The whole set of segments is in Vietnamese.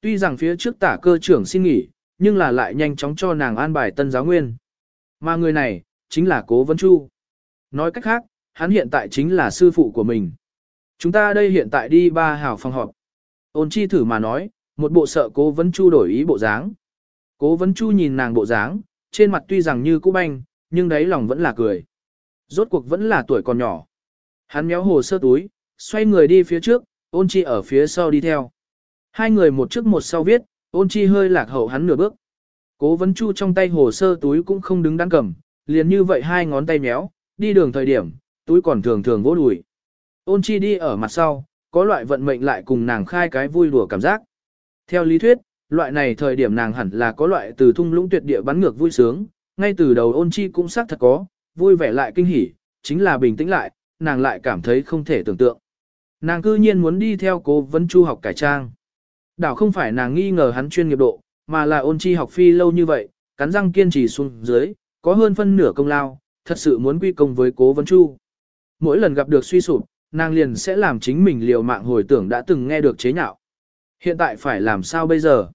Tuy rằng phía trước tả cơ trưởng xin nghỉ, nhưng là lại nhanh chóng cho nàng an bài tân giáo nguyên. Mà người này, chính là Cố Vân Chu. Nói cách khác, hắn hiện tại chính là sư phụ của mình. Chúng ta đây hiện tại đi ba hào phòng họp. Ôn chi thử mà nói, một bộ sợ Cố Vân Chu đổi ý bộ dáng. Cố Vân Chu nhìn nàng bộ dáng, trên mặt tuy rằng như cũ banh, nhưng đáy lòng vẫn là cười. Rốt cuộc vẫn là tuổi còn nhỏ. Hắn méo hồ sơ túi, xoay người đi phía trước, ôn chi ở phía sau đi theo. Hai người một trước một sau viết, ôn chi hơi lạc hậu hắn nửa bước. Cố vấn chu trong tay hồ sơ túi cũng không đứng đắn cầm, liền như vậy hai ngón tay méo, đi đường thời điểm, túi còn thường thường vỗ đùi. Ôn chi đi ở mặt sau, có loại vận mệnh lại cùng nàng khai cái vui đùa cảm giác. Theo lý thuyết, loại này thời điểm nàng hẳn là có loại từ thung lũng tuyệt địa bắn ngược vui sướng, ngay từ đầu ôn chi cũng xác thật có, vui vẻ lại kinh hỉ, chính là bình tĩnh lại, nàng lại cảm thấy không thể tưởng tượng. Nàng cư nhiên muốn đi theo cố vấn chu học cải trang. Đảo không phải nàng nghi ngờ hắn chuyên nghiệp độ, mà là ôn chi học phi lâu như vậy, cắn răng kiên trì xuống dưới, có hơn phân nửa công lao, thật sự muốn quy công với cố vấn chu. Mỗi lần gặp được suy sụp, nàng liền sẽ làm chính mình liều mạng hồi tưởng đã từng nghe được chế nhạo. Hiện tại phải làm sao bây giờ?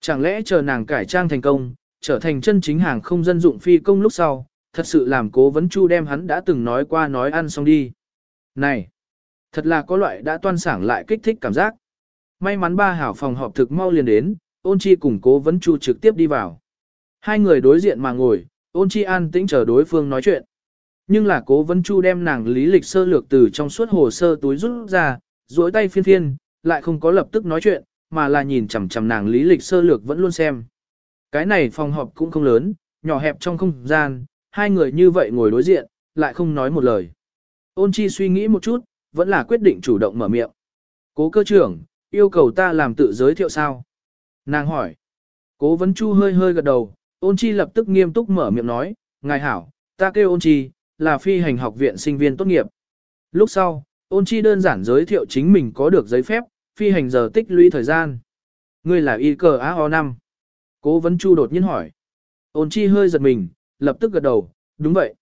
Chẳng lẽ chờ nàng cải trang thành công, trở thành chân chính hàng không dân dụng phi công lúc sau, thật sự làm cố vấn chu đem hắn đã từng nói qua nói ăn xong đi. Này, thật là có loại đã toan sảng lại kích thích cảm giác. May mắn ba hảo phòng họp thực mau liền đến, ôn chi cùng cố vấn chu trực tiếp đi vào. Hai người đối diện mà ngồi, ôn chi an tĩnh chờ đối phương nói chuyện. Nhưng là cố vấn chu đem nàng lý lịch sơ lược từ trong suốt hồ sơ túi rút ra, duỗi tay phiên phiên, lại không có lập tức nói chuyện, mà là nhìn chằm chằm nàng lý lịch sơ lược vẫn luôn xem. Cái này phòng họp cũng không lớn, nhỏ hẹp trong không gian, hai người như vậy ngồi đối diện, lại không nói một lời. Ôn chi suy nghĩ một chút, vẫn là quyết định chủ động mở miệng. Cố cơ trưởng, yêu cầu ta làm tự giới thiệu sao? Nàng hỏi. Cố vấn chu hơi hơi gật đầu, ôn chi lập tức nghiêm túc mở miệng nói, ngài hảo, ta kêu ôn chi, là phi hành học viện sinh viên tốt nghiệp. Lúc sau, ôn chi đơn giản giới thiệu chính mình có được giấy phép, phi hành giờ tích lũy thời gian. Ngươi là y cờ AO5. Cố vấn chu đột nhiên hỏi. Ôn chi hơi giật mình, lập tức gật đầu, đúng vậy.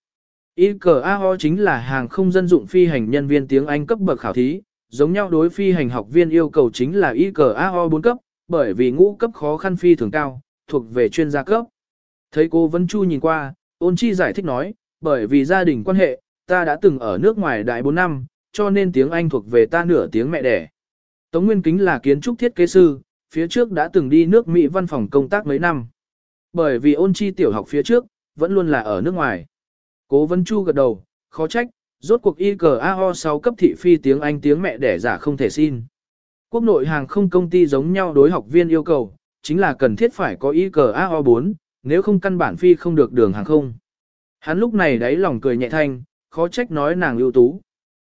Y cờ AO chính là hàng không dân dụng phi hành nhân viên tiếng Anh cấp bậc khảo thí, giống nhau đối phi hành học viên yêu cầu chính là Y cờ AO 4 cấp, bởi vì ngũ cấp khó khăn phi thường cao, thuộc về chuyên gia cấp. Thấy cô Vân Chu nhìn qua, ôn chi giải thích nói, bởi vì gia đình quan hệ, ta đã từng ở nước ngoài đại 4 năm, cho nên tiếng Anh thuộc về ta nửa tiếng mẹ đẻ. Tống Nguyên Kính là kiến trúc thiết kế sư, phía trước đã từng đi nước Mỹ văn phòng công tác mấy năm. Bởi vì ôn chi tiểu học phía trước, vẫn luôn là ở nước ngoài. Cố Vân Chu gật đầu, khó trách, rốt cuộc ICAO 6 cấp thị phi tiếng Anh tiếng mẹ đẻ giả không thể xin. Quốc nội hàng không công ty giống nhau đối học viên yêu cầu, chính là cần thiết phải có ICAO 4, nếu không căn bản phi không được đường hàng không. Hắn lúc này đáy lòng cười nhẹ thanh, khó trách nói nàng ưu tú.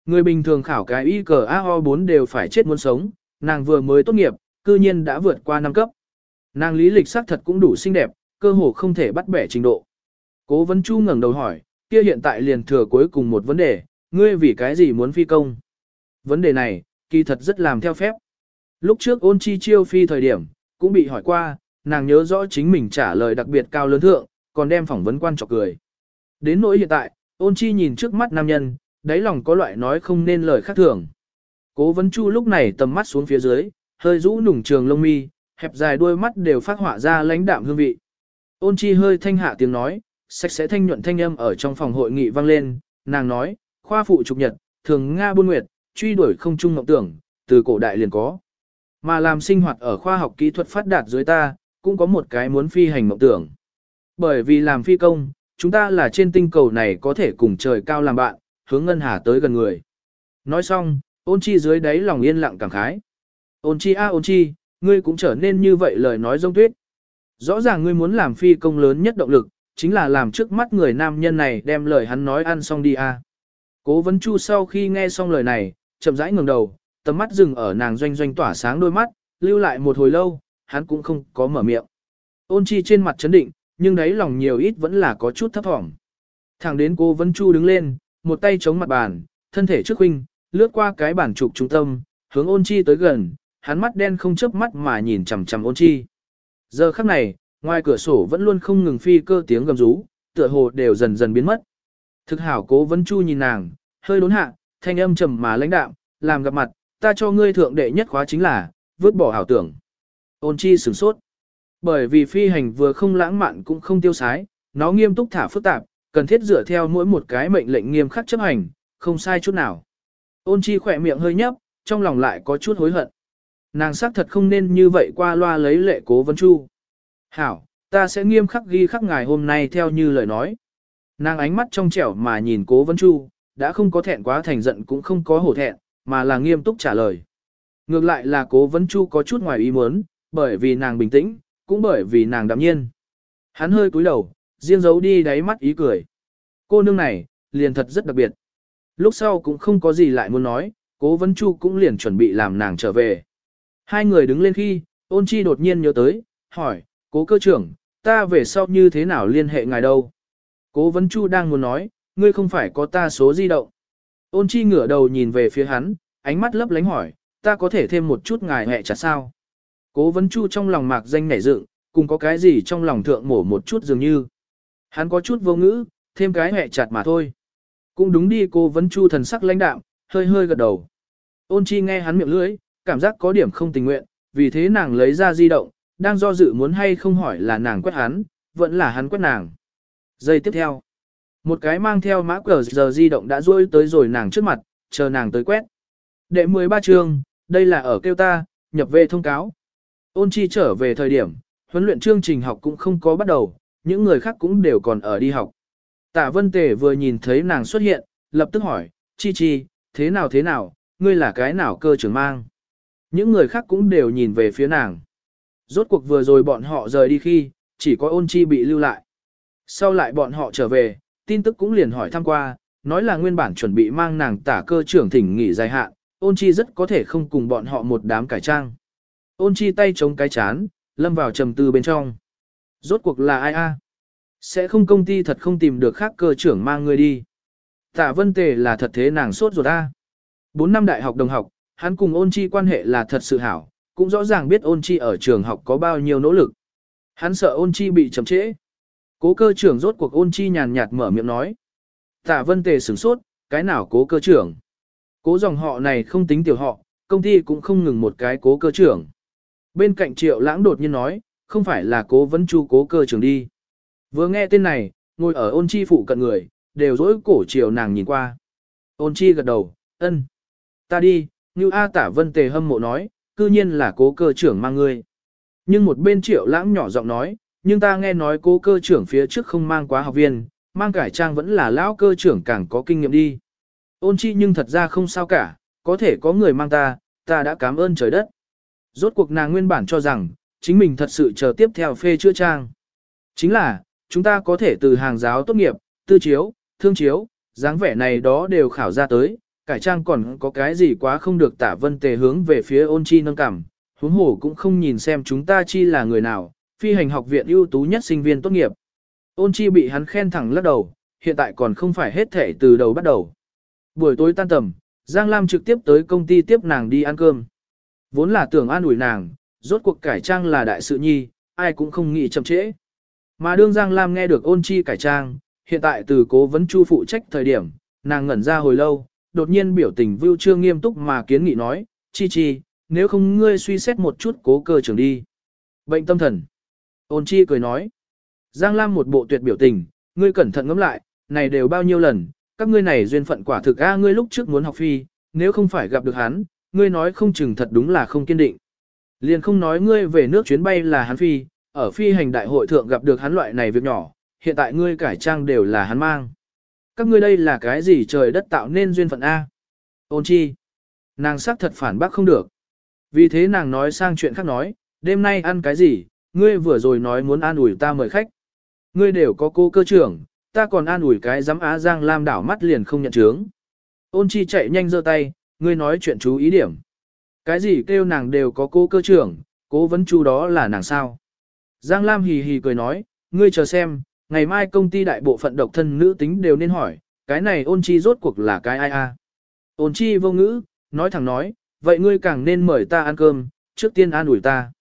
Người bình thường khảo cái ICAO 4 đều phải chết muốn sống, nàng vừa mới tốt nghiệp, cư nhiên đã vượt qua năm cấp. Nàng lý lịch xác thật cũng đủ xinh đẹp, cơ hồ không thể bắt bẻ trình độ. Cố vấn chu ngẩng đầu hỏi, kia hiện tại liền thừa cuối cùng một vấn đề, ngươi vì cái gì muốn phi công? Vấn đề này, kỳ thật rất làm theo phép. Lúc trước ôn chi chiêu phi thời điểm, cũng bị hỏi qua, nàng nhớ rõ chính mình trả lời đặc biệt cao lớn thượng, còn đem phỏng vấn quan trọc cười. Đến nỗi hiện tại, ôn chi nhìn trước mắt nam nhân, đáy lòng có loại nói không nên lời khác thường. Cố vấn chu lúc này tầm mắt xuống phía dưới, hơi rũ nùng trường lông mi, hẹp dài đuôi mắt đều phát hỏa ra lãnh đạm hương vị. Ôn chi hơi thanh hạ tiếng nói, sạch sẽ thanh nhuận thanh âm ở trong phòng hội nghị vang lên, nàng nói, khoa phụ trục nhật, thường Nga buôn nguyệt, truy đuổi không trung ngọc tưởng, từ cổ đại liền có. Mà làm sinh hoạt ở khoa học kỹ thuật phát đạt dưới ta, cũng có một cái muốn phi hành mộng tưởng. Bởi vì làm phi công, chúng ta là trên tinh cầu này có thể cùng trời cao làm bạn, hướng ngân hà tới gần người. Nói xong, ôn chi dưới đáy lòng yên lặng cảm khái. Ôn chi a ôn chi, ngươi cũng trở nên như vậy lời nói rông tuyết. Rõ ràng ngươi muốn làm phi công lớn nhất động lực, chính là làm trước mắt người nam nhân này đem lời hắn nói ăn xong đi a. Cố vấn chu sau khi nghe xong lời này, chậm rãi ngẩng đầu, tầm mắt dừng ở nàng doanh doanh tỏa sáng đôi mắt, lưu lại một hồi lâu, hắn cũng không có mở miệng. Ôn chi trên mặt chấn định, nhưng đấy lòng nhiều ít vẫn là có chút thấp thỏm. Thẳng đến cô vấn chu đứng lên, một tay chống mặt bàn, thân thể trước huynh, lướt qua cái bản trục trung tâm, hướng ôn chi tới gần, hắn mắt đen không chớp mắt mà nhìn chằm chằm ôn chi. Giờ khắc này, ngoài cửa sổ vẫn luôn không ngừng phi cơ tiếng gầm rú, tựa hồ đều dần dần biến mất. Thực hảo cố vấn chu nhìn nàng, hơi đốn hạ, thanh âm trầm mà lãnh đạm, làm gặp mặt, ta cho ngươi thượng đệ nhất khóa chính là, vứt bỏ ảo tưởng. Ôn chi sửng sốt. Bởi vì phi hành vừa không lãng mạn cũng không tiêu sái, nó nghiêm túc thả phức tạp, cần thiết dựa theo mỗi một cái mệnh lệnh nghiêm khắc chấp hành, không sai chút nào. Ôn chi khỏe miệng hơi nhấp, trong lòng lại có chút hối hận. Nàng xác thật không nên như vậy qua loa lấy lệ cố vấn chu. Hảo, ta sẽ nghiêm khắc ghi khắc ngài hôm nay theo như lời nói. Nàng ánh mắt trong trẻo mà nhìn cố vấn chu, đã không có thẹn quá thành giận cũng không có hổ thẹn, mà là nghiêm túc trả lời. Ngược lại là cố vấn chu có chút ngoài ý muốn, bởi vì nàng bình tĩnh, cũng bởi vì nàng đạm nhiên. Hắn hơi cúi đầu, riêng giấu đi đáy mắt ý cười. Cô nương này, liền thật rất đặc biệt. Lúc sau cũng không có gì lại muốn nói, cố vấn chu cũng liền chuẩn bị làm nàng trở về. Hai người đứng lên khi, ôn chi đột nhiên nhớ tới, hỏi, cố cơ trưởng, ta về sau như thế nào liên hệ ngài đâu? Cố vấn chu đang muốn nói, ngươi không phải có ta số di động. Ôn chi ngửa đầu nhìn về phía hắn, ánh mắt lấp lánh hỏi, ta có thể thêm một chút ngài hẹ chặt sao? Cố vấn chu trong lòng mạc danh nảy dựng, cùng có cái gì trong lòng thượng mổ một chút dường như. Hắn có chút vô ngữ, thêm cái hẹ chặt mà thôi. Cũng đúng đi cô vấn chu thần sắc lãnh đạm, hơi hơi gật đầu. Ôn chi nghe hắn miệng lưỡi, cảm giác có điểm không tình nguyện, vì thế nàng lấy ra di động, đang do dự muốn hay không hỏi là nàng quét hắn, vẫn là hắn quét nàng. Giây tiếp theo, một cái mang theo mã cờ giờ di động đã rôi tới rồi nàng trước mặt, chờ nàng tới quét. Đệ 13 chương, đây là ở kêu ta, nhập về thông cáo. Ôn chi trở về thời điểm, huấn luyện chương trình học cũng không có bắt đầu, những người khác cũng đều còn ở đi học. Tạ Vân Tề vừa nhìn thấy nàng xuất hiện, lập tức hỏi, chi chi, thế nào thế nào, ngươi là cái nào cơ trưởng mang. Những người khác cũng đều nhìn về phía nàng. Rốt cuộc vừa rồi bọn họ rời đi khi, chỉ có ôn chi bị lưu lại. Sau lại bọn họ trở về, tin tức cũng liền hỏi thăm qua, nói là nguyên bản chuẩn bị mang nàng tả cơ trưởng thỉnh nghỉ dài hạn, ôn chi rất có thể không cùng bọn họ một đám cải trang. Ôn chi tay chống cái chán, lâm vào trầm tư bên trong. Rốt cuộc là ai a? Sẽ không công ty thật không tìm được khác cơ trưởng mang người đi. Tạ vân tề là thật thế nàng sốt ruột a. Bốn năm đại học đồng học, hắn cùng ôn chi quan hệ là thật sự hảo, cũng rõ ràng biết ôn chi ở trường học có bao nhiêu nỗ lực. Hắn sợ ôn chi bị chậm trễ. Cố cơ trưởng rốt cuộc ôn chi nhàn nhạt mở miệng nói. Tạ vân tề sửng sốt, cái nào cố cơ trưởng? Cố dòng họ này không tính tiểu họ, công ty cũng không ngừng một cái cố cơ trưởng. Bên cạnh triệu lãng đột nhiên nói, không phải là cố vấn chu cố cơ trưởng đi. Vừa nghe tên này, ngồi ở ôn chi phụ cận người, đều dỗi cổ chiều nàng nhìn qua. Ôn chi gật đầu, ân. Ta đi, như A tả vân tề hâm mộ nói, cư nhiên là cố cơ trưởng mang ngươi. Nhưng một bên triệu lãng nhỏ giọng nói, nhưng ta nghe nói cố cơ trưởng phía trước không mang quá học viên, mang cải trang vẫn là lão cơ trưởng càng có kinh nghiệm đi. Ôn chi nhưng thật ra không sao cả, có thể có người mang ta, ta đã cảm ơn trời đất. Rốt cuộc nàng nguyên bản cho rằng, chính mình thật sự chờ tiếp theo phê chữa trang. Chính là, chúng ta có thể từ hàng giáo tốt nghiệp, tư chiếu, thương chiếu, dáng vẻ này đó đều khảo ra tới, cải trang còn có cái gì quá không được tả vân tề hướng về phía ôn chi nâng cảm, huống hồ cũng không nhìn xem chúng ta chi là người nào, phi hành học viện ưu tú nhất sinh viên tốt nghiệp. Ôn chi bị hắn khen thẳng lắc đầu, hiện tại còn không phải hết thể từ đầu bắt đầu. Buổi tối tan tầm, Giang Lam trực tiếp tới công ty tiếp nàng đi ăn cơm. Vốn là tưởng an ủi nàng, rốt cuộc cải trang là đại sự nhi, ai cũng không nghĩ chậm trễ. Mà đương Giang Lam nghe được ôn chi cải trang, hiện tại từ cố vấn chu phụ trách thời điểm, nàng ngẩn ra hồi lâu, đột nhiên biểu tình vưu trương nghiêm túc mà kiến nghị nói, chi chi, nếu không ngươi suy xét một chút cố cơ trưởng đi. Bệnh tâm thần. Ôn chi cười nói. Giang Lam một bộ tuyệt biểu tình, ngươi cẩn thận ngẫm lại, này đều bao nhiêu lần, các ngươi này duyên phận quả thực a ngươi lúc trước muốn học phi, nếu không phải gặp được hắn, ngươi nói không chừng thật đúng là không kiên định. Liền không nói ngươi về nước chuyến bay là hắn phi, ở phi hành đại hội thượng gặp được hắn loại này việc nhỏ, hiện tại ngươi cải trang đều là hắn mang. Các ngươi đây là cái gì trời đất tạo nên duyên phận A? Ôn chi? Nàng sắc thật phản bác không được. Vì thế nàng nói sang chuyện khác nói, đêm nay ăn cái gì, ngươi vừa rồi nói muốn an ủi ta mời khách. Ngươi đều có cô cơ trưởng, ta còn an ủi cái giám á giang lam đảo mắt liền không nhận chướng. Ôn chi chạy nhanh giơ tay, ngươi nói chuyện chú ý điểm. Cái gì kêu nàng đều có cô cơ trưởng, cố vấn chu đó là nàng sao. Giang Lam hì hì cười nói, ngươi chờ xem, ngày mai công ty đại bộ phận độc thân nữ tính đều nên hỏi, cái này ôn chi rốt cuộc là cái ai a? Ôn chi vô ngữ, nói thẳng nói, vậy ngươi càng nên mời ta ăn cơm, trước tiên an ủi ta.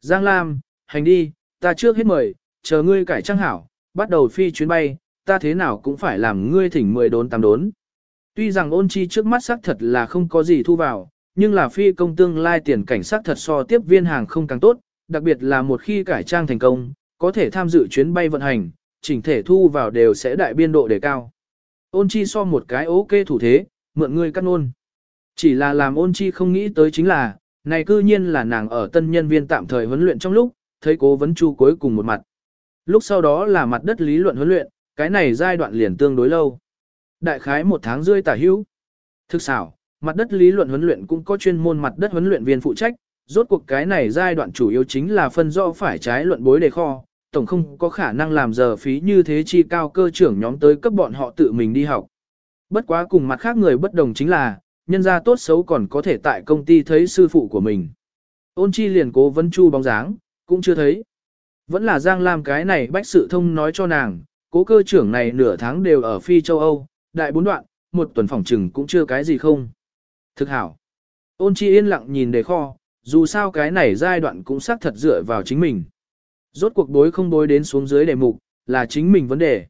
Giang Lam, hành đi, ta trước hết mời, chờ ngươi cải trang hảo, bắt đầu phi chuyến bay, ta thế nào cũng phải làm ngươi thỉnh mười đốn tám đốn. Tuy rằng ôn chi trước mắt xác thật là không có gì thu vào, nhưng là phi công tương lai tiền cảnh sát thật so tiếp viên hàng không càng tốt, đặc biệt là một khi cải trang thành công, có thể tham dự chuyến bay vận hành, chỉnh thể thu vào đều sẽ đại biên độ đề cao. Ôn chi so một cái ok thủ thế, mượn ngươi cắt ôn. Chỉ là làm ôn chi không nghĩ tới chính là, này cư nhiên là nàng ở tân nhân viên tạm thời huấn luyện trong lúc, thấy cố vấn chu cuối cùng một mặt. Lúc sau đó là mặt đất lý luận huấn luyện, cái này giai đoạn liền tương đối lâu. Đại khái một tháng rưỡi tả hữu. Thực xảo, mặt đất lý luận huấn luyện cũng có chuyên môn mặt đất huấn luyện viên phụ trách, rốt cuộc cái này giai đoạn chủ yếu chính là phân rõ phải trái luận bối đề kho, tổng không có khả năng làm giờ phí như thế chi cao cơ trưởng nhóm tới cấp bọn họ tự mình đi học. Bất quá cùng mặt khác người bất đồng chính là, nhân gia tốt xấu còn có thể tại công ty thấy sư phụ của mình. Ôn chi liền cố vấn chu bóng dáng, cũng chưa thấy. Vẫn là Giang Lam cái này bách sự thông nói cho nàng, cố cơ trưởng này nửa tháng đều ở phi châu Âu, đại bốn đoạn, một tuần phòng trừng cũng chưa cái gì không. Thực hảo. Ôn chi yên lặng nhìn đề kho, dù sao cái này giai đoạn cũng xác thật dựa vào chính mình. Rốt cuộc đối không đối đến xuống dưới đề mục, là chính mình vấn đề.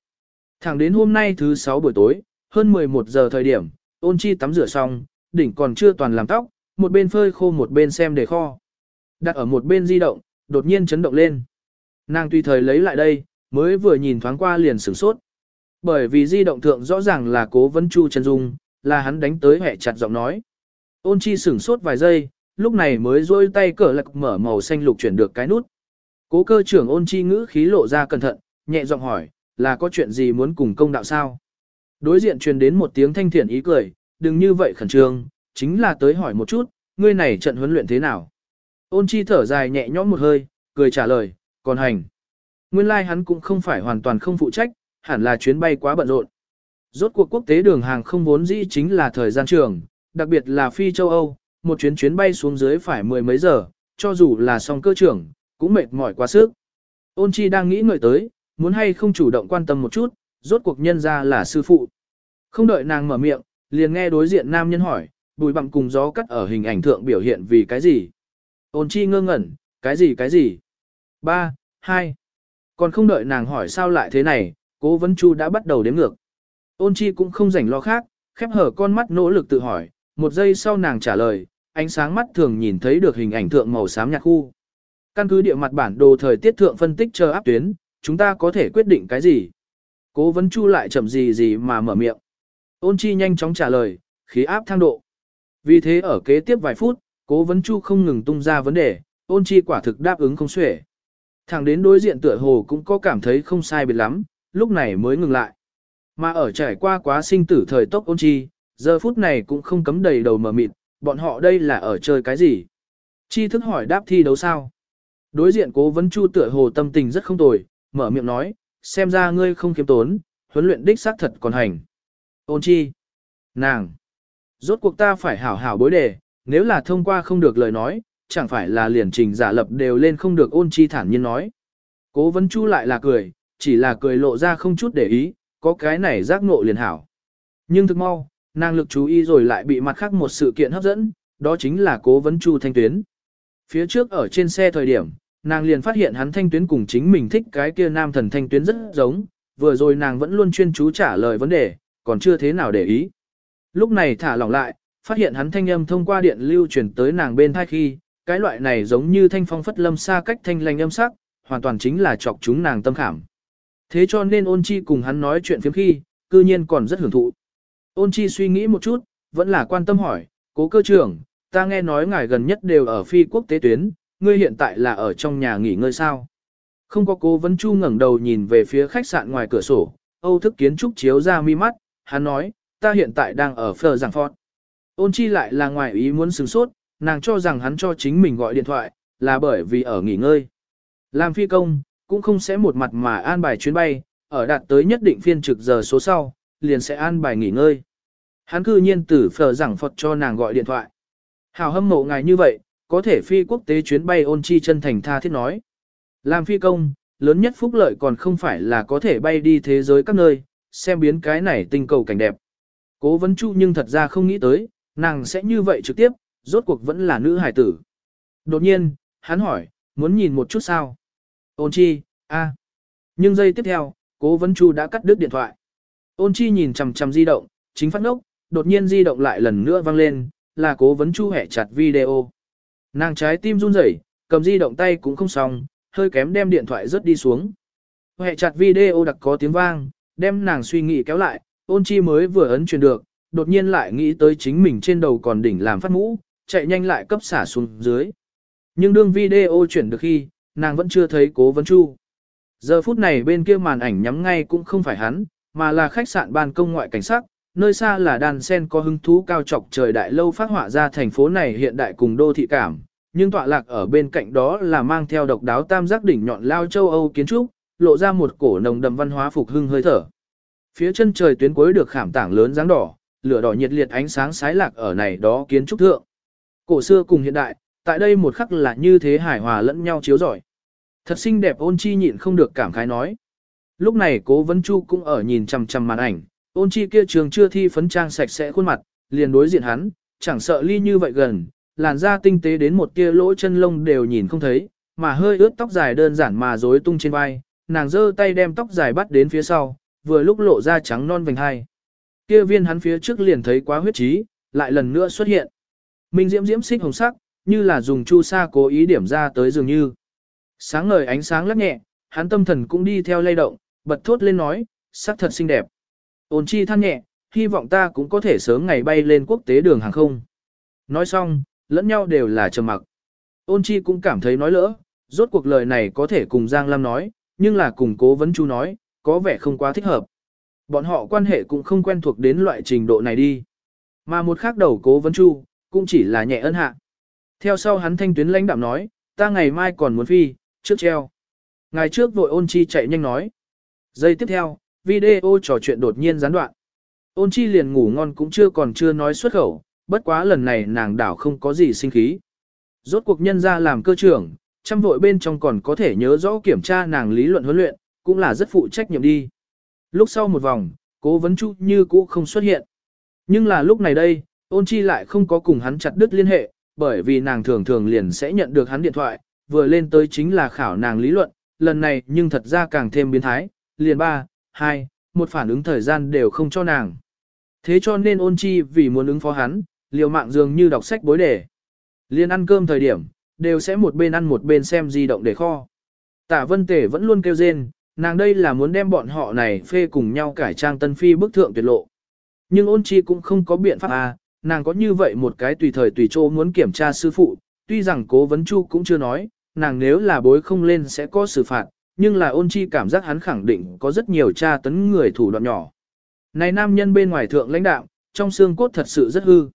Thẳng đến hôm nay thứ 6 buổi tối, hơn 11 giờ thời điểm, ôn chi tắm rửa xong, đỉnh còn chưa toàn làm tóc, một bên phơi khô một bên xem đề kho. Đặt ở một bên di động, đột nhiên chấn động lên. Nàng tùy thời lấy lại đây, mới vừa nhìn thoáng qua liền sửng sốt. Bởi vì di động thượng rõ ràng là cố vấn chu chân dung, là hắn đánh tới hẹ chặt giọng nói. Ôn chi sửng sốt vài giây, lúc này mới rôi tay cờ lạc mở màu xanh lục chuyển được cái nút. Cố cơ trưởng ôn chi ngữ khí lộ ra cẩn thận, nhẹ giọng hỏi, là có chuyện gì muốn cùng công đạo sao? Đối diện truyền đến một tiếng thanh thiện ý cười, đừng như vậy khẩn trương, chính là tới hỏi một chút, ngươi này trận huấn luyện thế nào? Ôn chi thở dài nhẹ nhõm một hơi, cười trả lời, còn hành. Nguyên lai like hắn cũng không phải hoàn toàn không phụ trách, hẳn là chuyến bay quá bận rộn. Rốt cuộc quốc tế đường hàng không vốn dĩ chính là thời gian trường, đặc biệt là phi châu Âu, một chuyến chuyến bay xuống dưới phải mười mấy giờ, cho dù là song cơ trưởng, cũng mệt mỏi quá sức. Ôn chi đang nghĩ ngợi tới, muốn hay không chủ động quan tâm một chút, rốt cuộc nhân ra là sư phụ. Không đợi nàng mở miệng, liền nghe đối diện nam nhân hỏi, bùi bặm cùng gió cắt ở hình ảnh thượng biểu hiện vì cái gì. Ôn chi ngơ ngẩn, cái gì cái gì. Ba, hai. Còn không đợi nàng hỏi sao lại thế này, cố vấn chu đã bắt đầu đếm ngược. Ôn chi cũng không rảnh lo khác, khép hở con mắt nỗ lực tự hỏi, một giây sau nàng trả lời, ánh sáng mắt thường nhìn thấy được hình ảnh thượng màu xám nhạt khu. Căn cứ địa mặt bản đồ thời tiết thượng phân tích chờ áp tuyến, chúng ta có thể quyết định cái gì? Cố vấn chu lại chậm gì gì mà mở miệng. Ôn chi nhanh chóng trả lời, khí áp thang độ. Vì thế ở kế tiếp vài phút, cố vấn chu không ngừng tung ra vấn đề, ôn chi quả thực đáp ứng không xuể. Thẳng đến đối diện tựa hồ cũng có cảm thấy không sai biệt lắm, lúc này mới ngừng lại. Mà ở trải qua quá sinh tử thời tốc ôn chi, giờ phút này cũng không cấm đầy đầu mở mịt, bọn họ đây là ở chơi cái gì? Chi thức hỏi đáp thi đấu sao? Đối diện cố vấn chu tựa hồ tâm tình rất không tồi, mở miệng nói, xem ra ngươi không kiếm tốn, huấn luyện đích xác thật còn hành. Ôn chi? Nàng! Rốt cuộc ta phải hảo hảo bối đề, nếu là thông qua không được lời nói, chẳng phải là liền trình giả lập đều lên không được ôn chi thản nhiên nói. Cố vấn chu lại là cười, chỉ là cười lộ ra không chút để ý, có cái này giác ngộ liền hảo. Nhưng thực mau, nàng lực chú ý rồi lại bị mặt khác một sự kiện hấp dẫn, đó chính là cố vấn chu thanh tuyến. Phía trước ở trên xe thời điểm, nàng liền phát hiện hắn thanh tuyến cùng chính mình thích cái kia nam thần thanh tuyến rất giống, vừa rồi nàng vẫn luôn chuyên chú trả lời vấn đề, còn chưa thế nào để ý. Lúc này thả lỏng lại, phát hiện hắn thanh âm thông qua điện lưu truyền tới nàng bên thai khi, cái loại này giống như thanh phong phất lâm xa cách thanh lành âm sắc, hoàn toàn chính là chọc chúng nàng tâm khảm. Thế cho nên ôn chi cùng hắn nói chuyện phiếm khi, cư nhiên còn rất hưởng thụ. Ôn chi suy nghĩ một chút, vẫn là quan tâm hỏi, cố cơ trưởng, ta nghe nói ngài gần nhất đều ở phi quốc tế tuyến, ngươi hiện tại là ở trong nhà nghỉ ngơi sao? Không có cố vấn chu ngẩng đầu nhìn về phía khách sạn ngoài cửa sổ, Âu thức kiến trúc chiếu ra mi mắt, hắn nói, ta hiện tại đang ở phờ giảng phọt. Ôn chi lại là ngoài ý muốn sửng sốt, nàng cho rằng hắn cho chính mình gọi điện thoại, là bởi vì ở nghỉ ngơi. Làm phi công, cũng không sẽ một mặt mà an bài chuyến bay, ở đạt tới nhất định phiên trực giờ số sau, liền sẽ an bài nghỉ ngơi. Hắn cư nhiên tử phờ giảng phật cho nàng gọi điện thoại. Hào hâm mộ ngài như vậy, có thể phi quốc tế chuyến bay ôn chi chân thành tha thiết nói. Làm phi công, lớn nhất phúc lợi còn không phải là có thể bay đi thế giới các nơi, xem biến cái này tinh cầu cảnh đẹp. Cố vấn chu nhưng thật ra không nghĩ tới, nàng sẽ như vậy trực tiếp, rốt cuộc vẫn là nữ hải tử. Đột nhiên, hắn hỏi, muốn nhìn một chút sao? Ôn chi, a. Nhưng giây tiếp theo, cố vấn chu đã cắt đứt điện thoại. Ôn chi nhìn chằm chằm di động, chính phát ngốc, đột nhiên di động lại lần nữa vang lên, là cố vấn chu hẻ chặt video. Nàng trái tim run rẩy, cầm di động tay cũng không xong, hơi kém đem điện thoại rớt đi xuống. Hệ chặt video đặc có tiếng vang, đem nàng suy nghĩ kéo lại, ôn chi mới vừa ấn truyền được, đột nhiên lại nghĩ tới chính mình trên đầu còn đỉnh làm phát mũ, chạy nhanh lại cấp xả xuống dưới. Nhưng đương video chuyển được khi, nàng vẫn chưa thấy cố vấn chu. Giờ phút này bên kia màn ảnh nhắm ngay cũng không phải hắn, mà là khách sạn ban công ngoại cảnh sát, nơi xa là đàn sen có hứng thú cao trọc trời đại lâu phát họa ra thành phố này hiện đại cùng đô thị cảm, nhưng tọa lạc ở bên cạnh đó là mang theo độc đáo tam giác đỉnh nhọn lao châu Âu kiến trúc, lộ ra một cổ nồng đậm văn hóa phục hưng hơi thở. Phía chân trời tuyến cuối được khảm tảng lớn dáng đỏ, lửa đỏ nhiệt liệt ánh sáng sái lạc ở này đó kiến trúc thượng. Cổ xưa cùng hiện đại, tại đây một khắc là như thế hài hòa lẫn nhau chiếu rọi. Thật xinh đẹp ôn chi nhịn không được cảm khái nói. Lúc này cố vấn chu cũng ở nhìn chằm chằm màn ảnh, ôn chi kia trường chưa thi phấn trang sạch sẽ khuôn mặt, liền đối diện hắn, chẳng sợ ly như vậy gần, làn da tinh tế đến một tia lỗ chân lông đều nhìn không thấy, mà hơi ướt tóc dài đơn giản mà rối tung trên vai, nàng giơ tay đem tóc dài bắt đến phía sau, vừa lúc lộ ra trắng non vành hai. Kia viên hắn phía trước liền thấy quá huyết trí, lại lần nữa xuất hiện. Minh diễm diễm xích hồng sắc, như là dùng chu sa cố ý điểm ra tới dường như. Sáng ngời ánh sáng lắc nhẹ, hắn tâm thần cũng đi theo lay động, bật thốt lên nói, sắc thật xinh đẹp. Ôn chi than nhẹ, hy vọng ta cũng có thể sớm ngày bay lên quốc tế đường hàng không. Nói xong, lẫn nhau đều là trầm mặc. Ôn chi cũng cảm thấy nói lỡ, rốt cuộc lời này có thể cùng Giang Lam nói, nhưng là cùng cố vấn chú nói, có vẻ không quá thích hợp. Bọn họ quan hệ cũng không quen thuộc đến loại trình độ này đi. Mà một khác đầu cố vấn chu, cũng chỉ là nhẹ ân hạ. Theo sau hắn thanh tuyến lãnh đạm nói, ta ngày mai còn muốn phi, trước treo. Ngày trước vội ôn chi chạy nhanh nói. Giây tiếp theo, video trò chuyện đột nhiên gián đoạn. Ôn chi liền ngủ ngon cũng chưa còn chưa nói xuất khẩu, bất quá lần này nàng đảo không có gì sinh khí. Rốt cuộc nhân ra làm cơ trưởng, chăm vội bên trong còn có thể nhớ rõ kiểm tra nàng lý luận huấn luyện, cũng là rất phụ trách nhiệm đi. Lúc sau một vòng, cố vấn chu như cũ không xuất hiện. Nhưng là lúc này đây, ôn chi lại không có cùng hắn chặt đứt liên hệ, bởi vì nàng thường thường liền sẽ nhận được hắn điện thoại, vừa lên tới chính là khảo nàng lý luận, lần này nhưng thật ra càng thêm biến thái, liền ba, hai, một phản ứng thời gian đều không cho nàng. Thế cho nên ôn chi vì muốn ứng phó hắn, liều mạng dường như đọc sách bối đề. Liên ăn cơm thời điểm, đều sẽ một bên ăn một bên xem di động để kho. Tả vân tể vẫn luôn kêu rên, nàng đây là muốn đem bọn họ này phê cùng nhau cải trang tân phi bức thượng tuyệt lộ. Nhưng ôn chi cũng không có biện pháp à, nàng có như vậy một cái tùy thời tùy chỗ muốn kiểm tra sư phụ, tuy rằng cố vấn chu cũng chưa nói, nàng nếu là bối không lên sẽ có xử phạt, nhưng là ôn chi cảm giác hắn khẳng định có rất nhiều tra tấn người thủ đoạn nhỏ. Này nam nhân bên ngoài thượng lãnh đạo, trong xương cốt thật sự rất hư.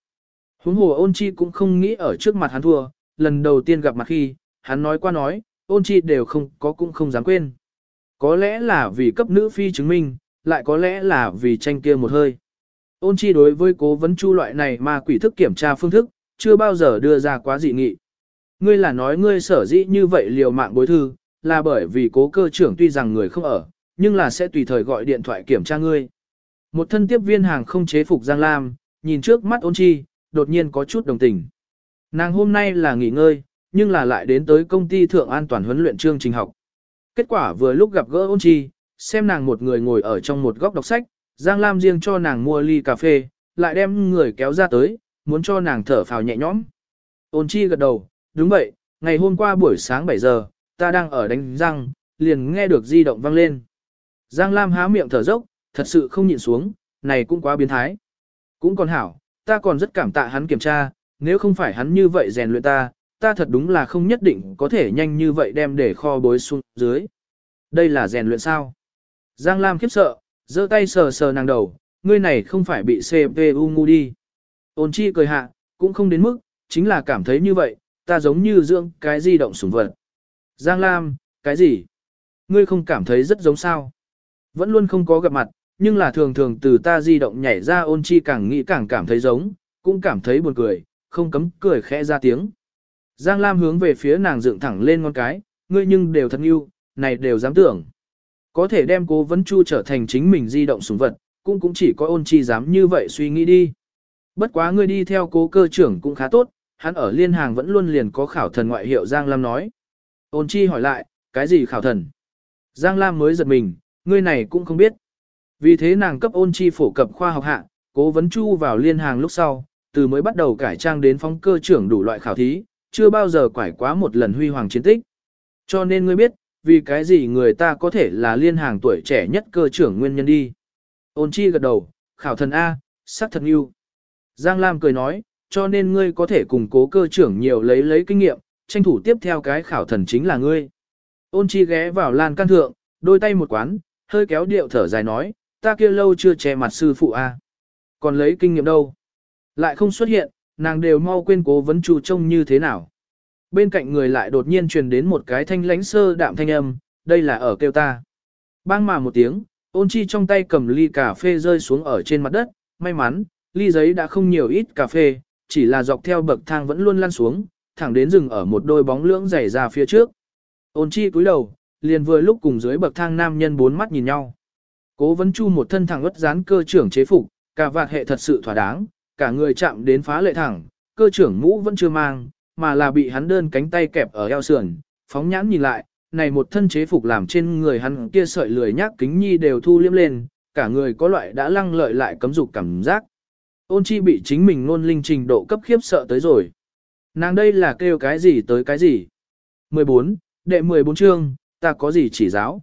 Huống hồ ôn chi cũng không nghĩ ở trước mặt hắn thua, lần đầu tiên gặp mặt khi, hắn nói qua nói, ôn chi đều không có cũng không dám quên. Có lẽ là vì cấp nữ phi chứng minh, lại có lẽ là vì tranh kia một hơi. Ôn chi đối với cố vấn chu loại này mà quỷ thức kiểm tra phương thức, chưa bao giờ đưa ra quá dị nghị. Ngươi là nói ngươi sở dĩ như vậy liều mạng bối thư, là bởi vì cố cơ trưởng tuy rằng người không ở, nhưng là sẽ tùy thời gọi điện thoại kiểm tra ngươi. Một thân tiếp viên hàng không chế phục Giang Lam, nhìn trước mắt ôn chi, đột nhiên có chút đồng tình. Nàng hôm nay là nghỉ ngơi, nhưng là lại đến tới công ty thượng an toàn huấn luyện chương trình học. Kết quả vừa lúc gặp gỡ ôn chi, xem nàng một người ngồi ở trong một góc đọc sách, Giang Lam riêng cho nàng mua ly cà phê, lại đem người kéo ra tới, muốn cho nàng thở phào nhẹ nhõm. Ôn chi gật đầu, đúng vậy, ngày hôm qua buổi sáng 7 giờ, ta đang ở đánh răng, liền nghe được di động vang lên. Giang Lam há miệng thở dốc, thật sự không nhịn xuống, này cũng quá biến thái. Cũng còn hảo, ta còn rất cảm tạ hắn kiểm tra, nếu không phải hắn như vậy rèn luyện ta, ta thật đúng là không nhất định có thể nhanh như vậy đem để kho bối xuống dưới. Đây là rèn luyện sao? Giang Lam khiếp sợ, giơ tay sờ sờ nàng đầu, ngươi này không phải bị CPU ngu đi. Ôn chi cười hạ, cũng không đến mức, chính là cảm thấy như vậy, ta giống như dưỡng cái di động sủng vật. Giang Lam, cái gì? Ngươi không cảm thấy rất giống sao? Vẫn luôn không có gặp mặt, nhưng là thường thường từ ta di động nhảy ra ôn chi càng nghĩ càng cảm thấy giống, cũng cảm thấy buồn cười, không cấm cười khẽ ra tiếng. Giang Lam hướng về phía nàng dựng thẳng lên ngón cái, ngươi nhưng đều thật yêu, này đều dám tưởng. Có thể đem cố vấn chu trở thành chính mình di động súng vật, cũng cũng chỉ có ôn chi dám như vậy suy nghĩ đi. Bất quá ngươi đi theo cố cơ trưởng cũng khá tốt, hắn ở liên hàng vẫn luôn liền có khảo thần ngoại hiệu Giang Lam nói. Ôn chi hỏi lại, cái gì khảo thần? Giang Lam mới giật mình, ngươi này cũng không biết. Vì thế nàng cấp ôn chi phổ cập khoa học hạ, cố vấn chu vào liên hàng lúc sau, từ mới bắt đầu cải trang đến phóng cơ trưởng đủ loại khảo thí, chưa bao giờ quải quá một lần huy hoàng chiến tích. Cho nên ngươi biết, vì cái gì người ta có thể là liên hàng tuổi trẻ nhất cơ trưởng nguyên nhân đi. Ôn chi gật đầu, khảo thần A, sắc thật yêu. Giang Lam cười nói, cho nên ngươi có thể cùng cố cơ trưởng nhiều lấy lấy kinh nghiệm, tranh thủ tiếp theo cái khảo thần chính là ngươi. Ôn chi ghé vào lan can thượng, đôi tay một quán, hơi kéo điệu thở dài nói, ta kia lâu chưa che mặt sư phụ A. Còn lấy kinh nghiệm đâu? Lại không xuất hiện, nàng đều mau quên cố vấn chủ trông như thế nào. Bên cạnh người lại đột nhiên truyền đến một cái thanh lánh sơ đạm thanh âm, đây là ở kêu ta. Bang mà một tiếng, ôn chi trong tay cầm ly cà phê rơi xuống ở trên mặt đất, may mắn, ly giấy đã không nhiều ít cà phê, chỉ là dọc theo bậc thang vẫn luôn lăn xuống, thẳng đến rừng ở một đôi bóng lưỡng dày ra phía trước. Ôn chi cúi đầu, liền vừa lúc cùng dưới bậc thang nam nhân bốn mắt nhìn nhau. Cố vấn chu một thân thẳng ướt dán cơ trưởng chế phục, cả vạt hệ thật sự thỏa đáng, cả người chạm đến phá lệ thẳng, cơ trưởng mũ vẫn chưa mang, mà là bị hắn đơn cánh tay kẹp ở eo sườn, phóng nhãn nhìn lại, này một thân chế phục làm trên người hắn kia sợi lười nhác kính nhi đều thu liếm lên, cả người có loại đã lăng lợi lại cấm dục cảm giác. Ôn chi bị chính mình ngôn linh trình độ cấp khiếp sợ tới rồi. Nàng đây là kêu cái gì tới cái gì? 14, đệ 14 chương, ta có gì chỉ giáo?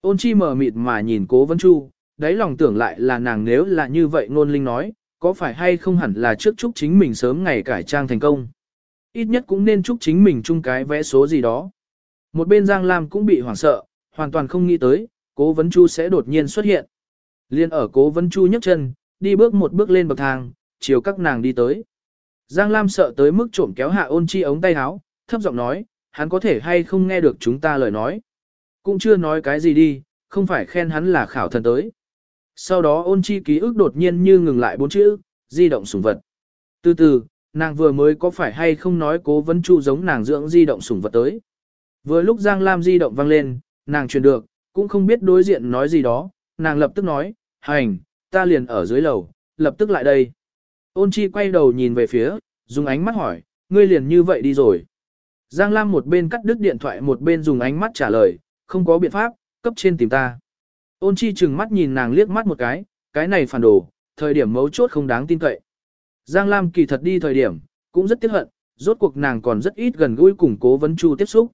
Ôn chi mở mịt mà nhìn cố vấn chu, đáy lòng tưởng lại là nàng nếu là như vậy ngôn linh nói, có phải hay không hẳn là trước chúc chính mình sớm ngày cải trang thành công. Ít nhất cũng nên chúc chính mình chung cái vẽ số gì đó. Một bên Giang Lam cũng bị hoảng sợ, hoàn toàn không nghĩ tới, cố vấn chu sẽ đột nhiên xuất hiện. Liên ở cố vấn chu nhấc chân, đi bước một bước lên bậc thang, chiều các nàng đi tới. Giang Lam sợ tới mức trộm kéo hạ ôn chi ống tay áo, thấp giọng nói, hắn có thể hay không nghe được chúng ta lời nói. Cũng chưa nói cái gì đi, không phải khen hắn là khảo thần tới. Sau đó ôn chi ký ức đột nhiên như ngừng lại bốn chữ, di động sủng vật. Từ từ, nàng vừa mới có phải hay không nói cố vấn chu giống nàng dưỡng di động sủng vật tới. Vừa lúc Giang Lam di động vang lên, nàng truyền được, cũng không biết đối diện nói gì đó, nàng lập tức nói, hành, ta liền ở dưới lầu, lập tức lại đây. Ôn chi quay đầu nhìn về phía, dùng ánh mắt hỏi, ngươi liền như vậy đi rồi. Giang Lam một bên cắt đứt điện thoại một bên dùng ánh mắt trả lời, không có biện pháp, cấp trên tìm ta. Ôn chi chừng mắt nhìn nàng liếc mắt một cái, cái này phản đồ, thời điểm mấu chốt không đáng tin cậy. Giang Lam kỳ thật đi thời điểm, cũng rất tiếc hận, rốt cuộc nàng còn rất ít gần gũi cùng cố vấn chu tiếp xúc.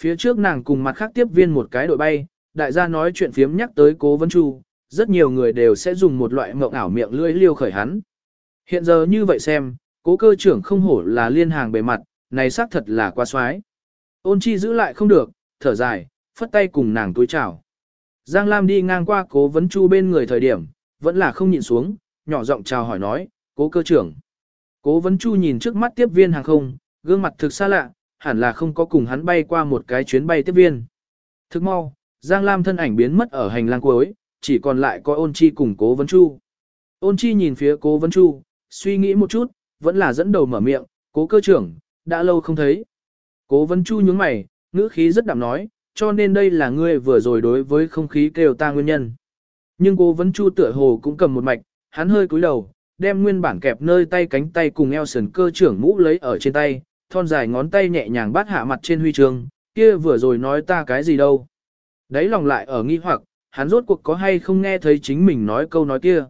Phía trước nàng cùng mặt khác tiếp viên một cái đội bay, đại gia nói chuyện phiếm nhắc tới cố vấn chu, rất nhiều người đều sẽ dùng một loại mộng ảo miệng lưỡi liêu khởi hắn. Hiện giờ như vậy xem, cố cơ trưởng không hổ là liên hàng bề mặt, này xác thật là quá xoái. Ôn chi giữ lại không được, thở dài, phất tay cùng nàng túi chào. Giang Lam đi ngang qua cố vấn chu bên người thời điểm, vẫn là không nhịn xuống, nhỏ giọng chào hỏi nói, cố cơ trưởng. Cố vấn chu nhìn trước mắt tiếp viên hàng không, gương mặt thực xa lạ, hẳn là không có cùng hắn bay qua một cái chuyến bay tiếp viên. Thức mau, Giang Lam thân ảnh biến mất ở hành lang cuối, chỉ còn lại có ôn chi cùng cố vấn chu. Ôn chi nhìn phía cố vấn chu, suy nghĩ một chút, vẫn là dẫn đầu mở miệng, cố cơ trưởng, đã lâu không thấy. Cố vấn chu nhướng mày, ngữ khí rất đạm nói, cho nên đây là ngươi vừa rồi đối với không khí kêu ta nguyên nhân. Nhưng cố vấn chu tựa hồ cũng cầm một mạch, hắn hơi cúi đầu, đem nguyên bản kẹp nơi tay cánh tay cùng eo sườn cơ trưởng mũ lấy ở trên tay, thon dài ngón tay nhẹ nhàng bắt hạ mặt trên huy chương, kia vừa rồi nói ta cái gì đâu. Đấy lòng lại ở nghi hoặc, hắn rốt cuộc có hay không nghe thấy chính mình nói câu nói kia.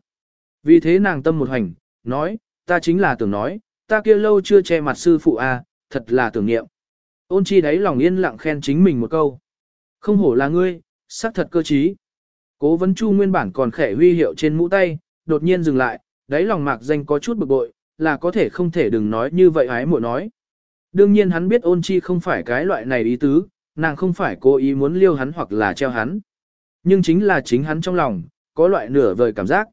Vì thế nàng tâm một hành, nói, ta chính là tưởng nói, ta kia lâu chưa che mặt sư phụ a, à, thật là tưởng niệm. Ôn chi đấy lòng yên lặng khen chính mình một câu. Không hổ là ngươi, sắc thật cơ trí. Cố vấn chu nguyên bản còn khẽ huy hiệu trên mũ tay, đột nhiên dừng lại, đáy lòng mạc danh có chút bực bội, là có thể không thể đừng nói như vậy hái muội nói. Đương nhiên hắn biết ôn chi không phải cái loại này ý tứ, nàng không phải cố ý muốn liêu hắn hoặc là treo hắn. Nhưng chính là chính hắn trong lòng, có loại nửa vời cảm giác.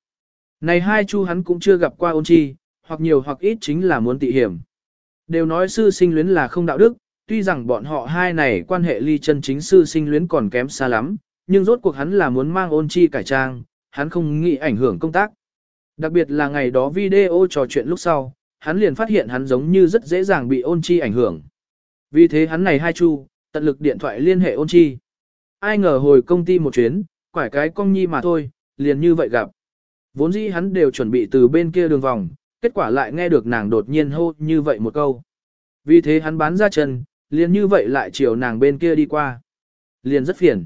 Này hai chu hắn cũng chưa gặp qua ôn chi, hoặc nhiều hoặc ít chính là muốn tị hiểm. Đều nói sư sinh luyến là không đạo đức, tuy rằng bọn họ hai này quan hệ ly chân chính sư sinh luyến còn kém xa lắm, nhưng rốt cuộc hắn là muốn mang ôn chi cải trang, hắn không nghĩ ảnh hưởng công tác. Đặc biệt là ngày đó video trò chuyện lúc sau, hắn liền phát hiện hắn giống như rất dễ dàng bị ôn chi ảnh hưởng. Vì thế hắn này hai chu, tận lực điện thoại liên hệ ôn chi. Ai ngờ hồi công ty một chuyến, quải cái cong nhi mà thôi, liền như vậy gặp. Vốn dĩ hắn đều chuẩn bị từ bên kia đường vòng, kết quả lại nghe được nàng đột nhiên hô như vậy một câu. Vì thế hắn bán ra chân, liền như vậy lại chiều nàng bên kia đi qua. Liền rất phiền.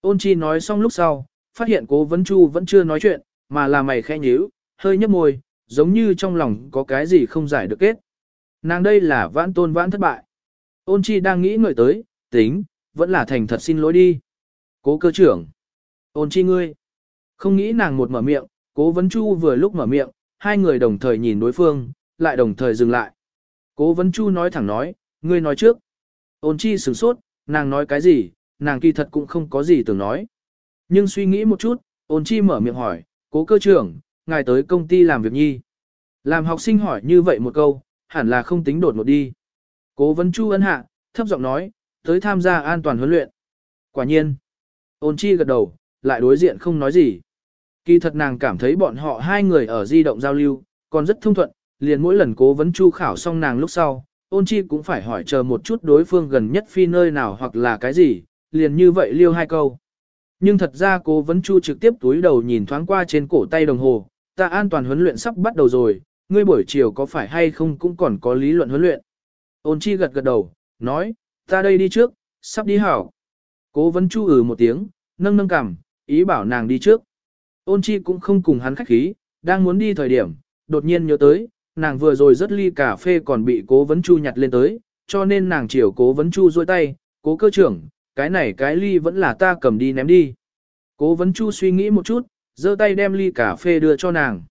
Ôn chi nói xong lúc sau, phát hiện cố vấn chu vẫn chưa nói chuyện, mà là mày khẽ nhíu, hơi nhấp môi, giống như trong lòng có cái gì không giải được kết. Nàng đây là vãn tôn vãn thất bại. Ôn chi đang nghĩ người tới, tính, vẫn là thành thật xin lỗi đi. Cố cơ trưởng. Ôn chi ngươi. Không nghĩ nàng một mở miệng, cố vấn chu vừa lúc mở miệng, hai người đồng thời nhìn đối phương, lại đồng thời dừng lại. Cố vấn chu nói thẳng nói, ngươi nói trước. Ôn chi sửng sốt, nàng nói cái gì, nàng kỳ thật cũng không có gì tưởng nói. Nhưng suy nghĩ một chút, ôn chi mở miệng hỏi, cố cơ trưởng, ngài tới công ty làm việc nhi. Làm học sinh hỏi như vậy một câu, hẳn là không tính đột một đi. Cố vấn chu ân hạ, thấp giọng nói, tới tham gia an toàn huấn luyện. Quả nhiên. Ôn chi gật đầu, lại đối diện không nói gì. Kỳ thật nàng cảm thấy bọn họ hai người ở di động giao lưu, còn rất thông thuận, liền mỗi lần cố vấn chu khảo xong nàng lúc sau, ôn chi cũng phải hỏi chờ một chút đối phương gần nhất phi nơi nào hoặc là cái gì, liền như vậy liêu hai câu. Nhưng thật ra cố vấn chu trực tiếp túi đầu nhìn thoáng qua trên cổ tay đồng hồ, ta an toàn huấn luyện sắp bắt đầu rồi, ngươi buổi chiều có phải hay không cũng còn có lý luận huấn luyện. Ôn chi gật gật đầu, nói, ta đây đi trước, sắp đi hảo. Cố vấn chu ừ một tiếng, nâng nâng cằm, ý bảo nàng đi trước. Ôn chi cũng không cùng hắn khách khí, đang muốn đi thời điểm, đột nhiên nhớ tới, nàng vừa rồi rất ly cà phê còn bị cố vấn chu nhặt lên tới, cho nên nàng chiều cố vấn chu dôi tay, cố cơ trưởng, cái này cái ly vẫn là ta cầm đi ném đi. Cố vấn chu suy nghĩ một chút, giơ tay đem ly cà phê đưa cho nàng.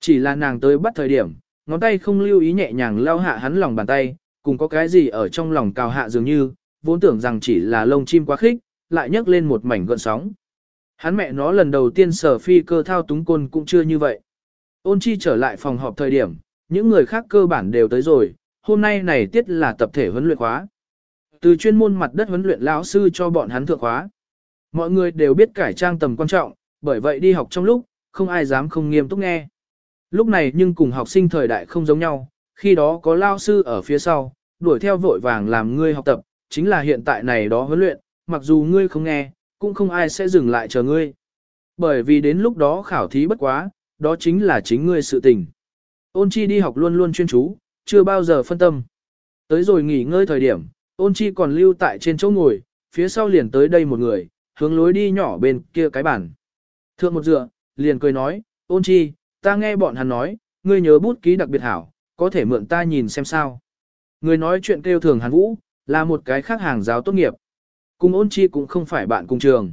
Chỉ là nàng tới bắt thời điểm, ngón tay không lưu ý nhẹ nhàng lao hạ hắn lòng bàn tay, cùng có cái gì ở trong lòng cào hạ dường như, vốn tưởng rằng chỉ là lông chim quá khích, lại nhấc lên một mảnh gợn sóng. Hắn mẹ nó lần đầu tiên sở phi cơ thao túng côn cũng chưa như vậy. Ôn chi trở lại phòng họp thời điểm, những người khác cơ bản đều tới rồi, hôm nay này tiết là tập thể huấn luyện khóa. Từ chuyên môn mặt đất huấn luyện lão sư cho bọn hắn thượng khóa. Mọi người đều biết cải trang tầm quan trọng, bởi vậy đi học trong lúc, không ai dám không nghiêm túc nghe. Lúc này nhưng cùng học sinh thời đại không giống nhau, khi đó có lao sư ở phía sau, đuổi theo vội vàng làm ngươi học tập, chính là hiện tại này đó huấn luyện, mặc dù ngươi không nghe, cũng không ai sẽ dừng lại chờ ngươi. Bởi vì đến lúc đó khảo thí bất quá, đó chính là chính ngươi sự tình. Ôn chi đi học luôn luôn chuyên chú, chưa bao giờ phân tâm. Tới rồi nghỉ ngơi thời điểm, ôn chi còn lưu tại trên chỗ ngồi, phía sau liền tới đây một người, hướng lối đi nhỏ bên kia cái bàn. Thượng một dựa, liền cười nói, ôn chi, ta nghe bọn hắn nói, ngươi nhớ bút ký đặc biệt hảo, có thể mượn ta nhìn xem sao. Người nói chuyện kêu thường hàn vũ, là một cái khác hàng giáo tốt nghiệp. Cùng ôn chi cũng không phải bạn cùng trường.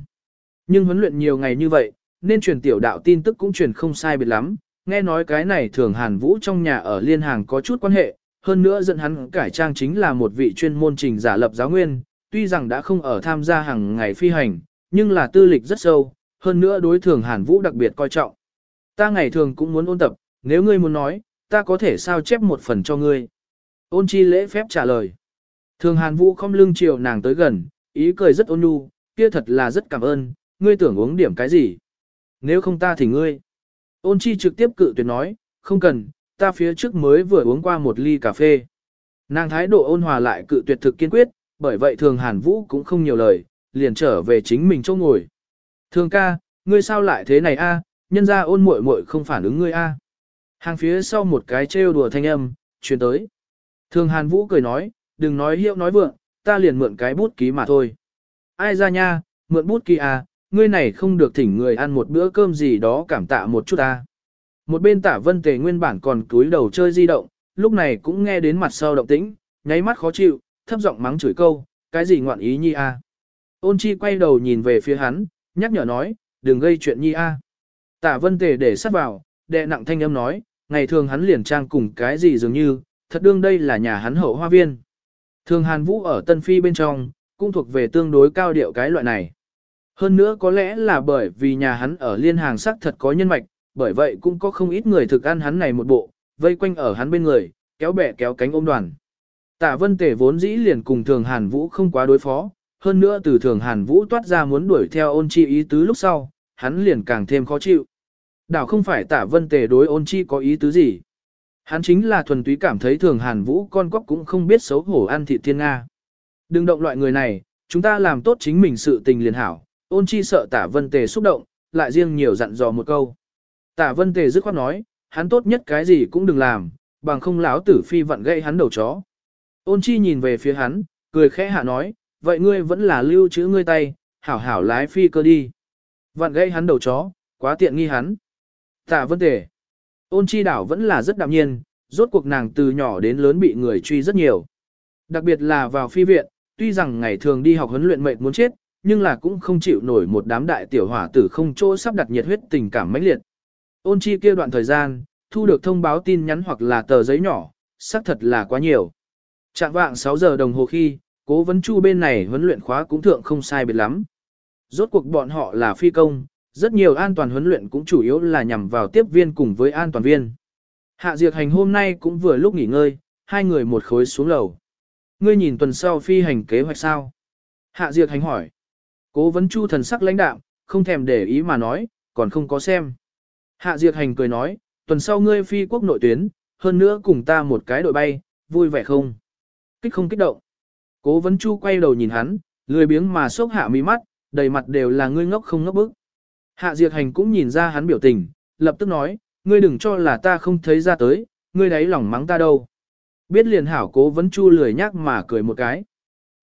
Nhưng huấn luyện nhiều ngày như vậy, nên truyền tiểu đạo tin tức cũng truyền không sai biệt lắm. Nghe nói cái này thường hàn vũ trong nhà ở liên hàng có chút quan hệ, hơn nữa dẫn hắn cải trang chính là một vị chuyên môn trình giả lập giáo nguyên, tuy rằng đã không ở tham gia hàng ngày phi hành, nhưng là tư lịch rất sâu, hơn nữa đối thường hàn vũ đặc biệt coi trọng. Ta ngày thường cũng muốn ôn tập, nếu ngươi muốn nói, ta có thể sao chép một phần cho ngươi. Ôn chi lễ phép trả lời. Thường hàn vũ không lưng chiều nàng tới gần, ý cười rất ôn nhu, kia thật là rất cảm ơn, ngươi tưởng uống điểm cái gì. Nếu không ta thì ngươi. Ôn chi trực tiếp cự tuyệt nói, không cần, ta phía trước mới vừa uống qua một ly cà phê. Nàng thái độ ôn hòa lại cự tuyệt thực kiên quyết, bởi vậy thường hàn vũ cũng không nhiều lời, liền trở về chính mình chỗ ngồi. Thường ca, ngươi sao lại thế này a? nhân ra ôn muội muội không phản ứng ngươi a. Hàng phía sau một cái trêu đùa thanh âm, truyền tới. Thường hàn vũ cười nói, đừng nói hiệu nói vượng, ta liền mượn cái bút ký mà thôi. Ai ra nha, mượn bút ký à, ngươi này không được thỉnh người ăn một bữa cơm gì đó cảm tạ một chút ta. Một bên tả vân tề nguyên bản còn cúi đầu chơi di động, lúc này cũng nghe đến mặt sau động tĩnh, nháy mắt khó chịu, thấp giọng mắng chửi câu, cái gì ngoạn ý nhi a? Ôn chi quay đầu nhìn về phía hắn, nhắc nhở nói, đừng gây chuyện nhi a. Tả vân tề để sát vào, đệ nặng thanh âm nói, ngày thường hắn liền trang cùng cái gì dường như, thật đương đây là nhà hắn hậu hoa viên. Thường Hàn Vũ ở Tân Phi bên trong, cũng thuộc về tương đối cao điệu cái loại này. Hơn nữa có lẽ là bởi vì nhà hắn ở liên hàng sắc thật có nhân mạch, bởi vậy cũng có không ít người thực ăn hắn này một bộ, vây quanh ở hắn bên người, kéo bẻ kéo cánh ôm đoàn. Tạ Vân Tề vốn dĩ liền cùng Thường Hàn Vũ không quá đối phó, hơn nữa từ Thường Hàn Vũ toát ra muốn đuổi theo ôn chi ý tứ lúc sau, hắn liền càng thêm khó chịu. Đảo không phải Tạ Vân Tề đối ôn chi có ý tứ gì. Hắn chính là thuần túy cảm thấy thường hàn vũ con cóc cũng không biết xấu hổ ăn thịt thiên Nga. Đừng động loại người này, chúng ta làm tốt chính mình sự tình liền hảo, ôn chi sợ tả vân tề xúc động, lại riêng nhiều dặn dò một câu. Tả vân tề dứt khoát nói, hắn tốt nhất cái gì cũng đừng làm, bằng không láo tử phi vặn gây hắn đầu chó. Ôn chi nhìn về phía hắn, cười khẽ hạ nói, vậy ngươi vẫn là lưu trữ ngươi tay, hảo hảo lái phi cơ đi. Vặn gây hắn đầu chó, quá tiện nghi hắn. Tả vân tề. Ôn chi đảo vẫn là rất đạm nhiên, Rốt cuộc nàng từ nhỏ đến lớn bị người truy rất nhiều. Đặc biệt là vào phi viện, tuy rằng ngày thường đi học huấn luyện mệt muốn chết, nhưng là cũng không chịu nổi một đám đại tiểu hỏa tử không chỗ sắp đặt nhiệt huyết tình cảm mãnh liệt. Ôn chi kia đoạn thời gian, thu được thông báo tin nhắn hoặc là tờ giấy nhỏ, xác thật là quá nhiều. Trạng vạng 6 giờ đồng hồ khi, cố vấn chu bên này huấn luyện khóa cũng thượng không sai biệt lắm. Rốt cuộc bọn họ là phi công, rất nhiều an toàn huấn luyện cũng chủ yếu là nhằm vào tiếp viên cùng với an toàn viên. Hạ Diệt Hành hôm nay cũng vừa lúc nghỉ ngơi, hai người một khối xuống lầu. Ngươi nhìn tuần sau phi hành kế hoạch sao? Hạ Diệt Hành hỏi. Cố vấn chu thần sắc lãnh đạm, không thèm để ý mà nói, còn không có xem. Hạ Diệt Hành cười nói, tuần sau ngươi phi quốc nội tuyến, hơn nữa cùng ta một cái đội bay, vui vẻ không? Kích không kích động. Cố vấn chu quay đầu nhìn hắn, lười biếng mà sốc hạ mi mắt, đầy mặt đều là ngươi ngốc không ngốc bức. Hạ Diệt Hành cũng nhìn ra hắn biểu tình, lập tức nói, ngươi đừng cho là ta không thấy ra tới, ngươi đấy lòng mắng ta đâu. Biết liền hảo cố vấn chu lười nhắc mà cười một cái.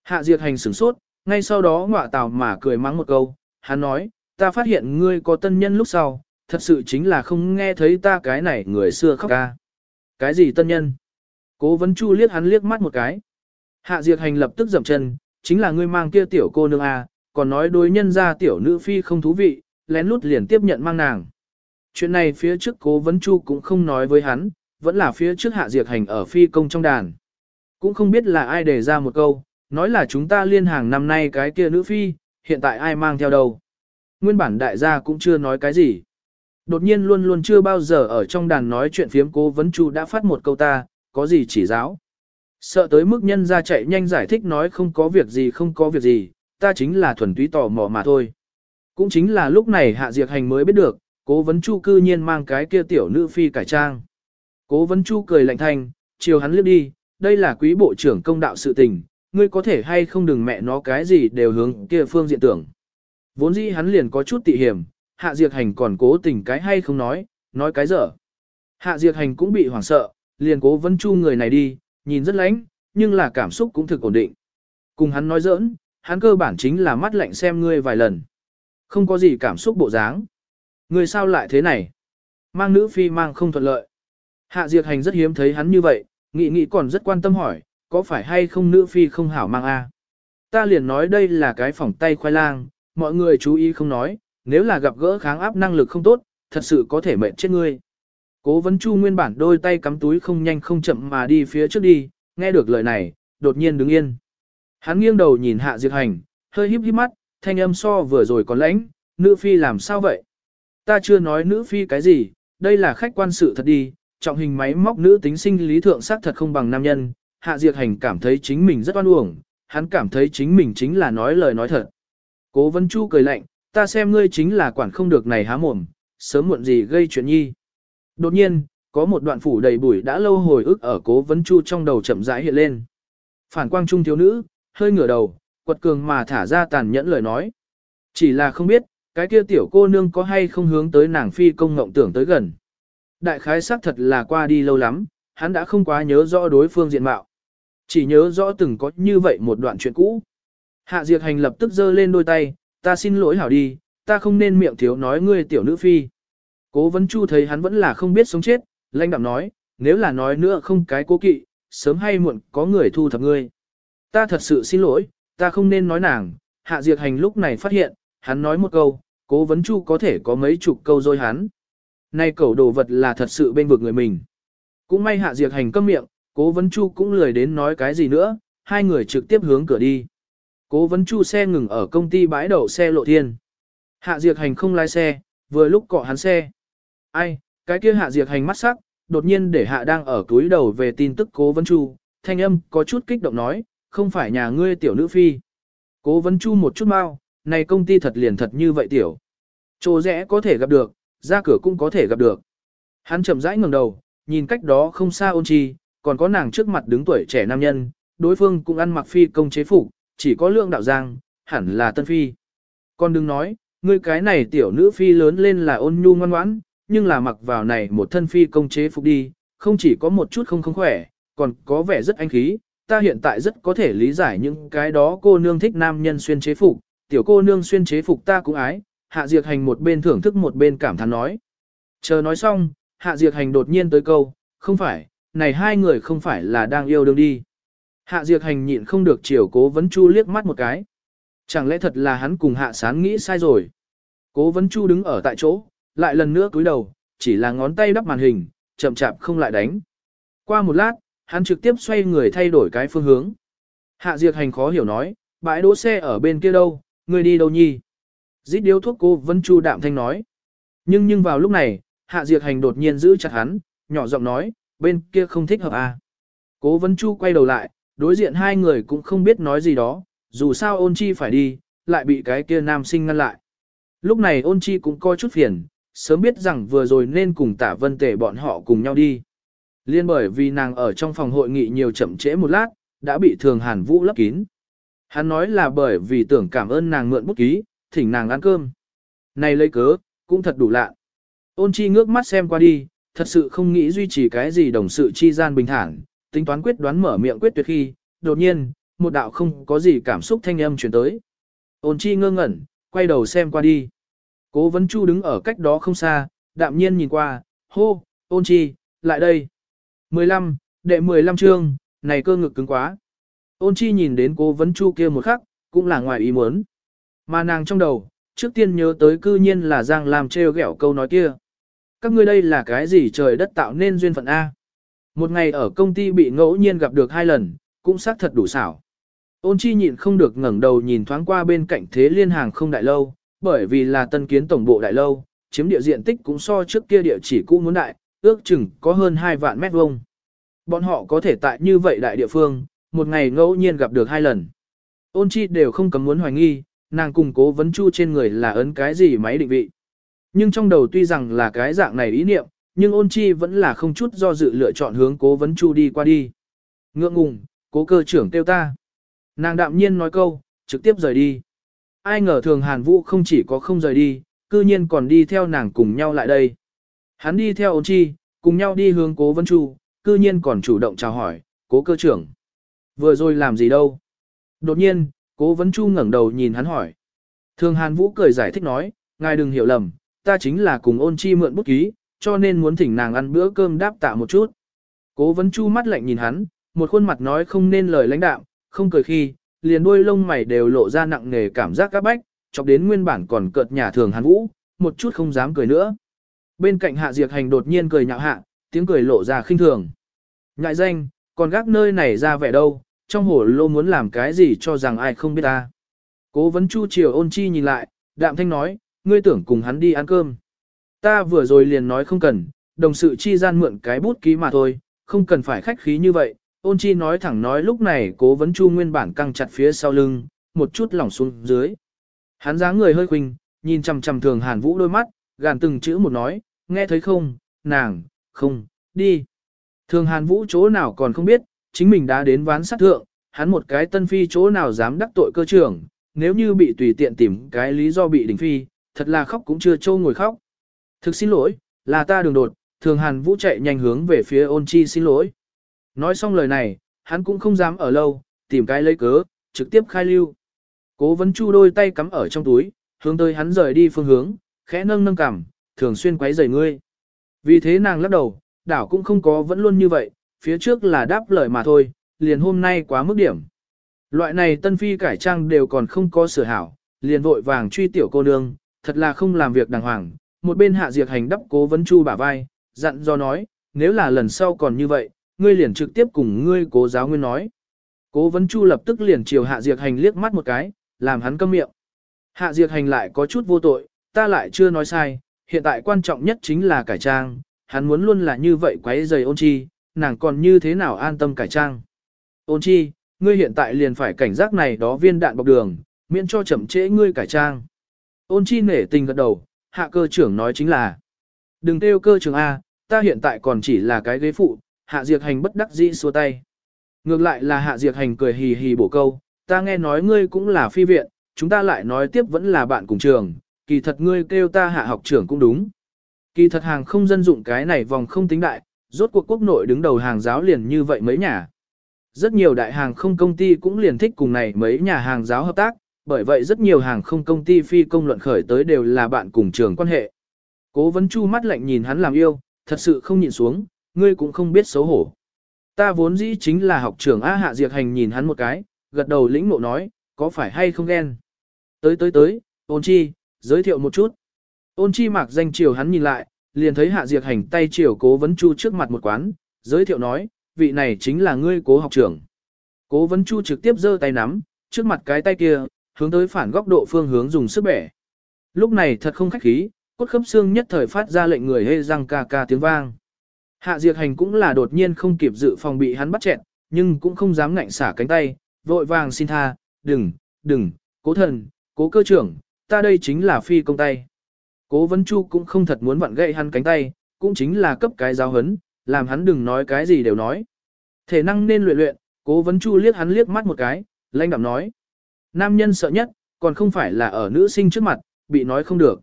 Hạ Diệt Hành sửng sốt, ngay sau đó ngọa tào mà cười mắng một câu, hắn nói, ta phát hiện ngươi có tân nhân lúc sau, thật sự chính là không nghe thấy ta cái này người xưa khóc ca. Cái gì tân nhân? Cố vấn chu liếc hắn liếc mắt một cái. Hạ Diệt Hành lập tức dậm chân, chính là ngươi mang kia tiểu cô nương à? còn nói đối nhân ra tiểu nữ phi không thú vị, lén lút liền tiếp nhận mang nàng. Chuyện này phía trước cố vấn chu cũng không nói với hắn, vẫn là phía trước Hạ Diệt Hành ở phi công trong đàn. Cũng không biết là ai đề ra một câu, nói là chúng ta liên hàng năm nay cái kia nữ phi, hiện tại ai mang theo đâu. Nguyên bản đại gia cũng chưa nói cái gì. Đột nhiên luôn luôn chưa bao giờ ở trong đàn nói chuyện phiếm cố vấn chu đã phát một câu ta, có gì chỉ giáo. Sợ tới mức nhân ra chạy nhanh giải thích nói không có việc gì không có việc gì, ta chính là thuần túy tò mò mà thôi. Cũng chính là lúc này hạ diệt hành mới biết được, cố vấn chu cư nhiên mang cái kia tiểu nữ phi cải trang. Cố vấn chu cười lạnh thanh, chiều hắn liếc đi, đây là quý bộ trưởng công đạo sự tình, ngươi có thể hay không đừng mẹ nó cái gì đều hướng kia phương diện tưởng. Vốn dĩ hắn liền có chút tị hiểm, hạ diệt hành còn cố tình cái hay không nói, nói cái dở. Hạ diệt hành cũng bị hoảng sợ, liền cố vấn chu người này đi, nhìn rất lánh, nhưng là cảm xúc cũng thực ổn định. Cùng hắn nói giỡn, hắn cơ bản chính là mắt lạnh xem ngươi vài lần. Không có gì cảm xúc bộ dáng. người sao lại thế này? Mang nữ phi mang không thuận lợi. Hạ diệt hành rất hiếm thấy hắn như vậy, nghị nghị còn rất quan tâm hỏi, có phải hay không nữ phi không hảo mang a? Ta liền nói đây là cái phỏng tay khoai lang, mọi người chú ý không nói, nếu là gặp gỡ kháng áp năng lực không tốt, thật sự có thể mệnh chết ngươi. Cố vấn chu nguyên bản đôi tay cắm túi không nhanh không chậm mà đi phía trước đi, nghe được lời này, đột nhiên đứng yên. Hắn nghiêng đầu nhìn hạ diệt hành, hơi híp híp mắt, thanh âm so vừa rồi còn lãnh, nữ phi làm sao vậy? Ta chưa nói nữ phi cái gì, đây là khách quan sự thật đi, trọng hình máy móc nữ tính sinh lý thượng xác thật không bằng nam nhân, hạ diệt hành cảm thấy chính mình rất oan uổng, hắn cảm thấy chính mình chính là nói lời nói thật. Cố vấn chu cười lạnh, ta xem ngươi chính là quản không được này há mồm, sớm muộn gì gây chuyện nhi. Đột nhiên, có một đoạn phủ đầy bụi đã lâu hồi ức ở cố vấn chu trong đầu chậm rãi hiện lên. Phản quang trung thiếu nữ, hơi ngửa đầu, quật cường mà thả ra tàn nhẫn lời nói. Chỉ là không biết, cái kia tiểu cô nương có hay không hướng tới nàng phi công ngộng tưởng tới gần. Đại khái xác thật là qua đi lâu lắm, hắn đã không quá nhớ rõ đối phương diện mạo. Chỉ nhớ rõ từng có như vậy một đoạn chuyện cũ. Hạ Diệt Hành lập tức giơ lên đôi tay, ta xin lỗi hảo đi, ta không nên miệng thiếu nói ngươi tiểu nữ phi. Cố vấn chu thấy hắn vẫn là không biết sống chết, lãnh đạm nói, nếu là nói nữa không cái cố kỵ, sớm hay muộn có người thu thập ngươi. Ta thật sự xin lỗi, ta không nên nói nàng, hạ diệt hành lúc này phát hiện, hắn nói một câu, cố vấn chu có thể có mấy chục câu rồi hắn. Nay cẩu đồ vật là thật sự bên vực người mình. Cũng may hạ diệt hành câm miệng, cố vấn chu cũng lười đến nói cái gì nữa, hai người trực tiếp hướng cửa đi. Cố vấn chu xe ngừng ở công ty bãi đậu xe lộ thiên. Hạ diệt hành không lái xe, vừa lúc cọ hắn xe. Ai, cái kia hạ diệt hành mắt sắc, đột nhiên để hạ đang ở túi đầu về tin tức cố vấn chu, thanh âm có chút kích động nói, không phải nhà ngươi tiểu nữ phi. Cố vấn chu một chút mau, này công ty thật liền thật như vậy tiểu. Chỗ rẽ có thể gặp được, ra cửa cũng có thể gặp được. Hắn chậm rãi ngẩng đầu, nhìn cách đó không xa ôn chi, còn có nàng trước mặt đứng tuổi trẻ nam nhân, đối phương cũng ăn mặc phi công chế phục, chỉ có lượng đạo giang, hẳn là tân phi. Còn đừng nói, ngươi cái này tiểu nữ phi lớn lên là ôn nhu ngoan ngoãn, nhưng là mặc vào này một thân phi công chế phục đi, không chỉ có một chút không không khỏe, còn có vẻ rất anh khí. Ta hiện tại rất có thể lý giải những cái đó cô nương thích nam nhân xuyên chế phục, tiểu cô nương xuyên chế phục ta cũng ái, hạ diệt hành một bên thưởng thức một bên cảm thán nói. Chờ nói xong, hạ diệt hành đột nhiên tới câu, không phải, này hai người không phải là đang yêu đương đi. Hạ diệt Hành nhịn không được chiều cố vấn chu liếc mắt một cái. Chẳng lẽ thật là hắn cùng hạ sán nghĩ sai rồi. Cố vấn chu đứng ở tại chỗ, lại lần nữa cúi đầu, chỉ là ngón tay đắp màn hình, chậm chạp không lại đánh. Qua một lát, hắn trực tiếp xoay người thay đổi cái phương hướng. Hạ diệt Hành khó hiểu nói, bãi đỗ xe ở bên kia đâu, người đi đâu nhi? Dít điếu thuốc cô vấn chu đạm thanh nói. Nhưng nhưng vào lúc này, Hạ diệt Hành đột nhiên giữ chặt hắn, nhỏ giọng nói, bên kia không thích hợp à. Cố vấn chu quay đầu lại, đối diện hai người cũng không biết nói gì đó, dù sao ôn chi phải đi, lại bị cái kia nam sinh ngăn lại. Lúc này ôn chi cũng coi chút phiền, sớm biết rằng vừa rồi nên cùng tả vân tể bọn họ cùng nhau đi. Liên bởi vì nàng ở trong phòng hội nghị nhiều chậm trễ một lát, đã bị thường hàn vũ lấp kín. Hắn nói là bởi vì tưởng cảm ơn nàng mượn bút ký, thỉnh nàng ăn cơm. Này lấy cớ, cũng thật đủ lạ. Ôn chi ngước mắt xem qua đi, thật sự không nghĩ duy trì cái gì đồng sự chi gian bình thản, tính toán quyết đoán mở miệng quyết tuyệt khi, đột nhiên, một đạo không có gì cảm xúc thanh âm truyền tới. Ôn chi ngơ ngẩn, quay đầu xem qua đi. Cố vấn chu đứng ở cách đó không xa, đạm nhiên nhìn qua, hô, ôn chi, lại đây. 15, đệ 15 chương, này cơ ngực cứng quá. Ôn chi nhìn đến cố vấn chu kia một khắc, cũng là ngoài ý muốn. Mà nàng trong đầu, trước tiên nhớ tới cư nhiên là Giang làm trêu ghẹo câu nói kia. Các ngươi đây là cái gì trời đất tạo nên duyên phận A. Một ngày ở công ty bị ngẫu nhiên gặp được hai lần, cũng xác thật đủ xảo. Ôn chi nhịn không được ngẩng đầu nhìn thoáng qua bên cạnh thế liên hàng không đại lâu, bởi vì là tân kiến tổng bộ đại lâu, chiếm địa diện tích cũng so trước kia địa chỉ cũ muốn đại, ước chừng có hơn 2 vạn mét vuông. Bọn họ có thể tại như vậy đại địa phương, một ngày ngẫu nhiên gặp được hai lần. Ôn chi đều không cấm muốn hoài nghi, nàng cùng cố vấn chu trên người là ấn cái gì máy định vị. Nhưng trong đầu tuy rằng là cái dạng này ý niệm, nhưng ôn chi vẫn là không chút do dự lựa chọn hướng cố vấn chu đi qua đi. Ngượng ngùng, cố cơ trưởng tiêu ta. Nàng đạm nhiên nói câu, trực tiếp rời đi. Ai ngờ thường hàn vũ không chỉ có không rời đi, cư nhiên còn đi theo nàng cùng nhau lại đây. Hắn đi theo ôn chi, cùng nhau đi hướng cố vân chu, cư nhiên còn chủ động chào hỏi, cố cơ trưởng. Vừa rồi làm gì đâu? Đột nhiên, cố vấn chu ngẩng đầu nhìn hắn hỏi. Thường hàn vũ cười giải thích nói, ngài đừng hiểu lầm, ta chính là cùng ôn chi mượn bút ký, cho nên muốn thỉnh nàng ăn bữa cơm đáp tạ một chút. Cố vấn chu mắt lạnh nhìn hắn, một khuôn mặt nói không nên lời lãnh đạm, không cười khi, liền đuôi lông mày đều lộ ra nặng nề cảm giác các bách, chọc đến nguyên bản còn cợt nhà thường hàn vũ, một chút không dám cười nữa. Bên cạnh hạ diệt hành đột nhiên cười nhạo hạ, tiếng cười lộ ra khinh thường. Ngại danh, còn gác nơi này ra vẻ đâu, trong hồ lô muốn làm cái gì cho rằng ai không biết ta. Cố vấn chu triều ôn chi nhìn lại, đạm thanh nói, ngươi tưởng cùng hắn đi ăn cơm. Ta vừa rồi liền nói không cần, đồng sự chi gian mượn cái bút ký mà thôi, không cần phải khách khí như vậy. Ôn chi nói thẳng nói lúc này cố vấn chu nguyên bản căng chặt phía sau lưng, một chút lỏng xuống dưới. Hắn dáng người hơi khuynh, nhìn chằm chằm thường hàn vũ đôi mắt, gàn từng chữ một nói, nghe thấy không, nàng, không, đi. Thường hàn vũ chỗ nào còn không biết, chính mình đã đến ván sát thượng, hắn một cái tân phi chỗ nào dám đắc tội cơ trưởng, nếu như bị tùy tiện tìm cái lý do bị đình phi, thật là khóc cũng chưa trâu ngồi khóc. Thực xin lỗi, là ta đường đột, thường hàn vũ chạy nhanh hướng về phía ôn chi xin lỗi. Nói xong lời này, hắn cũng không dám ở lâu, tìm cái lấy cớ, trực tiếp khai lưu. Cố vấn chu đôi tay cắm ở trong túi, hướng tới hắn rời đi phương hướng, khẽ nâng nâng cằm, thường xuyên quấy rầy ngươi. Vì thế nàng lắc đầu, đảo cũng không có vẫn luôn như vậy, phía trước là đáp lời mà thôi, liền hôm nay quá mức điểm. Loại này tân phi cải trang đều còn không có sửa hảo, liền vội vàng truy tiểu cô nương, thật là không làm việc đàng hoàng. Một bên hạ diệt hành đắp cố vấn chu bả vai, dặn do nói, nếu là lần sau còn như vậy, ngươi liền trực tiếp cùng ngươi cố giáo nguyên nói. Cố vấn chu lập tức liền chiều hạ diệt hành liếc mắt một cái, làm hắn câm miệng. Hạ diệt hành lại có chút vô tội, ta lại chưa nói sai, hiện tại quan trọng nhất chính là cải trang, hắn muốn luôn là như vậy quấy giày ôn chi, nàng còn như thế nào an tâm cải trang. Ôn chi, ngươi hiện tại liền phải cảnh giác này đó viên đạn bọc đường, miễn cho chậm trễ ngươi cải trang. Ôn chi nể tình gật đầu, hạ cơ trưởng nói chính là. Đừng kêu cơ trưởng A, ta hiện tại còn chỉ là cái ghế phụ, hạ diệt hành bất đắc dĩ xua tay. Ngược lại là hạ diệt hành cười hì hì bổ câu, ta nghe nói ngươi cũng là phi viện, chúng ta lại nói tiếp vẫn là bạn cùng trường, kỳ thật ngươi kêu ta hạ học trưởng cũng đúng. Kỳ thật hàng không dân dụng cái này vòng không tính đại, rốt cuộc quốc nội đứng đầu hàng giáo liền như vậy mấy nhà. Rất nhiều đại hàng không công ty cũng liền thích cùng này mấy nhà hàng giáo hợp tác, bởi vậy rất nhiều hàng không công ty phi công luận khởi tới đều là bạn cùng trường quan hệ. Cố vấn chu mắt lạnh nhìn hắn làm yêu, thật sự không nhìn xuống, ngươi cũng không biết xấu hổ. Ta vốn dĩ chính là học trưởng A Hạ Diệt Hành nhìn hắn một cái, gật đầu lĩnh ngộ nói, có phải hay không ghen. Tới tới tới, ôn chi, giới thiệu một chút. Ôn chi mạc danh chiều hắn nhìn lại, liền thấy Hạ Diệt Hành tay chiều cố vấn chu trước mặt một quán, giới thiệu nói, vị này chính là ngươi cố học trưởng. Cố vấn chu trực tiếp giơ tay nắm, trước mặt cái tay kia, hướng tới phản góc độ phương hướng dùng sức bẻ. Lúc này thật không khách khí, cốt khớp xương nhất thời phát ra lệnh người hê răng ca ca tiếng vang. Hạ Diệt Hành cũng là đột nhiên không kịp dự phòng bị hắn bắt chẹn, nhưng cũng không dám ngạnh xả cánh tay, vội vàng xin tha, đừng, đừng, cố thần, cố cơ trưởng, ta đây chính là phi công tay. Cố vấn chu cũng không thật muốn vặn gậy hắn cánh tay, cũng chính là cấp cái giáo hấn, làm hắn đừng nói cái gì đều nói. Thể năng nên luyện luyện, cố vấn chu liếc hắn liếc mắt một cái, lanh đạm nói. Nam nhân sợ nhất, còn không phải là ở nữ sinh trước mặt, bị nói không được.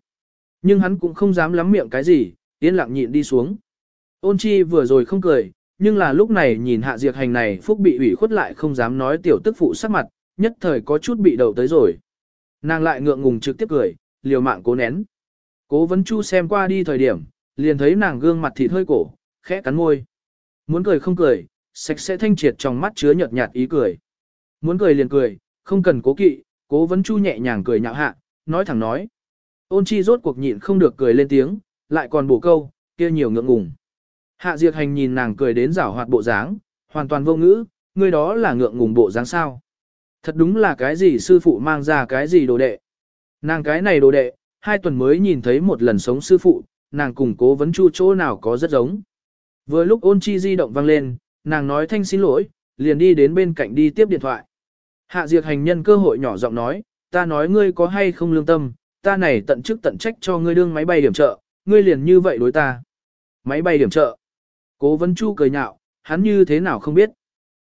Nhưng hắn cũng không dám lắm miệng cái gì, yên lặng nhịn đi xuống. Ôn chi vừa rồi không cười, nhưng là lúc này nhìn hạ diệt hành này phúc bị ủy khuất lại không dám nói tiểu tức phụ sắc mặt, nhất thời có chút bị đầu tới rồi. Nàng lại ngượng ngùng trực tiếp cười, liều mạng cố nén. Cố vấn chu xem qua đi thời điểm, liền thấy nàng gương mặt thịt hơi cổ, khẽ cắn môi. Muốn cười không cười, sạch sẽ thanh triệt trong mắt chứa nhợt nhạt ý cười. Muốn cười liền cười, không cần cố kỵ, cố vấn chu nhẹ nhàng cười nhạo hạ, nói thẳng nói. Ôn chi rốt cuộc nhịn không được cười lên tiếng, lại còn bổ câu, kia nhiều ngượng ngùng. Hạ Diệt Hành nhìn nàng cười đến rảo hoạt bộ dáng, hoàn toàn vô ngữ, người đó là ngượng ngùng bộ dáng sao. Thật đúng là cái gì sư phụ mang ra cái gì đồ đệ. Nàng cái này đồ đệ, hai tuần mới nhìn thấy một lần sống sư phụ, nàng cùng cố vấn chu chỗ nào có rất giống. Vừa lúc ôn chi di động vang lên, nàng nói thanh xin lỗi, liền đi đến bên cạnh đi tiếp điện thoại. Hạ Diệt Hành nhân cơ hội nhỏ giọng nói, ta nói ngươi có hay không lương tâm, ta này tận chức tận trách cho ngươi đương máy bay điểm trợ, ngươi liền như vậy đối ta. Máy bay điểm trợ. Cố vấn chu cười nhạo, hắn như thế nào không biết.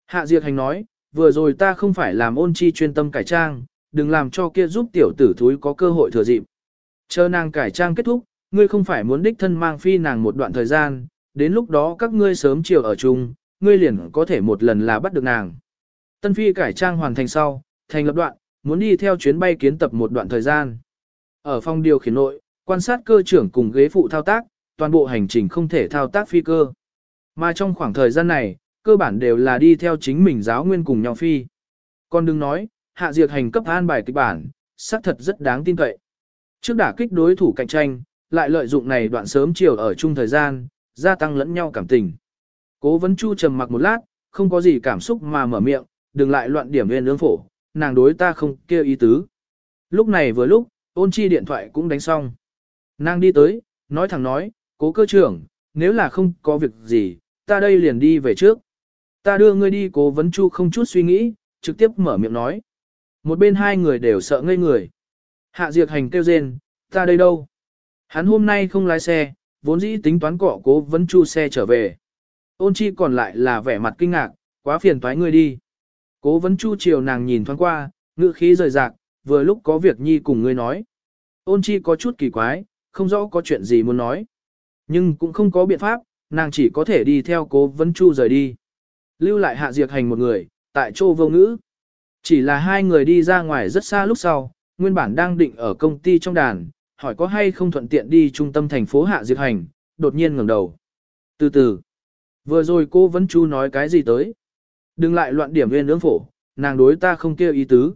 Hạ Diệt Hành nói, vừa rồi ta không phải làm ôn chi chuyên tâm cải trang, đừng làm cho kia giúp tiểu tử thúi có cơ hội thừa dịp. Chờ nàng cải trang kết thúc, ngươi không phải muốn đích thân mang phi nàng một đoạn thời gian, đến lúc đó các ngươi sớm chiều ở chung, ngươi liền có thể một lần là bắt được nàng. Tân phi cải trang hoàn thành sau, thành lập đoạn, muốn đi theo chuyến bay kiến tập một đoạn thời gian. Ở phòng điều khiển nội, quan sát cơ trưởng cùng ghế phụ thao tác, toàn bộ hành trình không thể thao tác phi cơ. Mà trong khoảng thời gian này, cơ bản đều là đi theo chính mình giáo nguyên cùng nhau phi. Còn đừng nói, hạ diệt hành cấp an bài kịch bản, xác thật rất đáng tin cậy. Trước đả kích đối thủ cạnh tranh, lại lợi dụng này đoạn sớm chiều ở chung thời gian, gia tăng lẫn nhau cảm tình. Cố vấn chu trầm mặc một lát, không có gì cảm xúc mà mở miệng, đừng lại loạn điểm viên ương phổ, nàng đối ta không kêu ý tứ. Lúc này vừa lúc, ôn chi điện thoại cũng đánh xong. Nàng đi tới, nói thẳng nói, cố cơ trưởng, nếu là không có việc gì, ta đây liền đi về trước. Ta đưa ngươi đi cố vấn chu không chút suy nghĩ, trực tiếp mở miệng nói. Một bên hai người đều sợ ngây người. Hạ diệt hành kêu rên, ta đây đâu? Hắn hôm nay không lái xe, vốn dĩ tính toán cọ cố vấn chu xe trở về. Ôn chi còn lại là vẻ mặt kinh ngạc, quá phiền toái ngươi đi. Cố vấn chu chiều nàng nhìn thoáng qua, ngữ khí rời rạc, vừa lúc có việc nhi cùng ngươi nói. Ôn chi có chút kỳ quái, không rõ có chuyện gì muốn nói. Nhưng cũng không có biện pháp, nàng chỉ có thể đi theo cố vấn chu rời đi. Lưu lại hạ diệt hành một người, tại chỗ vô ngữ. Chỉ là hai người đi ra ngoài rất xa lúc sau, nguyên bản đang định ở công ty trong đàn, hỏi có hay không thuận tiện đi trung tâm thành phố hạ diệt hành, đột nhiên ngẩng đầu. Từ từ, vừa rồi cô vẫn chú nói cái gì tới? Đừng lại loạn điểm viên ương phổ, nàng đối ta không kêu ý tứ.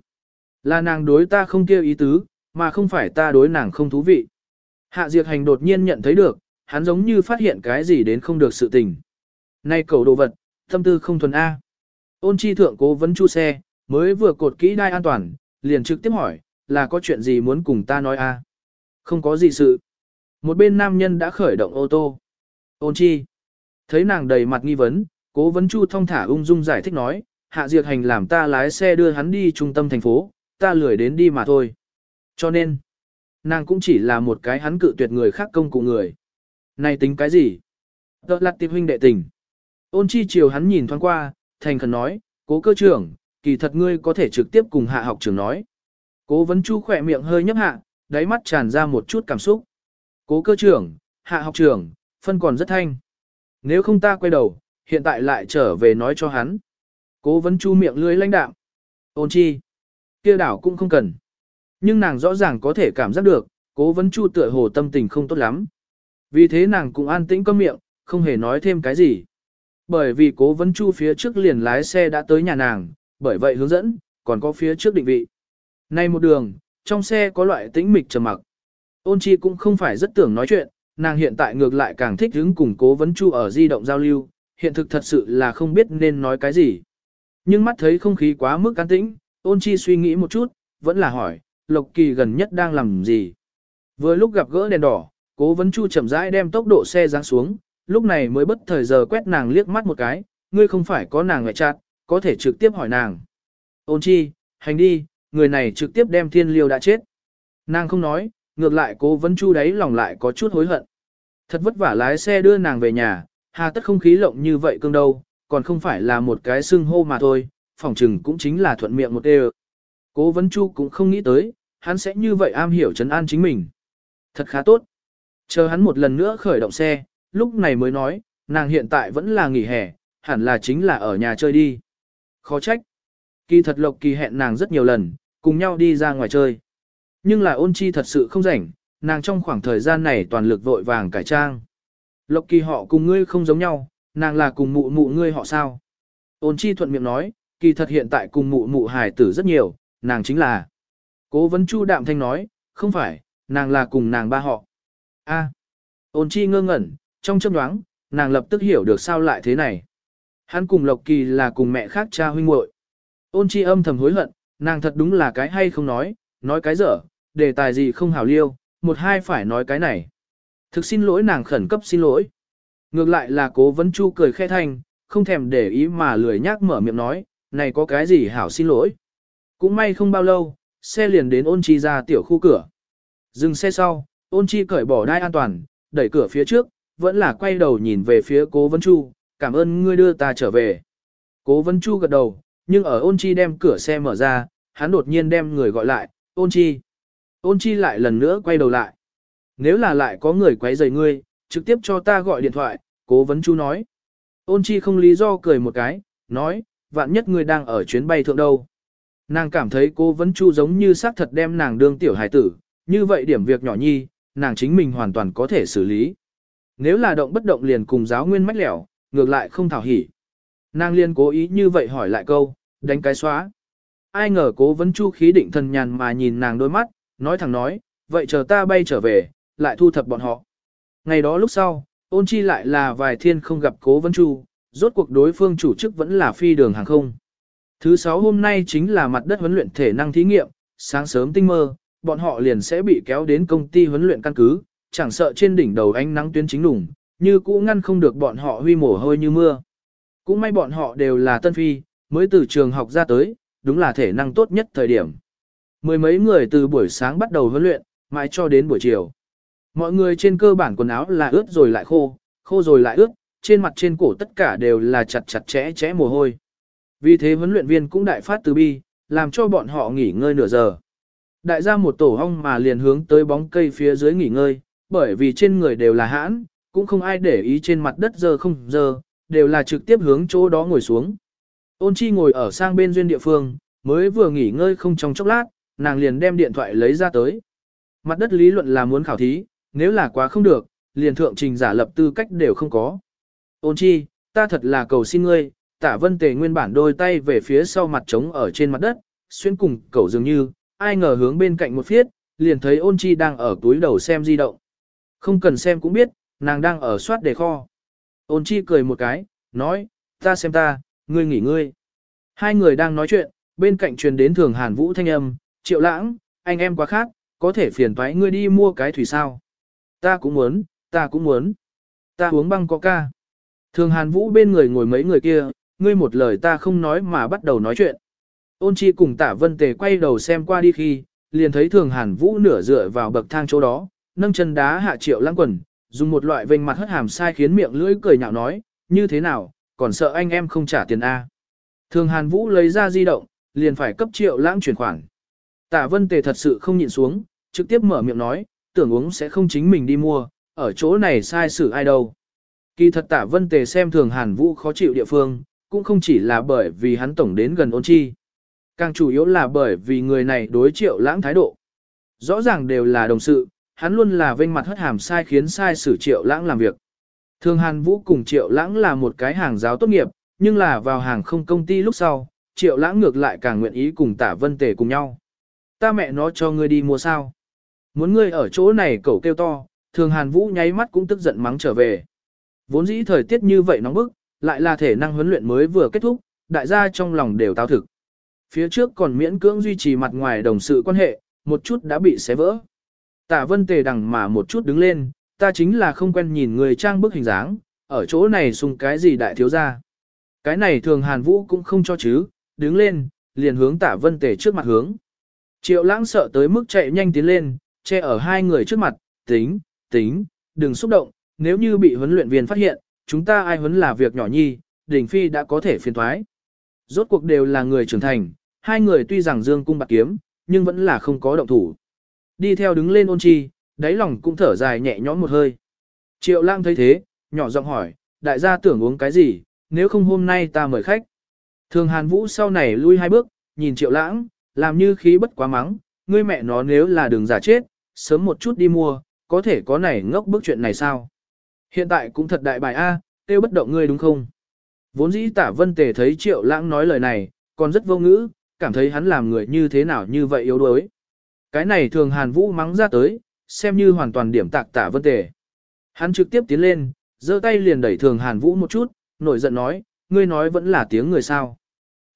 Là nàng đối ta không kêu ý tứ, mà không phải ta đối nàng không thú vị. Hạ diệt hành đột nhiên nhận thấy được, hắn giống như phát hiện cái gì đến không được sự tình. Nay cầu đồ vật, tâm tư không thuần A. Ôn chi thượng cố vấn chu xe, mới vừa cột kỹ đai an toàn, liền trực tiếp hỏi, là có chuyện gì muốn cùng ta nói A. Không có gì sự. Một bên nam nhân đã khởi động ô tô. Ôn chi. Thấy nàng đầy mặt nghi vấn, cố vấn chu thông thả ung dung giải thích nói, hạ diệt hành làm ta lái xe đưa hắn đi trung tâm thành phố, ta lười đến đi mà thôi. Cho nên, nàng cũng chỉ là một cái hắn cự tuyệt người khác công cụ người. Này tính cái gì? Đợt lặt tiệp huynh đệ tình. Ôn chi chiều hắn nhìn thoáng qua, thành khẩn nói, cố cơ trưởng, kỳ thật ngươi có thể trực tiếp cùng hạ học trưởng nói. Cố vấn chu khỏe miệng hơi nhấp hạ, đáy mắt tràn ra một chút cảm xúc. Cố cơ trưởng, hạ học trưởng, phân còn rất thanh. Nếu không ta quay đầu, hiện tại lại trở về nói cho hắn. Cố vấn chu miệng lưới lãnh đạm. Ôn chi. kia đảo cũng không cần. Nhưng nàng rõ ràng có thể cảm giác được, cố vấn chu tựa hồ tâm tình không tốt lắm. Vì thế nàng cũng an tĩnh câm miệng, không hề nói thêm cái gì. Bởi vì cố vấn chu phía trước liền lái xe đã tới nhà nàng, bởi vậy hướng dẫn, còn có phía trước định vị. Nay một đường, trong xe có loại tĩnh mịch trầm mặc. Ôn chi cũng không phải rất tưởng nói chuyện, nàng hiện tại ngược lại càng thích hứng cùng cố vấn chu ở di động giao lưu, hiện thực thật sự là không biết nên nói cái gì. Nhưng mắt thấy không khí quá mức an tĩnh, ôn chi suy nghĩ một chút, vẫn là hỏi, Lộc Kỳ gần nhất đang làm gì? Vừa lúc gặp gỡ đèn đỏ, cố vấn chu chậm rãi đem tốc độ xe giáng xuống, lúc này mới bất thời giờ quét nàng liếc mắt một cái, ngươi không phải có nàng ngoại chặt, có thể trực tiếp hỏi nàng. Ôn chi, hành đi, người này trực tiếp đem thiên liêu đã chết. Nàng không nói, ngược lại cố vấn chu đấy lòng lại có chút hối hận. Thật vất vả lái xe đưa nàng về nhà, hà tất không khí lộng như vậy cương đâu, còn không phải là một cái xưng hô mà thôi, phỏng chừng cũng chính là thuận miệng một đê Cố vấn chu cũng không nghĩ tới, hắn sẽ như vậy am hiểu trấn an chính mình. Thật khá tốt. Chờ hắn một lần nữa khởi động xe, lúc này mới nói, nàng hiện tại vẫn là nghỉ hè, hẳn là chính là ở nhà chơi đi. Khó trách. Kỳ thật Lộc Kỳ hẹn nàng rất nhiều lần, cùng nhau đi ra ngoài chơi. Nhưng là ôn chi thật sự không rảnh, nàng trong khoảng thời gian này toàn lực vội vàng cải trang. Lộc Kỳ họ cùng ngươi không giống nhau, nàng là cùng mụ mụ ngươi họ sao. Ôn chi thuận miệng nói, kỳ thật hiện tại cùng mụ mụ hài tử rất nhiều, nàng chính là. Cố vấn chu đạm thanh nói, không phải, nàng là cùng nàng ba họ. A. Ôn chi ngơ ngẩn, trong chớp nhoáng, nàng lập tức hiểu được sao lại thế này. Hắn cùng Lộc Kỳ là cùng mẹ khác cha huynh muội. Ôn chi âm thầm hối hận, nàng thật đúng là cái hay không nói, nói cái dở, đề tài gì không hảo liêu, một hai phải nói cái này. Thực xin lỗi nàng khẩn cấp xin lỗi. Ngược lại là cố vấn chu cười khẽ thanh, không thèm để ý mà lười nhác mở miệng nói, này có cái gì hảo xin lỗi. Cũng may không bao lâu, xe liền đến ôn chi ra tiểu khu cửa. Dừng xe sau, ôn chi cởi bỏ đai an toàn, đẩy cửa phía trước, vẫn là quay đầu nhìn về phía cố vấn chu, cảm ơn ngươi đưa ta trở về. Cố vấn chu gật đầu, nhưng ở ôn chi đem cửa xe mở ra, hắn đột nhiên đem người gọi lại, ôn chi. Ôn chi lại lần nữa quay đầu lại. Nếu là lại có người quấy rầy ngươi, trực tiếp cho ta gọi điện thoại, cố vấn chu nói. Ôn chi không lý do cười một cái, nói, vạn nhất ngươi đang ở chuyến bay thượng đâu. Nàng cảm thấy cố vấn chu giống như xác thật đem nàng đương tiểu hải tử, như vậy điểm việc nhỏ nhi, nàng chính mình hoàn toàn có thể xử lý. Nếu là động bất động liền cùng giáo nguyên mách lẻo, ngược lại không thảo hỉ. Nàng liên cố ý như vậy hỏi lại câu, đánh cái xóa. Ai ngờ cố vấn chu khí định thần nhàn mà nhìn nàng đôi mắt, nói thẳng nói, vậy chờ ta bay trở về, lại thu thập bọn họ. Ngày đó lúc sau, ôn chi lại là vài thiên không gặp cố vấn chu, rốt cuộc đối phương chủ chức vẫn là phi đường hàng không. Thứ sáu hôm nay chính là mặt đất huấn luyện thể năng thí nghiệm, sáng sớm tinh mơ, bọn họ liền sẽ bị kéo đến công ty huấn luyện căn cứ, chẳng sợ trên đỉnh đầu ánh nắng tuyến chính lủng, như cũ ngăn không được bọn họ huy mồ hôi như mưa. Cũng may bọn họ đều là tân phi, mới từ trường học ra tới, đúng là thể năng tốt nhất thời điểm. Mười mấy người từ buổi sáng bắt đầu huấn luyện, mãi cho đến buổi chiều. Mọi người trên cơ bản quần áo là ướt rồi lại khô, khô rồi lại ướt, trên mặt trên cổ tất cả đều là chặt chặt chẽ chẽ mồ hôi. Vì thế huấn luyện viên cũng đại phát từ bi, làm cho bọn họ nghỉ ngơi nửa giờ. Đại gia một tổ hong mà liền hướng tới bóng cây phía dưới nghỉ ngơi, bởi vì trên người đều là hãn, cũng không ai để ý trên mặt đất giờ không giờ, đều là trực tiếp hướng chỗ đó ngồi xuống. Ôn chi ngồi ở sang bên duyên địa phương, mới vừa nghỉ ngơi không trong chốc lát, nàng liền đem điện thoại lấy ra tới. Mặt đất lý luận là muốn khảo thí, nếu là quá không được, liền thượng trình giả lập tư cách đều không có. Ôn chi, ta thật là cầu xin ngươi, tả vân tề nguyên bản đôi tay về phía sau mặt trống ở trên mặt đất, xuyên cùng cầu dường như, ai ngờ hướng bên cạnh một phiết, liền thấy ôn chi đang ở túi đầu xem di động. Không cần xem cũng biết, nàng đang ở soát đề kho. Ôn chi cười một cái, nói, ta xem ta, ngươi nghỉ ngươi. Hai người đang nói chuyện, bên cạnh truyền đến thường hàn vũ thanh âm, triệu lãng, anh em quá khác, có thể phiền toái ngươi đi mua cái thủy sao. Ta cũng muốn, ta cũng muốn. Ta uống băng coca. Thường hàn vũ bên người ngồi mấy người kia, ngươi một lời ta không nói mà bắt đầu nói chuyện. Ôn chi cùng tả vân tề quay đầu xem qua đi khi, liền thấy thường hàn vũ nửa dựa vào bậc thang chỗ đó, nâng chân đá hạ triệu lãng quần, dùng một loại vênh mặt hất hàm sai khiến miệng lưỡi cười nhạo nói, như thế nào, còn sợ anh em không trả tiền A. Thường hàn vũ lấy ra di động, liền phải cấp triệu lãng chuyển khoản. Tả vân tề thật sự không nhịn xuống, trực tiếp mở miệng nói, tưởng uống sẽ không chính mình đi mua, ở chỗ này sai xử ai đâu. Kỳ thật tả vân tề xem thường hàn vũ khó chịu địa phương, cũng không chỉ là bởi vì hắn tổng đến gần ôn chi. Càng chủ yếu là bởi vì người này đối triệu lãng thái độ. Rõ ràng đều là đồng sự, hắn luôn là vênh mặt hất hàm sai khiến sai sử triệu lãng làm việc. Thường Hàn Vũ cùng Triệu Lãng là một cái hàng giáo tốt nghiệp, nhưng là vào hàng không công ty lúc sau, Triệu Lãng ngược lại càng nguyện ý cùng Tả Vân Tề cùng nhau. Ta mẹ nó cho ngươi đi mua sao? Muốn ngươi ở chỗ này cẩu kêu to, Thường Hàn Vũ nháy mắt cũng tức giận mắng trở về. Vốn dĩ thời tiết như vậy nóng bức, lại là thể năng huấn luyện mới vừa kết thúc, đại gia trong lòng đều tao thực. Phía trước còn miễn cưỡng duy trì mặt ngoài đồng sự quan hệ, một chút đã bị xé vỡ. Tạ vân tề đằng mà một chút đứng lên, ta chính là không quen nhìn người trang bức hình dáng, ở chỗ này sung cái gì đại thiếu ra. Cái này thường hàn vũ cũng không cho chứ, đứng lên, liền hướng tả vân tề trước mặt hướng. Triệu lãng sợ tới mức chạy nhanh tiến lên, che ở hai người trước mặt, tính, tính, đừng xúc động, nếu như bị huấn luyện viên phát hiện, chúng ta ai huấn là việc nhỏ nhi, đình phi đã có thể phiền thoái. Rốt cuộc đều là người trưởng thành, hai người tuy rằng dương cung bạc kiếm, nhưng vẫn là không có động thủ. Đi theo đứng lên ôn chi, đáy lòng cũng thở dài nhẹ nhõm một hơi. Triệu lang thấy thế, nhỏ giọng hỏi, đại gia tưởng uống cái gì, nếu không hôm nay ta mời khách. Thường hàn vũ sau này lui hai bước, nhìn triệu lãng, làm như khí bất quá mắng, ngươi mẹ nó nếu là đường giả chết, sớm một chút đi mua, có thể có này ngốc bước chuyện này sao. Hiện tại cũng thật đại bài A, tiêu bất động ngươi đúng không? Vốn dĩ tả vân tề thấy triệu lãng nói lời này, còn rất vô ngữ, cảm thấy hắn làm người như thế nào như vậy yếu đuối. Cái này thường hàn vũ mắng ra tới, xem như hoàn toàn điểm tạc tả vân tề. Hắn trực tiếp tiến lên, giơ tay liền đẩy thường hàn vũ một chút, nổi giận nói, ngươi nói vẫn là tiếng người sao.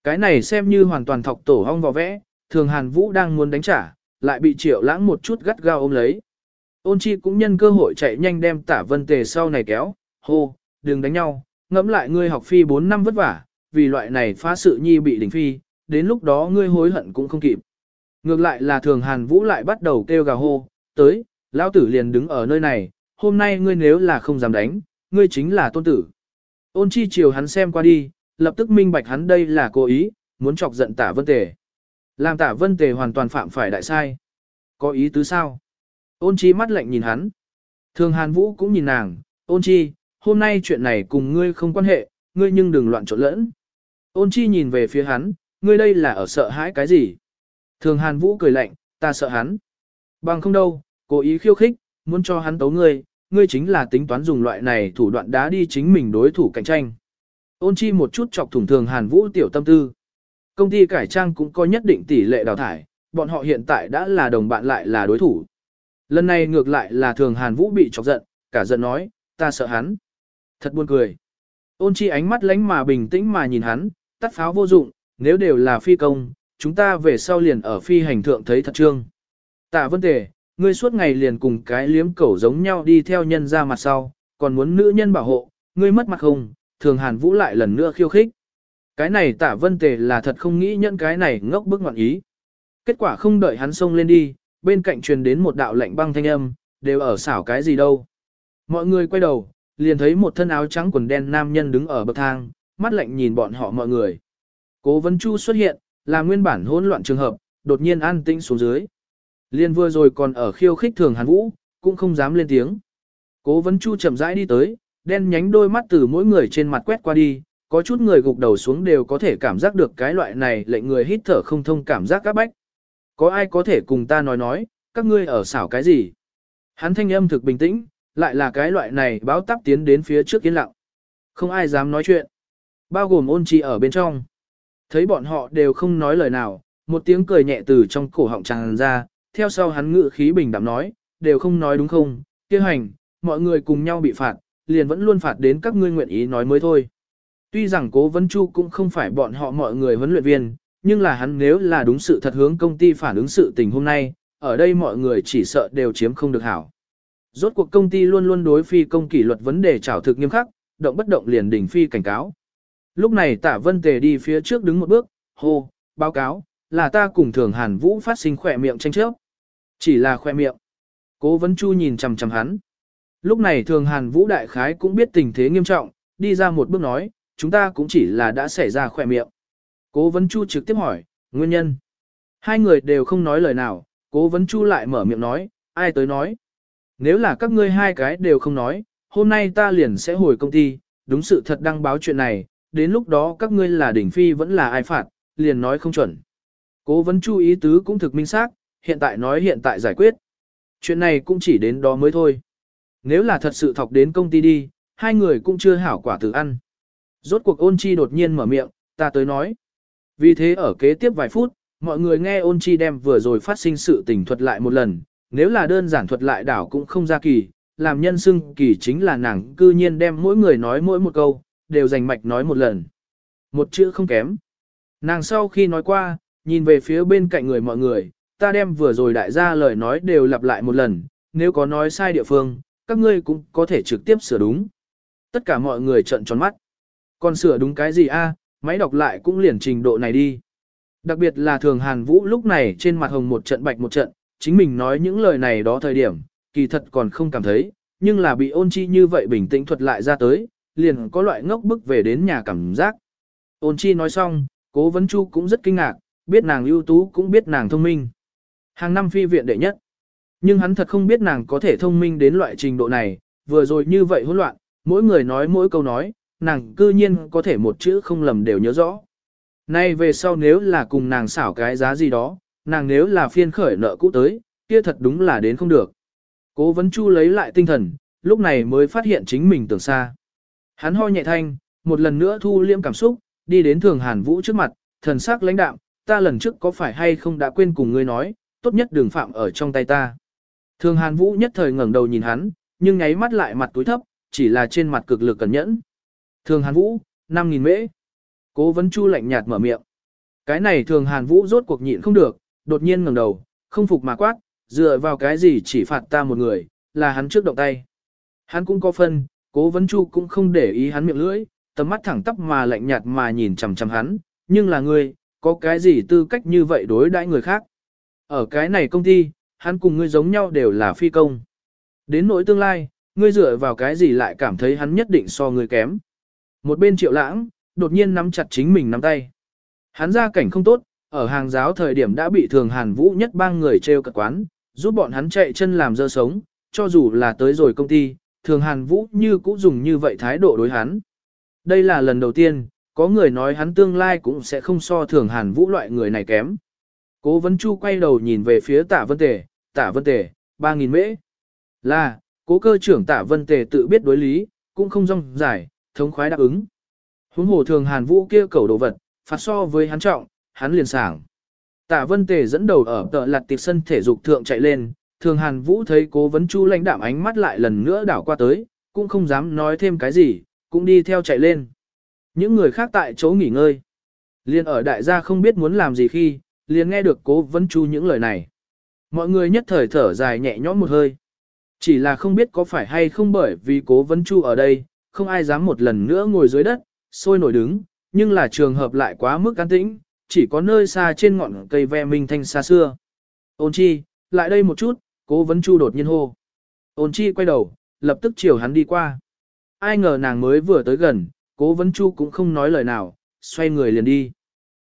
Cái này xem như hoàn toàn thọc tổ hong vào vẽ, thường hàn vũ đang muốn đánh trả, lại bị triệu lãng một chút gắt gao ôm lấy. Ôn chi cũng nhân cơ hội chạy nhanh đem tả vân tề sau này kéo, hô, đừng đánh nhau, ngẫm lại ngươi học phi 4 năm vất vả, vì loại này phá sự nhi bị đình phi, đến lúc đó ngươi hối hận cũng không kịp. Ngược lại là thường hàn vũ lại bắt đầu kêu gà hô, tới, lão tử liền đứng ở nơi này, hôm nay ngươi nếu là không dám đánh, ngươi chính là tôn tử. Ôn chi chiều hắn xem qua đi, lập tức minh bạch hắn đây là cố ý, muốn chọc giận tả vân tề. Làm tả vân tề hoàn toàn phạm phải đại sai. Có ý tứ sao? Ôn chi mắt lạnh nhìn hắn. Thường hàn vũ cũng nhìn nàng, ôn chi, hôm nay chuyện này cùng ngươi không quan hệ, ngươi nhưng đừng loạn trộn lẫn. Ôn chi nhìn về phía hắn, ngươi đây là ở sợ hãi cái gì? Thường hàn vũ cười lạnh, ta sợ hắn. Bằng không đâu, cố ý khiêu khích, muốn cho hắn tấu ngươi, ngươi chính là tính toán dùng loại này thủ đoạn đá đi chính mình đối thủ cạnh tranh. Ôn chi một chút chọc thủng thường hàn vũ tiểu tâm tư. Công ty cải trang cũng có nhất định tỷ lệ đào thải, bọn họ hiện tại đã là đồng bạn lại là đối thủ. Lần này ngược lại là thường hàn vũ bị chọc giận, cả giận nói, ta sợ hắn. Thật buồn cười. Ôn chi ánh mắt lánh mà bình tĩnh mà nhìn hắn, tắt pháo vô dụng, nếu đều là phi công, chúng ta về sau liền ở phi hành thượng thấy thật trương. Tạ vân tề, ngươi suốt ngày liền cùng cái liếm cẩu giống nhau đi theo nhân ra mặt sau, còn muốn nữ nhân bảo hộ, ngươi mất mặt không, thường hàn vũ lại lần nữa khiêu khích. Cái này tạ vân tề là thật không nghĩ nhân cái này ngốc bức ngoạn ý. Kết quả không đợi hắn xông lên đi, bên cạnh truyền đến một đạo lạnh băng thanh âm, đều ở xảo cái gì đâu. Mọi người quay đầu, liền thấy một thân áo trắng quần đen nam nhân đứng ở bậc thang, mắt lạnh nhìn bọn họ mọi người. Cố Vấn Chu xuất hiện, là nguyên bản hỗn loạn trường hợp, đột nhiên an tĩnh xuống dưới. Liên vừa rồi còn ở khiêu khích thường Hàn Vũ, cũng không dám lên tiếng. Cố Vấn Chu chậm rãi đi tới, đen nhánh đôi mắt từ mỗi người trên mặt quét qua đi, có chút người gục đầu xuống đều có thể cảm giác được cái loại này lệnh người hít thở không thông cảm giác các bách. Có ai có thể cùng ta nói nói, các ngươi ở xảo cái gì? Hắn thanh âm thực bình tĩnh, lại là cái loại này báo tắp tiến đến phía trước yên lặng. Không ai dám nói chuyện. Bao gồm ôn trì ở bên trong. Thấy bọn họ đều không nói lời nào, một tiếng cười nhẹ từ trong cổ họng tràn ra, theo sau hắn ngự khí bình đạm nói, đều không nói đúng không, kia hành, mọi người cùng nhau bị phạt, liền vẫn luôn phạt đến các ngươi nguyện ý nói mới thôi. Tuy rằng cố vấn chu cũng không phải bọn họ mọi người huấn luyện viên, nhưng là hắn nếu là đúng sự thật hướng công ty phản ứng sự tình hôm nay, ở đây mọi người chỉ sợ đều chiếm không được hảo. Rốt cuộc công ty luôn luôn đối phi công kỷ luật vấn đề trảo thực nghiêm khắc, động bất động liền đỉnh phi cảnh cáo. Lúc này tả vân tề đi phía trước đứng một bước, hô, báo cáo, là ta cùng thường hàn vũ phát sinh khỏe miệng tranh chấp. Chỉ là khỏe miệng. Cố vấn chu nhìn chằm chằm hắn. Lúc này thường hàn vũ đại khái cũng biết tình thế nghiêm trọng, đi ra một bước nói, chúng ta cũng chỉ là đã xảy ra khỏe miệng. Cố vấn chu trực tiếp hỏi, nguyên nhân. Hai người đều không nói lời nào, cố vấn chu lại mở miệng nói, ai tới nói. Nếu là các ngươi hai cái đều không nói, hôm nay ta liền sẽ hồi công ty, đúng sự thật đăng báo chuyện này, đến lúc đó các ngươi là đỉnh phi vẫn là ai phạt, liền nói không chuẩn. Cố vấn chu ý tứ cũng thực minh xác, hiện tại nói hiện tại giải quyết. Chuyện này cũng chỉ đến đó mới thôi. Nếu là thật sự thọc đến công ty đi, hai người cũng chưa hảo quả tự ăn. Rốt cuộc ôn chi đột nhiên mở miệng, ta tới nói. Vì thế ở kế tiếp vài phút, mọi người nghe ôn chi đem vừa rồi phát sinh sự tình thuật lại một lần, nếu là đơn giản thuật lại đảo cũng không ra kỳ, làm nhân xưng kỳ chính là nàng cư nhiên đem mỗi người nói mỗi một câu, đều dành mạch nói một lần. Một chữ không kém. Nàng sau khi nói qua, nhìn về phía bên cạnh người mọi người, ta đem vừa rồi đại gia lời nói đều lặp lại một lần, nếu có nói sai địa phương, các ngươi cũng có thể trực tiếp sửa đúng. Tất cả mọi người trợn tròn mắt. Còn sửa đúng cái gì a? máy đọc lại cũng liền trình độ này đi. Đặc biệt là thường Hàn Vũ lúc này trên mặt hồng một trận bạch một trận, chính mình nói những lời này đó thời điểm, kỳ thật còn không cảm thấy, nhưng là bị ôn chi như vậy bình tĩnh thuật lại ra tới, liền có loại ngốc bức về đến nhà cảm giác. Ôn chi nói xong, cố vấn chu cũng rất kinh ngạc, biết nàng ưu tú cũng biết nàng thông minh. Hàng năm phi viện đệ nhất. Nhưng hắn thật không biết nàng có thể thông minh đến loại trình độ này, vừa rồi như vậy hỗn loạn, mỗi người nói mỗi câu nói, nàng cư nhiên có thể một chữ không lầm đều nhớ rõ. Nay về sau nếu là cùng nàng xảo cái giá gì đó, nàng nếu là phiên khởi nợ cũ tới, kia thật đúng là đến không được. Cố vấn chu lấy lại tinh thần, lúc này mới phát hiện chính mình tưởng xa. Hắn ho nhẹ thanh, một lần nữa thu liễm cảm xúc, đi đến thường hàn vũ trước mặt, thần sắc lãnh đạm, ta lần trước có phải hay không đã quên cùng ngươi nói, tốt nhất đừng phạm ở trong tay ta. Thường hàn vũ nhất thời ngẩng đầu nhìn hắn, nhưng nháy mắt lại mặt túi thấp, chỉ là trên mặt cực lực cẩn nhẫn. Thường hàn vũ, 5.000 mễ. Cố vấn chu lạnh nhạt mở miệng. Cái này thường hàn vũ rốt cuộc nhịn không được, đột nhiên ngẩng đầu, không phục mà quát, dựa vào cái gì chỉ phạt ta một người, là hắn trước động tay. Hắn cũng có phân, cố vấn chu cũng không để ý hắn miệng lưỡi, tầm mắt thẳng tắp mà lạnh nhạt mà nhìn chằm chằm hắn, nhưng là ngươi, có cái gì tư cách như vậy đối đãi người khác. Ở cái này công ty, hắn cùng ngươi giống nhau đều là phi công. Đến nỗi tương lai, ngươi dựa vào cái gì lại cảm thấy hắn nhất định so ngươi kém. Một bên triệu lãng, đột nhiên nắm chặt chính mình nắm tay. Hắn ra cảnh không tốt, ở hàng giáo thời điểm đã bị thường hàn vũ nhất bang người treo cật quán, giúp bọn hắn chạy chân làm dơ sống, cho dù là tới rồi công ty, thường hàn vũ như cũng dùng như vậy thái độ đối hắn. Đây là lần đầu tiên, có người nói hắn tương lai cũng sẽ không so thường hàn vũ loại người này kém. Cố vấn chu quay đầu nhìn về phía tả vân tề, tả vân tề, 3.000 mễ. Là, cố cơ trưởng tả vân tề tự biết đối lý, cũng không rong giải, thống khoái đáp ứng. Huống hồ thường hàn vũ kia cầu đồ vật, phạt so với hắn trọng, hắn liền sảng. Tả vân tề dẫn đầu ở tợ lặt tiệp sân thể dục thượng chạy lên, thường hàn vũ thấy cố vấn chu lãnh đạm ánh mắt lại lần nữa đảo qua tới, cũng không dám nói thêm cái gì, cũng đi theo chạy lên. Những người khác tại chỗ nghỉ ngơi. Liên ở đại gia không biết muốn làm gì khi, liền nghe được cố vấn chu những lời này. Mọi người nhất thời thở dài nhẹ nhõm một hơi. Chỉ là không biết có phải hay không bởi vì cố vấn chu ở đây, không ai dám một lần nữa ngồi dưới đất, sôi nổi đứng, nhưng là trường hợp lại quá mức an tĩnh, chỉ có nơi xa trên ngọn cây ve minh thanh xa xưa. Ôn chi, lại đây một chút, cố vấn chu đột nhiên hô. Ôn chi quay đầu, lập tức chiều hắn đi qua. Ai ngờ nàng mới vừa tới gần, cố vấn chu cũng không nói lời nào, xoay người liền đi.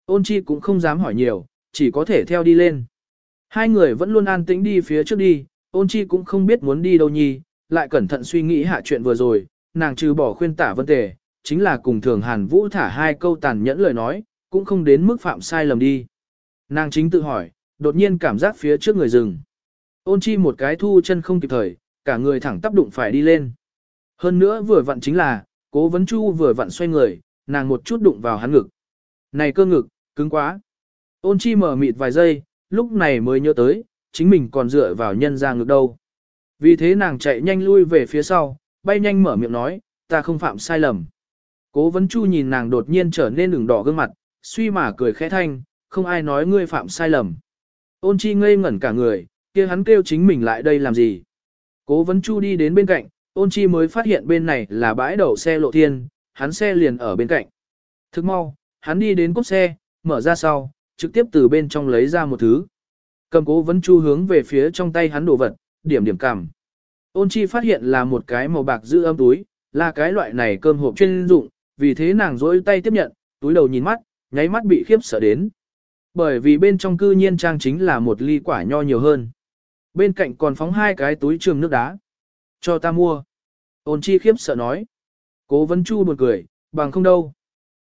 Ôn chi cũng không dám hỏi nhiều, chỉ có thể theo đi lên. Hai người vẫn luôn an tĩnh đi phía trước đi, ôn chi cũng không biết muốn đi đâu nhi, lại cẩn thận suy nghĩ hạ chuyện vừa rồi, nàng trừ bỏ khuyên tả vấn tề, chính là cùng thường hàn vũ thả hai câu tàn nhẫn lời nói, cũng không đến mức phạm sai lầm đi. Nàng chính tự hỏi, đột nhiên cảm giác phía trước người dừng. Ôn chi một cái thu chân không kịp thời, cả người thẳng tắp đụng phải đi lên. Hơn nữa vừa vặn chính là, cố vấn chu vừa vặn xoay người, nàng một chút đụng vào hắn ngực. Này cơ ngực, cứng quá. Ôn chi mở mịt vài giây, lúc này mới nhớ tới, chính mình còn dựa vào nhân ra ngực đâu. Vì thế nàng chạy nhanh lui về phía sau, bay nhanh mở miệng nói, ta không phạm sai lầm. Cố vấn chu nhìn nàng đột nhiên trở nên ửng đỏ gương mặt, suy mà cười khẽ thanh, không ai nói ngươi phạm sai lầm. Ôn chi ngây ngẩn cả người, kia hắn kêu chính mình lại đây làm gì. Cố vấn chu đi đến bên cạnh, ôn chi mới phát hiện bên này là bãi đậu xe lộ thiên, hắn xe liền ở bên cạnh. Thức mau, hắn đi đến cốp xe, mở ra sau, trực tiếp từ bên trong lấy ra một thứ. Cầm cố vấn chu hướng về phía trong tay hắn đồ vật, điểm điểm cằm. Ôn chi phát hiện là một cái màu bạc giữ âm túi, là cái loại này cơm hộp chuyên dụng, vì thế nàng dỗi tay tiếp nhận, túi đầu nhìn mắt, nháy mắt bị khiếp sợ đến. Bởi vì bên trong cư nhiên trang chính là một ly quả nho nhiều hơn. Bên cạnh còn phóng hai cái túi trường nước đá. Cho ta mua. Ôn chi khiếp sợ nói. Cố vấn chu buồn cười, bằng không đâu.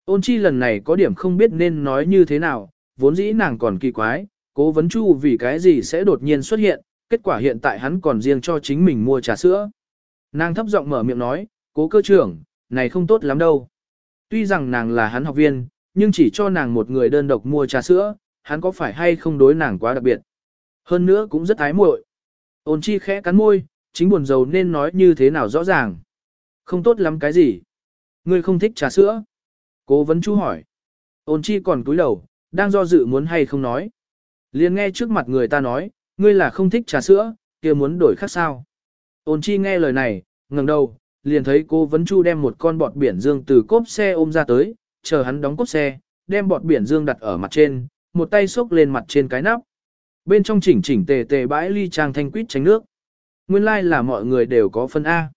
Ôn chi lần này có điểm không biết nên nói như thế nào, vốn dĩ nàng còn kỳ quái, cố vấn chu vì cái gì sẽ đột nhiên xuất hiện, kết quả hiện tại hắn còn riêng cho chính mình mua trà sữa. Nàng thấp giọng mở miệng nói, cố cơ trưởng, này không tốt lắm đâu. Tuy rằng nàng là hắn học viên, nhưng chỉ cho nàng một người đơn độc mua trà sữa, hắn có phải hay không đối nàng quá đặc biệt. Hơn nữa cũng rất ái muội. Ôn chi khẽ cắn môi, chính buồn giàu nên nói như thế nào rõ ràng. Không tốt lắm cái gì. Ngươi không thích trà sữa. Cố vấn chú hỏi. Ôn chi còn cúi đầu, đang do dự muốn hay không nói. liền nghe trước mặt người ta nói, ngươi là không thích trà sữa, kia muốn đổi khác sao. Ôn chi nghe lời này, ngẩng đầu, liền thấy cô vấn chu đem một con bọt biển dương từ cốp xe ôm ra tới, chờ hắn đóng cốp xe, đem bọt biển dương đặt ở mặt trên, một tay xốc lên mặt trên cái nắp. Bên trong chỉnh chỉnh tề tề bãi ly trang thanh quýt tránh nước. Nguyên lai like là mọi người đều có phân A.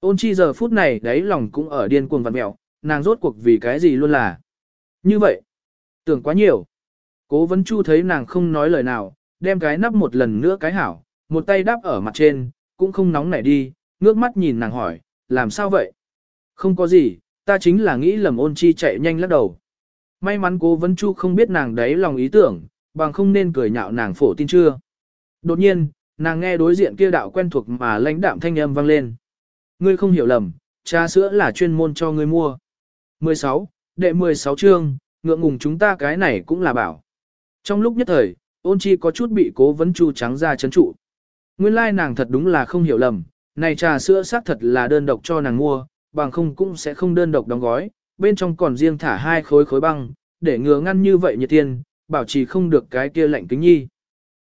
Ôn chi giờ phút này đáy lòng cũng ở điên cuồng vặt mẹo, nàng rốt cuộc vì cái gì luôn là. Như vậy, tưởng quá nhiều. Cố vấn chu thấy nàng không nói lời nào, đem cái nắp một lần nữa cái hảo, một tay đáp ở mặt trên, cũng không nóng nảy đi, ngước mắt nhìn nàng hỏi, làm sao vậy? Không có gì, ta chính là nghĩ lầm ôn chi chạy nhanh lắc đầu. May mắn cố vấn chu không biết nàng đấy lòng ý tưởng, bằng không nên cười nhạo nàng phổ tin chưa. Đột nhiên, nàng nghe đối diện kia đạo quen thuộc mà lãnh đạm thanh âm vang lên. Ngươi không hiểu lầm, trà sữa là chuyên môn cho ngươi mua. 16, đệ 16 chương, ngượng ngùng chúng ta cái này cũng là bảo. Trong lúc nhất thời, ôn chi có chút bị cố vấn chu trắng ra chấn trụ. Nguyên lai nàng thật đúng là không hiểu lầm, này trà sữa xác thật là đơn độc cho nàng mua, bằng không cũng sẽ không đơn độc đóng gói, bên trong còn riêng thả hai khối khối băng, để ngừa ngăn như vậy nhiệt tiên, bảo trì không được cái kia lạnh kính nhi.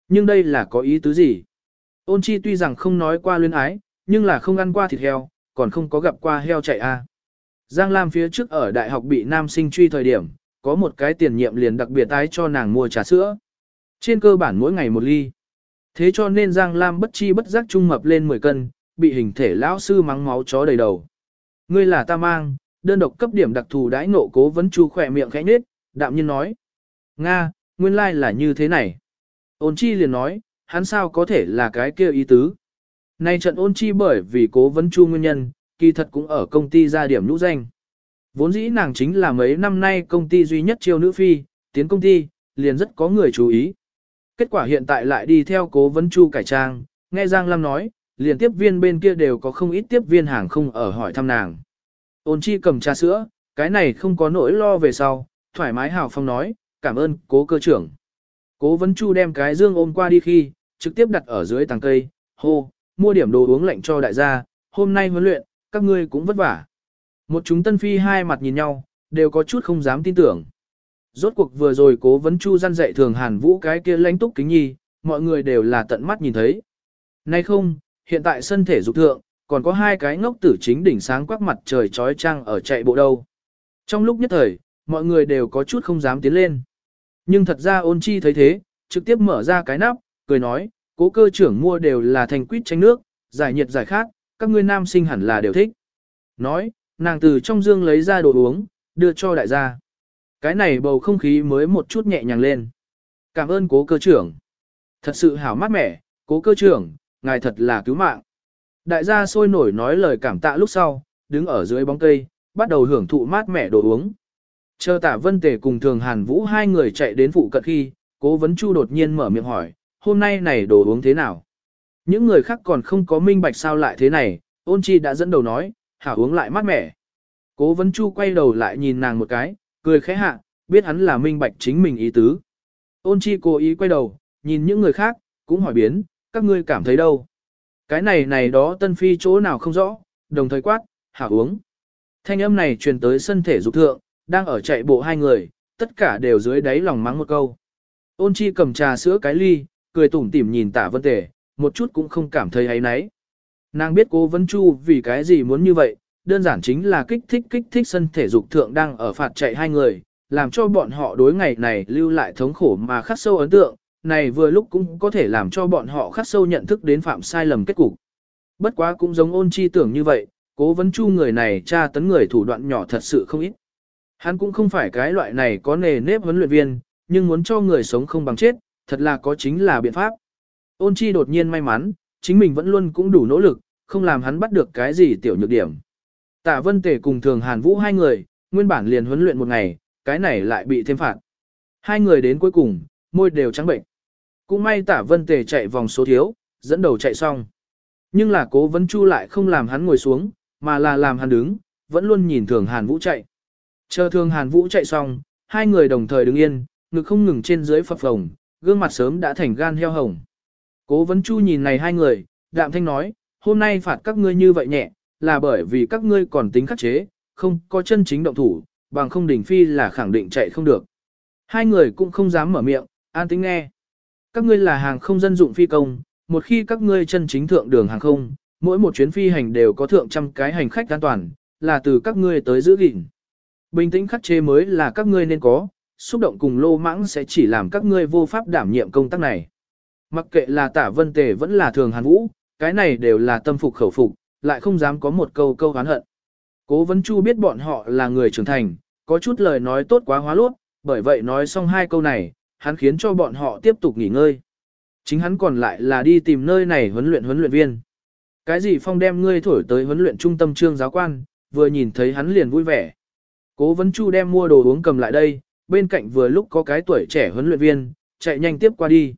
Nhưng đây là có ý tứ gì? Ôn chi tuy rằng không nói qua luyến ái, nhưng là không ăn qua thịt heo, còn không có gặp qua heo chạy a. Giang Lam phía trước ở đại học bị nam sinh truy thời điểm, có một cái tiền nhiệm liền đặc biệt tái cho nàng mua trà sữa. Trên cơ bản mỗi ngày một ly. Thế cho nên Giang Lam bất chi bất giác trung mập lên 10 cân, bị hình thể lão sư mắng máu chó đầy đầu. Ngươi là ta mang, đơn độc cấp điểm đặc thù đãi ngộ cố vấn chu khỏe miệng khẽ nết, đạm nhiên nói. Nga, nguyên lai like là như thế này. Ôn chi liền nói, hắn sao có thể là cái kia ý tứ. Nay trận ôn chi bởi vì cố vấn chu nguyên nhân, kỳ thật cũng ở công ty ra điểm nhũ danh. Vốn dĩ nàng chính là mấy năm nay công ty duy nhất chiêu nữ phi, tiến công ty, liền rất có người chú ý. Kết quả hiện tại lại đi theo cố vấn chu cải trang, nghe Giang Lam nói, liền tiếp viên bên kia đều có không ít tiếp viên hàng không ở hỏi thăm nàng. Ôn chi cầm trà sữa, cái này không có nỗi lo về sau, thoải mái hào phong nói, cảm ơn cố cơ trưởng. Cố vấn chu đem cái dương ôm qua đi khi, trực tiếp đặt ở dưới tàng cây, hô, mua điểm đồ uống lạnh cho đại gia, hôm nay huấn luyện, các ngươi cũng vất vả. Một chúng tân phi hai mặt nhìn nhau, đều có chút không dám tin tưởng. Rốt cuộc vừa rồi cố vấn chu gian dạy thường hàn vũ cái kia lãnh túc kính nhi, mọi người đều là tận mắt nhìn thấy. Nay không, hiện tại sân thể dục thượng, còn có hai cái ngốc tử chính đỉnh sáng quắc mặt trời trói trăng ở chạy bộ đâu. Trong lúc nhất thời, mọi người đều có chút không dám tiến lên. Nhưng thật ra ôn chi thấy thế, trực tiếp mở ra cái nắp, cười nói, cố cơ trưởng mua đều là thành quýt tránh nước, giải nhiệt giải khát, các ngươi nam sinh hẳn là đều thích. Nói, nàng từ trong dương lấy ra đồ uống, đưa cho đại gia. Cái này bầu không khí mới một chút nhẹ nhàng lên. Cảm ơn cố cơ trưởng. Thật sự hảo mát mẻ, cố cơ trưởng, ngài thật là cứu mạng. Đại gia sôi nổi nói lời cảm tạ lúc sau, đứng ở dưới bóng cây, bắt đầu hưởng thụ mát mẻ đồ uống. Chờ tả vân tề cùng thường hàn vũ hai người chạy đến phụ cận khi, cố vấn chu đột nhiên mở miệng hỏi, hôm nay này đồ uống thế nào? Những người khác còn không có minh bạch sao lại thế này, ôn chi đã dẫn đầu nói, hảo uống lại mát mẻ. Cố vấn chu quay đầu lại nhìn nàng một cái, cười khẽ hạ, biết hắn là minh bạch chính mình ý tứ. Ôn chi cố ý quay đầu, nhìn những người khác, cũng hỏi biến, các ngươi cảm thấy đâu? Cái này này đó tân phi chỗ nào không rõ, đồng thời quát, hảo uống. Thanh âm này truyền tới sân thể dục thượng, đang ở chạy bộ hai người, tất cả đều dưới đáy lòng mắng một câu. Ôn chi cầm trà sữa cái ly, cười tủm tỉm nhìn tả vân tề, một chút cũng không cảm thấy hay náy. Nàng biết cố vấn chu vì cái gì muốn như vậy, đơn giản chính là kích thích kích thích sân thể dục thượng đang ở phạt chạy hai người, làm cho bọn họ đối ngày này lưu lại thống khổ mà khắc sâu ấn tượng, này vừa lúc cũng có thể làm cho bọn họ khắc sâu nhận thức đến phạm sai lầm kết cục. Bất quá cũng giống ôn chi tưởng như vậy, cố vấn chu người này tra tấn người thủ đoạn nhỏ thật sự không ít. Hắn cũng không phải cái loại này có nề nếp huấn luyện viên, nhưng muốn cho người sống không bằng chết, thật là có chính là biện pháp. Ôn chi đột nhiên may mắn, chính mình vẫn luôn cũng đủ nỗ lực, không làm hắn bắt được cái gì tiểu nhược điểm. Tạ Vân Tề cùng Thường Hàn Vũ hai người, nguyên bản liền huấn luyện một ngày, cái này lại bị thêm phạt. Hai người đến cuối cùng, môi đều trắng bệnh. Cũng may Tạ Vân Tề chạy vòng số thiếu, dẫn đầu chạy xong. Nhưng là cố vấn chu lại không làm hắn ngồi xuống, mà là làm hắn đứng, vẫn luôn nhìn thường Hàn Vũ chạy. Chờ thương Hàn Vũ chạy xong, hai người đồng thời đứng yên, ngực không ngừng trên dưới phập phồng, gương mặt sớm đã thành gan heo hồng. Cố vấn chu nhìn này hai người, đạm thanh nói, hôm nay phạt các ngươi như vậy nhẹ, là bởi vì các ngươi còn tính khắc chế, không có chân chính động thủ, bằng không đỉnh phi là khẳng định chạy không được. Hai người cũng không dám mở miệng, an tính nghe. Các ngươi là hàng không dân dụng phi công, một khi các ngươi chân chính thượng đường hàng không, mỗi một chuyến phi hành đều có thượng trăm cái hành khách an toàn, là từ các ngươi tới giữ gìn. Bình tĩnh khắc chế mới là các ngươi nên có, xúc động cùng lô mãng sẽ chỉ làm các ngươi vô pháp đảm nhiệm công tác này. Mặc kệ là tả vân tề vẫn là thường hàn vũ, cái này đều là tâm phục khẩu phục, lại không dám có một câu câu hán hận. Cố vấn chu biết bọn họ là người trưởng thành, có chút lời nói tốt quá hóa lốt, bởi vậy nói xong hai câu này, hắn khiến cho bọn họ tiếp tục nghỉ ngơi. Chính hắn còn lại là đi tìm nơi này huấn luyện huấn luyện viên. Cái gì phong đem ngươi thổi tới huấn luyện trung tâm trương giáo quan, vừa nhìn thấy hắn liền vui vẻ. Cố vấn chu đem mua đồ uống cầm lại đây, bên cạnh vừa lúc có cái tuổi trẻ huấn luyện viên, chạy nhanh tiếp qua đi.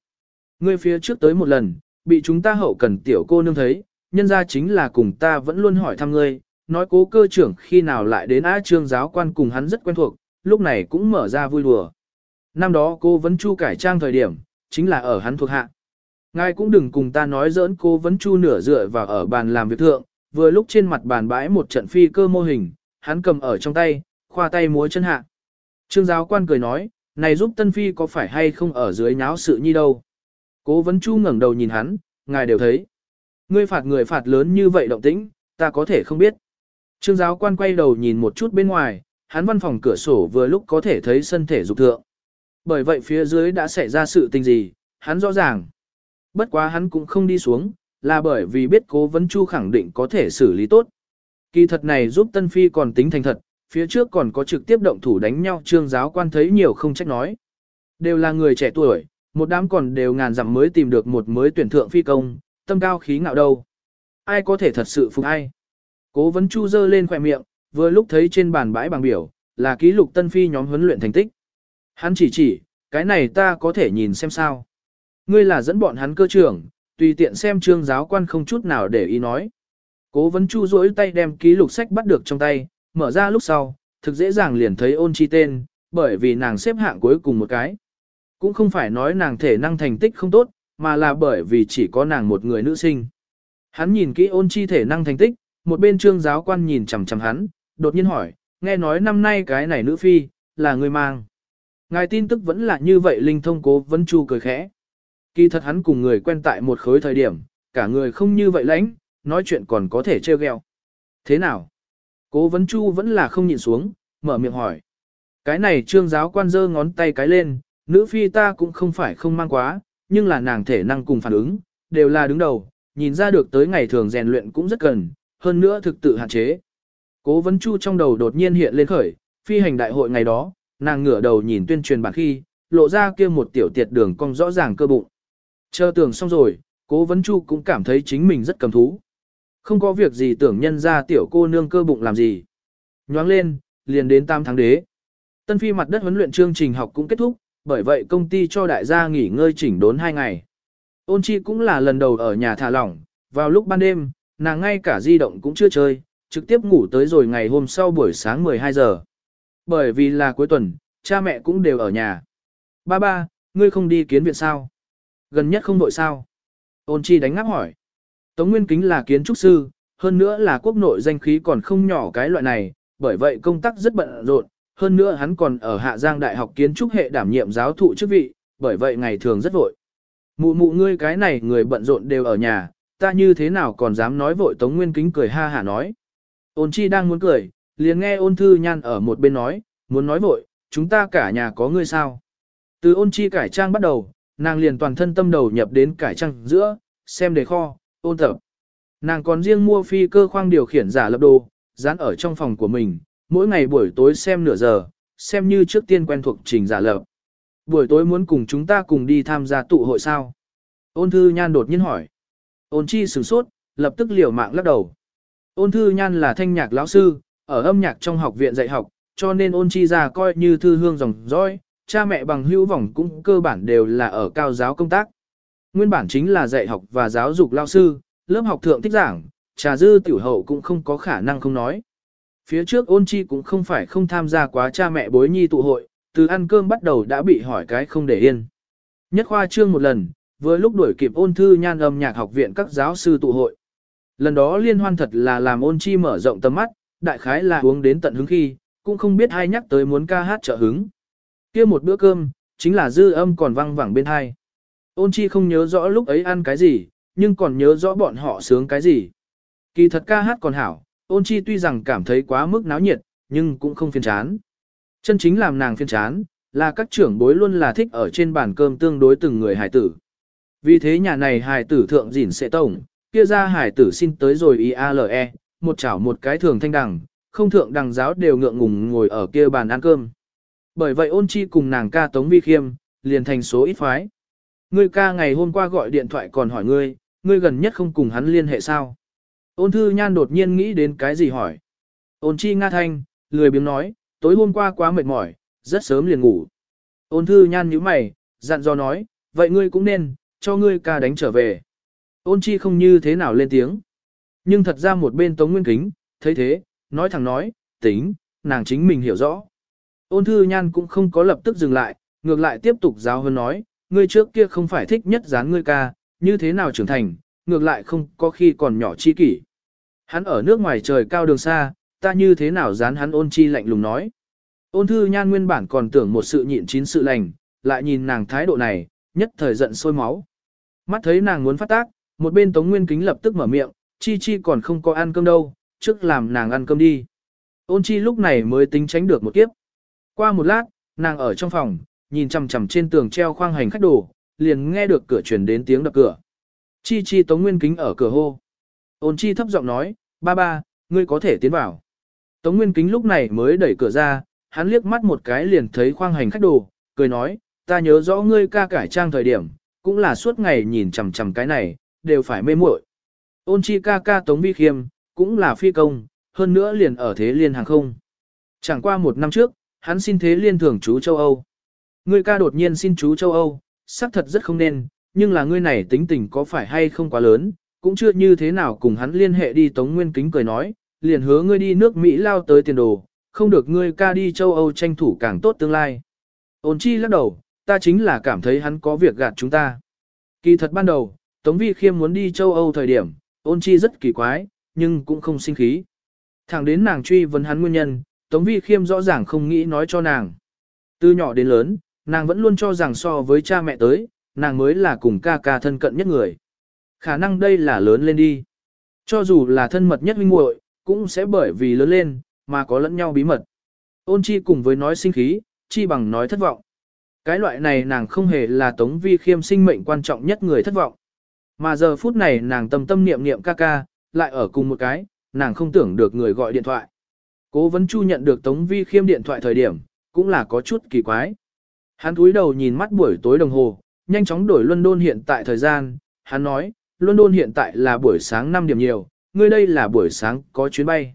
Ngươi phía trước tới một lần, bị chúng ta hậu cần tiểu cô nương thấy, nhân ra chính là cùng ta vẫn luôn hỏi thăm ngươi, nói cố cơ trưởng khi nào lại đến á trương giáo quan cùng hắn rất quen thuộc, lúc này cũng mở ra vui đùa. Năm đó cô vẫn chu cải trang thời điểm, chính là ở hắn thuộc hạ. Ngài cũng đừng cùng ta nói giỡn cô vẫn chu nửa dựa vào ở bàn làm việc thượng, vừa lúc trên mặt bàn bãi một trận phi cơ mô hình, hắn cầm ở trong tay, khoa tay múa chân hạ. Trương giáo quan cười nói, này giúp Tân Phi có phải hay không ở dưới nháo sự nhi đâu. Cố vấn chu ngẩng đầu nhìn hắn, ngài đều thấy. Ngươi phạt người phạt lớn như vậy động tĩnh, ta có thể không biết. Trương giáo quan quay đầu nhìn một chút bên ngoài, hắn văn phòng cửa sổ vừa lúc có thể thấy sân thể dục thượng. Bởi vậy phía dưới đã xảy ra sự tình gì, hắn rõ ràng. Bất quá hắn cũng không đi xuống, là bởi vì biết cố vấn chu khẳng định có thể xử lý tốt. Kỳ thật này giúp Tân Phi còn tính thành thật, phía trước còn có trực tiếp động thủ đánh nhau trương giáo quan thấy nhiều không trách nói. Đều là người trẻ tuổi, một đám còn đều ngàn dặm mới tìm được một mới tuyển thượng phi công, tâm cao khí ngạo đâu. Ai có thể thật sự phục ai? Cố vấn chu dơ lên khỏe miệng, vừa lúc thấy trên bàn bãi bằng biểu, là ký lục tân phi nhóm huấn luyện thành tích. Hắn chỉ chỉ, cái này ta có thể nhìn xem sao. Ngươi là dẫn bọn hắn cơ trưởng, tùy tiện xem trương giáo quan không chút nào để ý nói. Cố vấn chu rỗi tay đem ký lục sách bắt được trong tay, mở ra lúc sau, thực dễ dàng liền thấy ôn chi tên, bởi vì nàng xếp hạng cuối cùng một cái. Cũng không phải nói nàng thể năng thành tích không tốt, mà là bởi vì chỉ có nàng một người nữ sinh. Hắn nhìn kỹ ôn chi thể năng thành tích, một bên trương giáo quan nhìn chằm chằm hắn, đột nhiên hỏi, nghe nói năm nay cái này nữ phi, là người mang. Ngài tin tức vẫn là như vậy linh thông cố vẫn chu cười khẽ. Kỳ thật hắn cùng người quen tại một khối thời điểm, cả người không như vậy lãnh, nói chuyện còn có thể trêu ghẹo. Thế nào? Cố vấn chu vẫn là không nhịn xuống, mở miệng hỏi. Cái này trương giáo quan giơ ngón tay cái lên, nữ phi ta cũng không phải không mang quá, nhưng là nàng thể năng cùng phản ứng, đều là đứng đầu, nhìn ra được tới ngày thường rèn luyện cũng rất cần, hơn nữa thực tự hạn chế. Cố vấn chu trong đầu đột nhiên hiện lên khởi, phi hành đại hội ngày đó, nàng ngửa đầu nhìn tuyên truyền bản khi, lộ ra kia một tiểu tiệt đường cong rõ ràng cơ bụng. Chờ tưởng xong rồi, cố vấn chu cũng cảm thấy chính mình rất cầm thú. Không có việc gì tưởng nhân ra tiểu cô nương cơ bụng làm gì. Nhoáng lên, liền đến tam tháng đế. Tân phi mặt đất huấn luyện chương trình học cũng kết thúc, bởi vậy công ty cho đại gia nghỉ ngơi chỉnh đốn hai ngày. Ôn chi cũng là lần đầu ở nhà thả lỏng, vào lúc ban đêm, nàng ngay cả di động cũng chưa chơi, trực tiếp ngủ tới rồi ngày hôm sau buổi sáng 12 giờ. Bởi vì là cuối tuần, cha mẹ cũng đều ở nhà. Ba ba, ngươi không đi kiến viện sao? Gần nhất không đội sao? Ôn chi đánh ngáp hỏi. Tống Nguyên Kính là kiến trúc sư, hơn nữa là quốc nội danh khí còn không nhỏ cái loại này, bởi vậy công tác rất bận rộn, hơn nữa hắn còn ở Hạ Giang Đại học kiến trúc hệ đảm nhiệm giáo thụ chức vị, bởi vậy ngày thường rất vội. Mụ mụ ngươi cái này người bận rộn đều ở nhà, ta như thế nào còn dám nói vội Tống Nguyên Kính cười ha hả nói. Ôn chi đang muốn cười, liền nghe ôn thư nhan ở một bên nói, muốn nói vội, chúng ta cả nhà có ngươi sao. Từ ôn chi cải trang bắt đầu, nàng liền toàn thân tâm đầu nhập đến cải trang giữa, xem đề kho, ôn tập. Nàng còn riêng mua phi cơ khoang điều khiển giả lập đồ, dán ở trong phòng của mình, mỗi ngày buổi tối xem nửa giờ, xem như trước tiên quen thuộc trình giả lập. Buổi tối muốn cùng chúng ta cùng đi tham gia tụ hội sao? Ôn thư nhan đột nhiên hỏi. Ôn chi sửng sốt, lập tức liều mạng lắc đầu. Ôn thư nhan là thanh nhạc lão sư, ở âm nhạc trong học viện dạy học, cho nên ôn chi ra coi như thư hương dòng dõi, cha mẹ bằng hữu vọng cũng cơ bản đều là ở cao giáo công tác. Nguyên bản chính là dạy học và giáo dục lao sư, lớp học thượng thích giảng, trà dư tiểu hậu cũng không có khả năng không nói. Phía trước ôn chi cũng không phải không tham gia quá cha mẹ bối nhi tụ hội, từ ăn cơm bắt đầu đã bị hỏi cái không để yên. Nhất khoa trương một lần, vừa lúc đuổi kịp ôn thư nhan âm nhạc học viện các giáo sư tụ hội. Lần đó liên hoan thật là làm ôn chi mở rộng tầm mắt, đại khái là uống đến tận hứng khi, cũng không biết ai nhắc tới muốn ca hát trợ hứng. kia một bữa cơm, chính là dư âm còn vang vẳng bên hai. Ôn chi không nhớ rõ lúc ấy ăn cái gì, nhưng còn nhớ rõ bọn họ sướng cái gì. Kỳ thật ca hát còn hảo, ôn chi tuy rằng cảm thấy quá mức náo nhiệt, nhưng cũng không phiền chán. Chân chính làm nàng phiền chán, là các trưởng bối luôn là thích ở trên bàn cơm tương đối từng người hài tử. Vì thế nhà này hài tử thượng dỉn sẽ tổng, kia ra hài tử xin tới rồi IALE, một chảo một cái thường thanh đằng, không thượng đằng giáo đều ngượng ngùng ngồi ở kia bàn ăn cơm. Bởi vậy ôn chi cùng nàng ca tống vi khiêm, liền thành số ít phái. Ngươi ca ngày hôm qua gọi điện thoại còn hỏi ngươi, ngươi gần nhất không cùng hắn liên hệ sao? Ôn thư nhan đột nhiên nghĩ đến cái gì hỏi. Ôn chi nga thanh, lười biếng nói, tối hôm qua quá mệt mỏi, rất sớm liền ngủ. Ôn thư nhan nhíu mày, dặn dò nói, vậy ngươi cũng nên, cho ngươi ca đánh trở về. Ôn chi không như thế nào lên tiếng. Nhưng thật ra một bên tống nguyên kính, thấy thế, nói thẳng nói, tính, nàng chính mình hiểu rõ. Ôn thư nhan cũng không có lập tức dừng lại, ngược lại tiếp tục giáo hơn nói, ngươi trước kia không phải thích nhất dán ngươi ca, như thế nào trưởng thành, ngược lại không có khi còn nhỏ chi kỷ. Hắn ở nước ngoài trời cao đường xa, ta như thế nào dán hắn ôn chi lạnh lùng nói. Ôn thư nhan nguyên bản còn tưởng một sự nhịn chín sự lành, lại nhìn nàng thái độ này, nhất thời giận sôi máu. Mắt thấy nàng muốn phát tác, một bên tống nguyên kính lập tức mở miệng, chi chi còn không có ăn cơm đâu, trước làm nàng ăn cơm đi. Ôn chi lúc này mới tính tránh được một kiếp. Qua một lát, nàng ở trong phòng, nhìn chằm chằm trên tường treo khoang hành khách đồ, liền nghe được cửa truyền đến tiếng đập cửa. Chi chi tống nguyên kính ở cửa hô. Ôn chi thấp giọng nói, ba ba, ngươi có thể tiến vào. Tống nguyên kính lúc này mới đẩy cửa ra, hắn liếc mắt một cái liền thấy khoang hành khách đồ, cười nói, ta nhớ rõ ngươi ca cải trang thời điểm, cũng là suốt ngày nhìn chằm chằm cái này, đều phải mê muội. Ôn chi ca ca Tống Vi Khiêm, cũng là phi công, hơn nữa liền ở thế liên hàng không. Chẳng qua một năm trước, hắn xin thế liên thường chú châu Âu. Ngươi ca đột nhiên xin chú châu Âu, xác thật rất không nên, nhưng là ngươi này tính tình có phải hay không quá lớn, cũng chưa như thế nào cùng hắn liên hệ đi Tống Nguyên Kính cười nói, liền hứa ngươi đi nước Mỹ lao tới tiền đồ, không được ngươi ca đi châu Âu tranh thủ càng tốt tương lai. Ôn chi lắc đầu, ta chính là cảm thấy hắn có việc gạt chúng ta. Kỳ thật ban đầu, Tống Vi Khiêm muốn đi châu Âu thời điểm, ôn chi rất kỳ quái, nhưng cũng không sinh khí. Thẳng đến nàng truy vấn hắn nguyên nhân, Tống Vi Khiêm rõ ràng không nghĩ nói cho nàng. Từ nhỏ đến lớn, nàng vẫn luôn cho rằng so với cha mẹ tới, nàng mới là cùng ca ca thân cận nhất người. Khả năng đây là lớn lên đi. Cho dù là thân mật nhất huynh muội, cũng sẽ bởi vì lớn lên, mà có lẫn nhau bí mật. Ôn chi cùng với nói sinh khí, chi bằng nói thất vọng. Cái loại này nàng không hề là tống vi khiêm sinh mệnh quan trọng nhất người thất vọng. Mà giờ phút này nàng tâm tâm niệm niệm ca ca, lại ở cùng một cái, nàng không tưởng được người gọi điện thoại. Cố vấn chu nhận được tống vi khiêm điện thoại thời điểm, cũng là có chút kỳ quái. Hắn cúi đầu nhìn mắt buổi tối đồng hồ, nhanh chóng đổi London hiện tại thời gian, hắn nói, London hiện tại là buổi sáng 5 điểm nhiều, ngươi đây là buổi sáng có chuyến bay.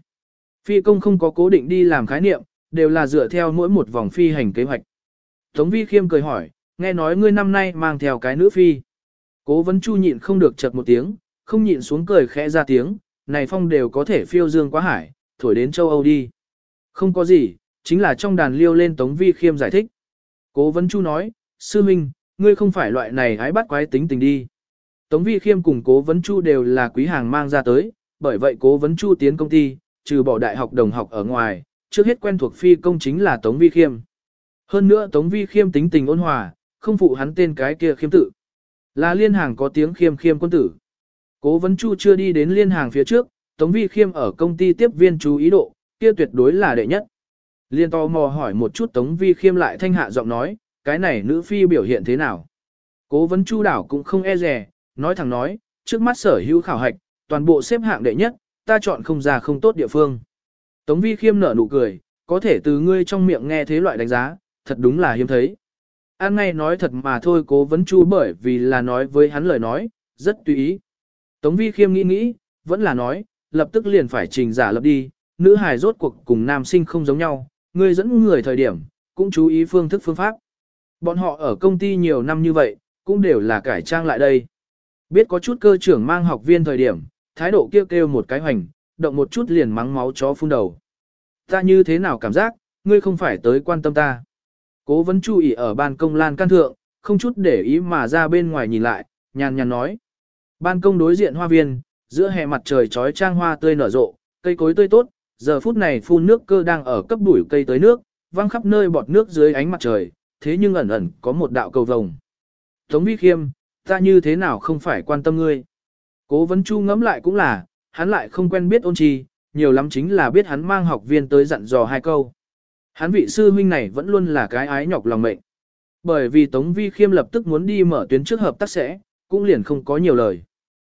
Phi công không có cố định đi làm khái niệm, đều là dựa theo mỗi một vòng phi hành kế hoạch. Tống Vi Khiêm cười hỏi, nghe nói ngươi năm nay mang theo cái nữ phi. Cố vấn chu nhịn không được chật một tiếng, không nhịn xuống cười khẽ ra tiếng, này phong đều có thể phiêu dương quá hải, thổi đến châu Âu đi. Không có gì, chính là trong đàn liêu lên Tống Vi Khiêm giải thích. Cố vấn chu nói, sư minh, ngươi không phải loại này hái bắt quái tính tình đi. Tống Vi Khiêm cùng cố vấn chu đều là quý hàng mang ra tới, bởi vậy cố vấn chu tiến công ty, trừ bỏ đại học đồng học ở ngoài, trước hết quen thuộc phi công chính là Tống Vi Khiêm. Hơn nữa Tống Vi Khiêm tính tình ôn hòa, không phụ hắn tên cái kia khiêm Tử, Là liên hàng có tiếng khiêm khiêm quân tử. Cố vấn chu chưa đi đến liên hàng phía trước, Tống Vi Khiêm ở công ty tiếp viên chú ý độ, kia tuyệt đối là đệ nhất. Liên tò mò hỏi một chút Tống Vi Khiêm lại thanh hạ giọng nói, cái này nữ phi biểu hiện thế nào. Cố vấn chu đảo cũng không e rè, nói thẳng nói, trước mắt sở hữu khảo hạch, toàn bộ xếp hạng đệ nhất, ta chọn không ra không tốt địa phương. Tống vi khiêm nở nụ cười, có thể từ ngươi trong miệng nghe thế loại đánh giá, thật đúng là hiếm thấy. An ngay nói thật mà thôi cố vấn chu bởi vì là nói với hắn lời nói, rất tùy ý. Tống vi khiêm nghĩ nghĩ, vẫn là nói, lập tức liền phải trình giả lập đi, nữ hài rốt cuộc cùng nam sinh không giống nhau, ngươi dẫn người thời điểm, cũng chú ý phương thức phương pháp. Bọn họ ở công ty nhiều năm như vậy, cũng đều là cải trang lại đây. Biết có chút cơ trưởng mang học viên thời điểm, thái độ kêu kêu một cái hoành, động một chút liền mắng máu chó phun đầu. Ta như thế nào cảm giác, ngươi không phải tới quan tâm ta. Cố vấn chú ý ở ban công lan can thượng, không chút để ý mà ra bên ngoài nhìn lại, nhàn nhàn nói. Ban công đối diện hoa viên, giữa hè mặt trời trói trang hoa tươi nở rộ, cây cối tươi tốt, giờ phút này phun nước cơ đang ở cấp đuổi cây tới nước, văng khắp nơi bọt nước dưới ánh mặt trời, thế nhưng ẩn ẩn có một đạo cầu vồng. Tống Vi Khiêm, ta như thế nào không phải quan tâm ngươi. Cố vấn chu ngẫm lại cũng là, hắn lại không quen biết ôn trì nhiều lắm chính là biết hắn mang học viên tới dặn dò hai câu. Hắn vị sư huynh này vẫn luôn là cái ái nhọc lòng mệnh. Bởi vì Tống Vi Khiêm lập tức muốn đi mở tuyến trước hợp tác sẽ, cũng liền không có nhiều lời.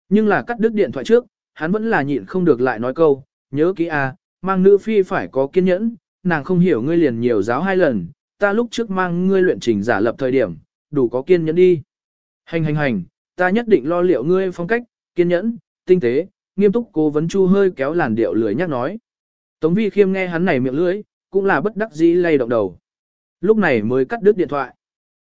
Nhưng là cắt đứt điện thoại trước, hắn vẫn là nhịn không được lại nói câu, nhớ kỹ a, mang nữ phi phải có kiên nhẫn, nàng không hiểu ngươi liền nhiều giáo hai lần, ta lúc trước mang ngươi luyện trình giả lập thời điểm, đủ có kiên nhẫn đi. Hành hành hành, ta nhất định lo liệu ngươi phong cách, kiên nhẫn, tinh tế, nghiêm túc cố vấn chu hơi kéo làn điệu lười nhắc nói. Tống vi khiêm nghe hắn này miệng lưỡi, cũng là bất đắc dĩ lay động đầu. Lúc này mới cắt đứt điện thoại.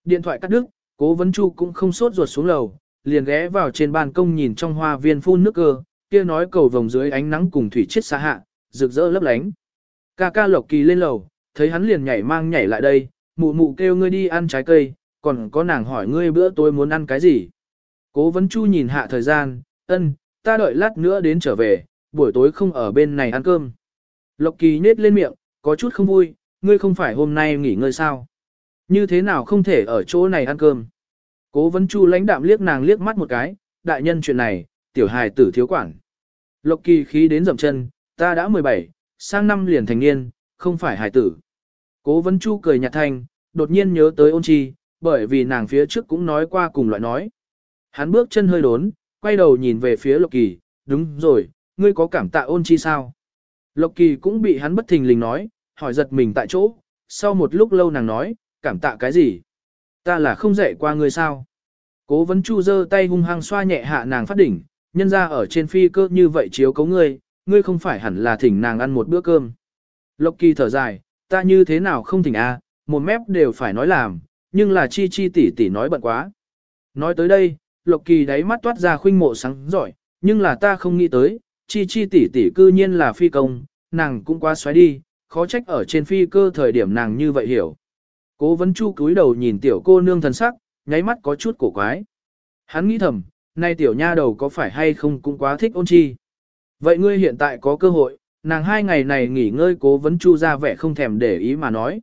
Điện thoại cắt đứt, cố vấn chu cũng không sốt ruột xuống lầu, liền ghé vào trên ban công nhìn trong hoa viên phun nước cơ, kia nói cầu vồng dưới ánh nắng cùng thủy chết xa hạ, rực rỡ lấp lánh. Ca ca lộc kỳ lên lầu, thấy hắn liền nhảy mang nhảy lại đây, mụ mụ kêu ngươi đi ăn trái cây, còn có nàng hỏi ngươi bữa tối muốn ăn cái gì. Cố vấn chu nhìn hạ thời gian, ân, ta đợi lát nữa đến trở về, buổi tối không ở bên này ăn cơm. Lộc kỳ nết lên miệng, có chút không vui, ngươi không phải hôm nay nghỉ ngơi sao? Như thế nào không thể ở chỗ này ăn cơm? Cố vấn chu lãnh đạm liếc nàng liếc mắt một cái, đại nhân chuyện này, tiểu hài tử thiếu quản. Lộc kỳ khí đến dậm chân, ta đã 17, sang năm liền thành niên, không phải hài tử. Cố vấn chu cười nhạt thanh, đột nhiên nhớ tới ôn chi, bởi vì nàng phía trước cũng nói qua cùng loại nói. Hắn bước chân hơi đốn, quay đầu nhìn về phía Lộc Kỳ, đúng rồi, ngươi có cảm tạ ôn chi sao? Lộc Kỳ cũng bị hắn bất thình lình nói, hỏi giật mình tại chỗ, sau một lúc lâu nàng nói, cảm tạ cái gì? Ta là không dạy qua ngươi sao? Cố vấn chu giơ tay hung hăng xoa nhẹ hạ nàng phát đỉnh, nhân ra ở trên phi cơ như vậy chiếu cấu ngươi, ngươi không phải hẳn là thỉnh nàng ăn một bữa cơm. Lộc Kỳ thở dài, ta như thế nào không thỉnh a, một mép đều phải nói làm, nhưng là chi chi tỷ tỷ nói bận quá. Nói tới đây, Lộc Kỳ đáy mắt toát ra khuynh mộ sáng giỏi, nhưng là ta không nghĩ tới, chi chi tỷ tỷ cư nhiên là phi công, nàng cũng quá xoáy đi, khó trách ở trên phi cơ thời điểm nàng như vậy hiểu. Cố vấn chu cúi đầu nhìn tiểu cô nương thần sắc, nháy mắt có chút cổ quái. Hắn nghĩ thầm, nay tiểu nha đầu có phải hay không cũng quá thích ôn chi. Vậy ngươi hiện tại có cơ hội, nàng hai ngày này nghỉ ngơi cố vấn chu ra vẻ không thèm để ý mà nói.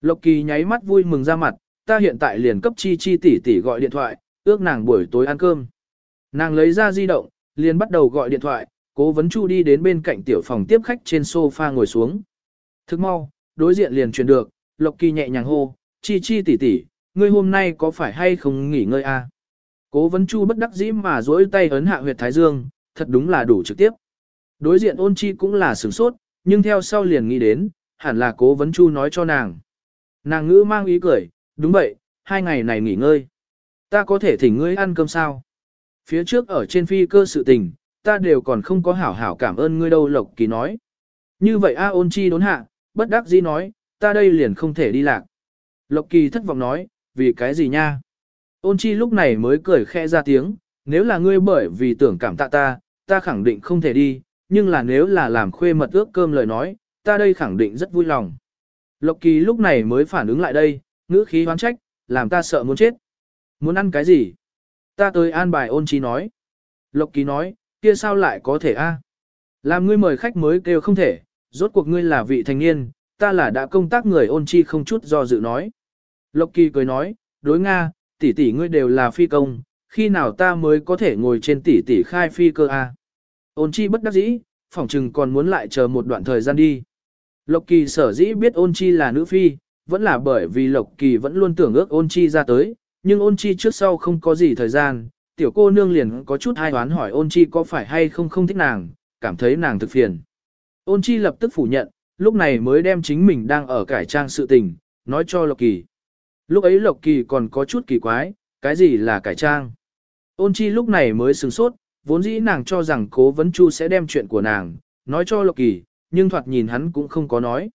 Lộc kỳ nháy mắt vui mừng ra mặt, ta hiện tại liền cấp chi chi tỷ tỷ gọi điện thoại, ước nàng buổi tối ăn cơm. Nàng lấy ra di động, liền bắt đầu gọi điện thoại, cố vấn chu đi đến bên cạnh tiểu phòng tiếp khách trên sofa ngồi xuống. Thức mau, đối diện liền truyền được, Lộc Kỳ nhẹ nhàng hô, chi chi tỷ tỷ, ngươi hôm nay có phải hay không nghỉ ngơi a? À? Cố vấn chu bất đắc dĩ mà duỗi tay ấn hạ huyệt thái dương, thật đúng là đủ trực tiếp. Đối diện ôn chi cũng là sửng sốt, nhưng theo sau liền nghĩ đến, hẳn là cố vấn chu nói cho nàng. Nàng ngữ mang ý cười, đúng vậy, hai ngày này nghỉ ngơi. Ta có thể thỉnh ngươi ăn cơm sao? Phía trước ở trên phi cơ sự tình, ta đều còn không có hảo hảo cảm ơn ngươi đâu Lộc Kỳ nói. Như vậy A ôn chi đốn hạ, bất đắc dĩ nói, ta đây liền không thể đi lạc. Lộc Kỳ thất vọng nói, vì cái gì nha? Ôn chi lúc này mới cười khẽ ra tiếng, nếu là ngươi bởi vì tưởng cảm tạ ta, ta khẳng định không thể đi, nhưng là nếu là làm khuê mật ước cơm lời nói, ta đây khẳng định rất vui lòng. Lộc Kỳ lúc này mới phản ứng lại đây, ngữ khí hoán trách, làm ta sợ muốn chết. Muốn ăn cái gì? Ta tới an bài ôn chi nói. Lộc Kỳ nói, kia sao lại có thể a? Làm ngươi mời khách mới kêu không thể, rốt cuộc ngươi là vị thành niên, ta là đã công tác người ôn chi không chút do dự nói. Lộc Kỳ cười nói, đối Nga, tỷ tỷ ngươi đều là phi công, khi nào ta mới có thể ngồi trên tỷ tỷ khai phi cơ a? Ôn chi bất đắc dĩ, phỏng chừng còn muốn lại chờ một đoạn thời gian đi. Lộc Kỳ sở dĩ biết ôn chi là nữ phi, vẫn là bởi vì Lộc Kỳ vẫn luôn tưởng ước ôn chi ra tới, nhưng ôn chi trước sau không có gì thời gian, tiểu cô nương liền có chút hai đoán hỏi ôn chi có phải hay không không thích nàng, cảm thấy nàng thực phiền. Ôn chi lập tức phủ nhận, lúc này mới đem chính mình đang ở cải trang sự tình, nói cho Lộc Kỳ. Lúc ấy Lộc Kỳ còn có chút kỳ quái, cái gì là cải trang. Ôn chi lúc này mới sừng sốt, vốn dĩ nàng cho rằng cố vấn chu sẽ đem chuyện của nàng, nói cho Lộc Kỳ, nhưng thoạt nhìn hắn cũng không có nói.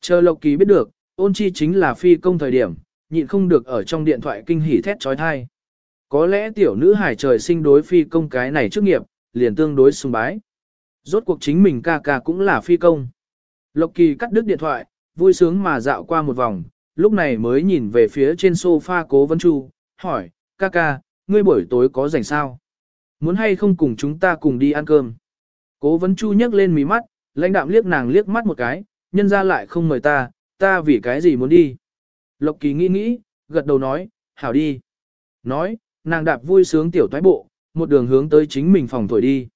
Chờ Lộc Kỳ biết được, ôn chi chính là phi công thời điểm, nhịn không được ở trong điện thoại kinh hỉ thét trói thai. Có lẽ tiểu nữ hải trời sinh đối phi công cái này trước nghiệp, liền tương đối sùng bái. Rốt cuộc chính mình ca ca cũng là phi công. Lộc Kỳ cắt đứt điện thoại, vui sướng mà dạo qua một vòng, lúc này mới nhìn về phía trên sofa cố vấn chu, hỏi, ca ca, ngươi buổi tối có rảnh sao? Muốn hay không cùng chúng ta cùng đi ăn cơm? Cố vấn chu nhấc lên mí mắt, lãnh đạm liếc nàng liếc mắt một cái, nhân ra lại không mời ta, ta vì cái gì muốn đi? Lộc Kỳ nghĩ nghĩ, gật đầu nói, hảo đi. Nói, nàng đạp vui sướng tiểu toái bộ, một đường hướng tới chính mình phòng thổi đi.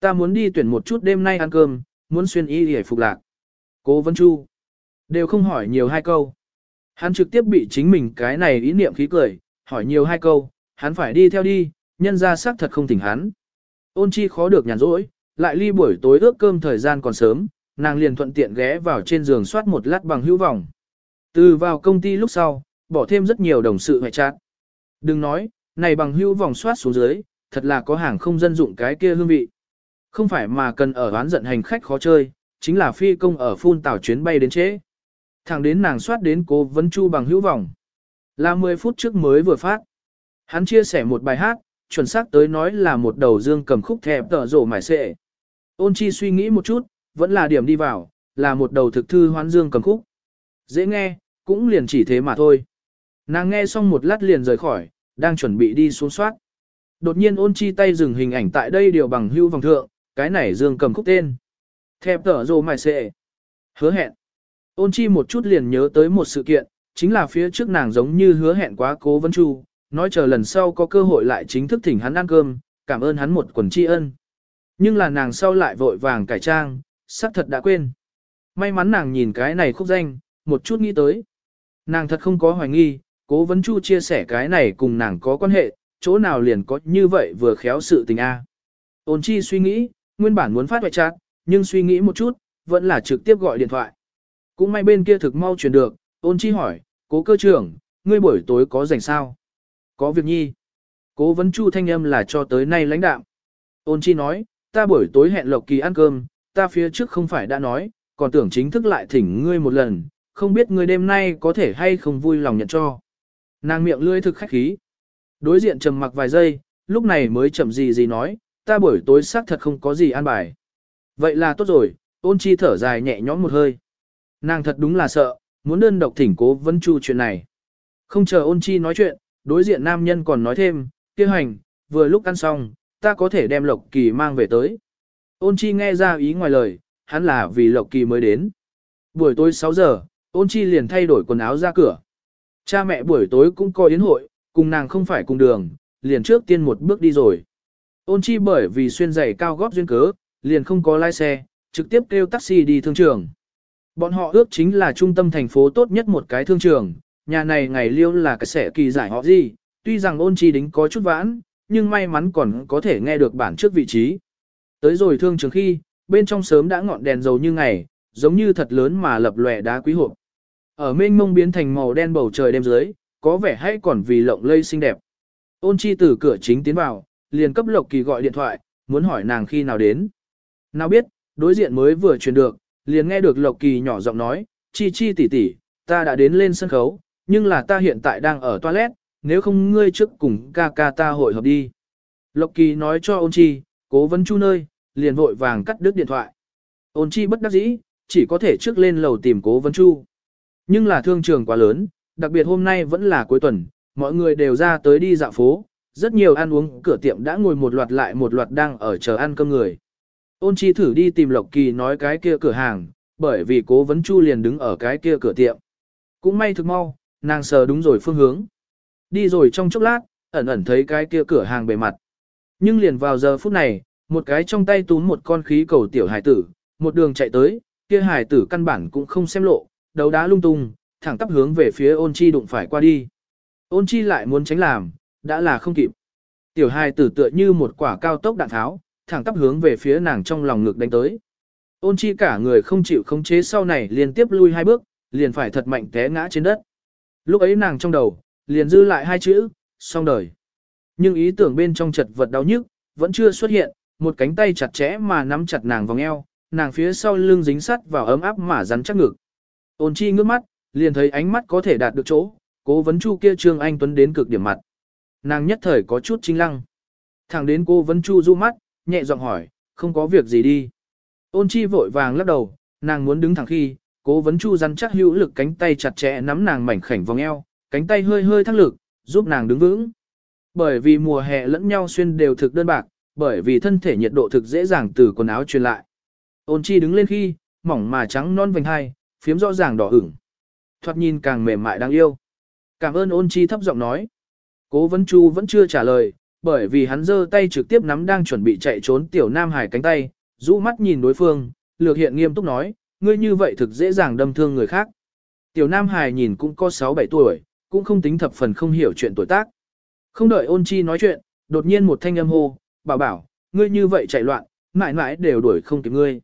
Ta muốn đi tuyển một chút đêm nay ăn cơm, muốn xuyên y để phục lạc. Cố vấn Chu. Đều không hỏi nhiều hai câu. Hắn trực tiếp bị chính mình cái này ý niệm khí cười, hỏi nhiều hai câu, hắn phải đi theo đi, nhân ra xác thật không thỉnh hắn. Ôn chi khó được nhàn rỗi, lại ly buổi tối ước cơm thời gian còn sớm, nàng liền thuận tiện ghé vào trên giường soát một lát bằng hữu vọng. Từ vào công ty lúc sau, bỏ thêm rất nhiều đồng sự hệ chát. Đừng nói, này bằng hữu vòng soát xuống dưới, thật là có hàng không dân dụng cái kia hương vị. Không phải mà cần ở ván giận hành khách khó chơi, chính là phi công ở phun tàu chuyến bay đến trễ. Thẳng đến nàng soát đến cố vấn chu bằng hữu vòng. Là 10 phút trước mới vừa phát. Hắn chia sẻ một bài hát, chuẩn xác tới nói là một đầu dương cầm khúc thẹp tở rổ mải xệ. Ôn chi suy nghĩ một chút, vẫn là điểm đi vào, là một đầu thực thư hoán dương cầm khúc. Dễ nghe, cũng liền chỉ thế mà thôi. Nàng nghe xong một lát liền rời khỏi, đang chuẩn bị đi xuống soát. Đột nhiên ôn chi tay dừng hình ảnh tại đây điều bằng hưu vòng thượng, cái này dương cầm khúc tên. Thẹp tở rồ mài xệ. Hứa hẹn. Ôn chi một chút liền nhớ tới một sự kiện, chính là phía trước nàng giống như hứa hẹn quá cố vấn chu, nói chờ lần sau có cơ hội lại chính thức thỉnh hắn ăn cơm, cảm ơn hắn một quần tri ân. Nhưng là nàng sau lại vội vàng cải trang, xác thật đã quên. May mắn nàng nhìn cái này khúc danh, một chút nghĩ tới. Nàng thật không có hoài nghi, cố vấn chu chia sẻ cái này cùng nàng có quan hệ, chỗ nào liền có như vậy vừa khéo sự tình a. Ôn chi suy nghĩ, nguyên bản muốn phát hoại chát, nhưng suy nghĩ một chút, vẫn là trực tiếp gọi điện thoại. Cũng may bên kia thực mau truyền được, ôn chi hỏi, cố cơ trưởng, ngươi buổi tối có rảnh sao? Có việc nhi. Cố vấn chu thanh âm là cho tới nay lãnh đạo. Ôn chi nói, ta buổi tối hẹn Lộc Kỳ ăn cơm, ta phía trước không phải đã nói, còn tưởng chính thức lại thỉnh ngươi một lần, không biết ngươi đêm nay có thể hay không vui lòng nhận cho. Nàng miệng lươi thực khách khí. Đối diện trầm mặc vài giây, lúc này mới chậm gì gì nói, ta buổi tối xác thật không có gì an bài. Vậy là tốt rồi, ôn chi thở dài nhẹ nhõm một hơi. Nàng thật đúng là sợ, muốn đơn độc thỉnh cố vấn chu chuyện này. Không chờ ôn chi nói chuyện, đối diện nam nhân còn nói thêm, tiêu hành, vừa lúc ăn xong, ta có thể đem lộc kỳ mang về tới. Ôn chi nghe ra ý ngoài lời, hắn là vì lộc kỳ mới đến. Buổi tối 6 giờ, ôn chi liền thay đổi quần áo ra cửa. Cha mẹ buổi tối cũng coi yến hội, cùng nàng không phải cùng đường, liền trước tiên một bước đi rồi. Ôn chi bởi vì xuyên giày cao gót duyên cớ, liền không có lái xe, trực tiếp kêu taxi đi thương trường. Bọn họ ước chính là trung tâm thành phố tốt nhất một cái thương trường, nhà này ngày liêu là cái sẻ kỳ giải họ gì, tuy rằng ôn chi đính có chút vãn, nhưng may mắn còn có thể nghe được bản trước vị trí. Tới rồi thương trường khi, bên trong sớm đã ngọn đèn dầu như ngày, giống như thật lớn mà lập lòe đá quý hộp. Ở mênh mông biến thành màu đen bầu trời đêm dưới, có vẻ hay còn vì lộng lây xinh đẹp. Ôn chi từ cửa chính tiến vào, liền cấp Lộc Kỳ gọi điện thoại, muốn hỏi nàng khi nào đến. Nào biết, đối diện mới vừa truyền được, liền nghe được Lộc Kỳ nhỏ giọng nói, chi chi tỷ tỷ, ta đã đến lên sân khấu, nhưng là ta hiện tại đang ở toilet, nếu không ngươi trước cùng ca ca ta hội hợp đi. Lộc Kỳ nói cho ôn chi, cố vấn chu nơi, liền vội vàng cắt đứt điện thoại. Ôn chi bất đắc dĩ, chỉ có thể trước lên lầu tìm cố vấn chu. Nhưng là thương trường quá lớn, đặc biệt hôm nay vẫn là cuối tuần, mọi người đều ra tới đi dạo phố, rất nhiều ăn uống cửa tiệm đã ngồi một loạt lại một loạt đang ở chờ ăn cơm người. Ôn chi thử đi tìm Lộc Kỳ nói cái kia cửa hàng, bởi vì cố vấn chu liền đứng ở cái kia cửa tiệm. Cũng may thực mau, nàng sờ đúng rồi phương hướng. Đi rồi trong chốc lát, ẩn ẩn thấy cái kia cửa hàng bề mặt. Nhưng liền vào giờ phút này, một cái trong tay túm một con khí cầu tiểu hải tử, một đường chạy tới, kia hải tử căn bản cũng không xem lộ, đấu đá lung tung, thẳng tắp hướng về phía ôn chi đụng phải qua đi. Ôn chi lại muốn tránh làm, đã là không kịp. Tiểu hải tử tựa như một quả cao tốc đạn tháo, thẳng tắp hướng về phía nàng trong lòng ngực đánh tới. Ôn chi cả người không chịu khống chế sau này liên tiếp lui hai bước, liền phải thật mạnh té ngã trên đất. Lúc ấy nàng trong đầu, liền dư lại hai chữ, xong đời. Nhưng ý tưởng bên trong chật vật đau nhức, vẫn chưa xuất hiện, một cánh tay chặt chẽ mà nắm chặt nàng vòng eo, nàng phía sau lưng dính sắt vào ấm áp mà rắn chắc ngực. Ôn chi ngước mắt, liền thấy ánh mắt có thể đạt được chỗ, cố vấn chu kia trương anh tuấn đến cực điểm mặt. Nàng nhất thời có chút chính lăng. Thẳng đến cô vấn chu du mắt, nhẹ giọng hỏi, không có việc gì đi. Ôn chi vội vàng lắc đầu, nàng muốn đứng thẳng khi, cố vấn chu rắn chắc hữu lực cánh tay chặt chẽ nắm nàng mảnh khảnh vòng eo, cánh tay hơi hơi thắt lực, giúp nàng đứng vững. Bởi vì mùa hè lẫn nhau xuyên đều thực đơn bạc, bởi vì thân thể nhiệt độ thực dễ dàng từ quần áo truyền lại. Ôn chi đứng lên khi, mỏng mà trắng non vành hai, phiếm rõ ràng đỏ ửng. Thoạt nhìn càng mềm mại đáng yêu. Cảm ơn ôn chi thấp giọng nói. Cố vấn chu vẫn chưa trả lời, bởi vì hắn giơ tay trực tiếp nắm đang chuẩn bị chạy trốn tiểu nam hải cánh tay, rũ mắt nhìn đối phương, lược hiện nghiêm túc nói, ngươi như vậy thực dễ dàng đâm thương người khác. Tiểu nam hải nhìn cũng có 6-7 tuổi, cũng không tính thập phần không hiểu chuyện tuổi tác. Không đợi ôn chi nói chuyện, đột nhiên một thanh âm hô, bảo bảo, ngươi như vậy chạy loạn, mãi mãi đều đuổi không kịp ngươi.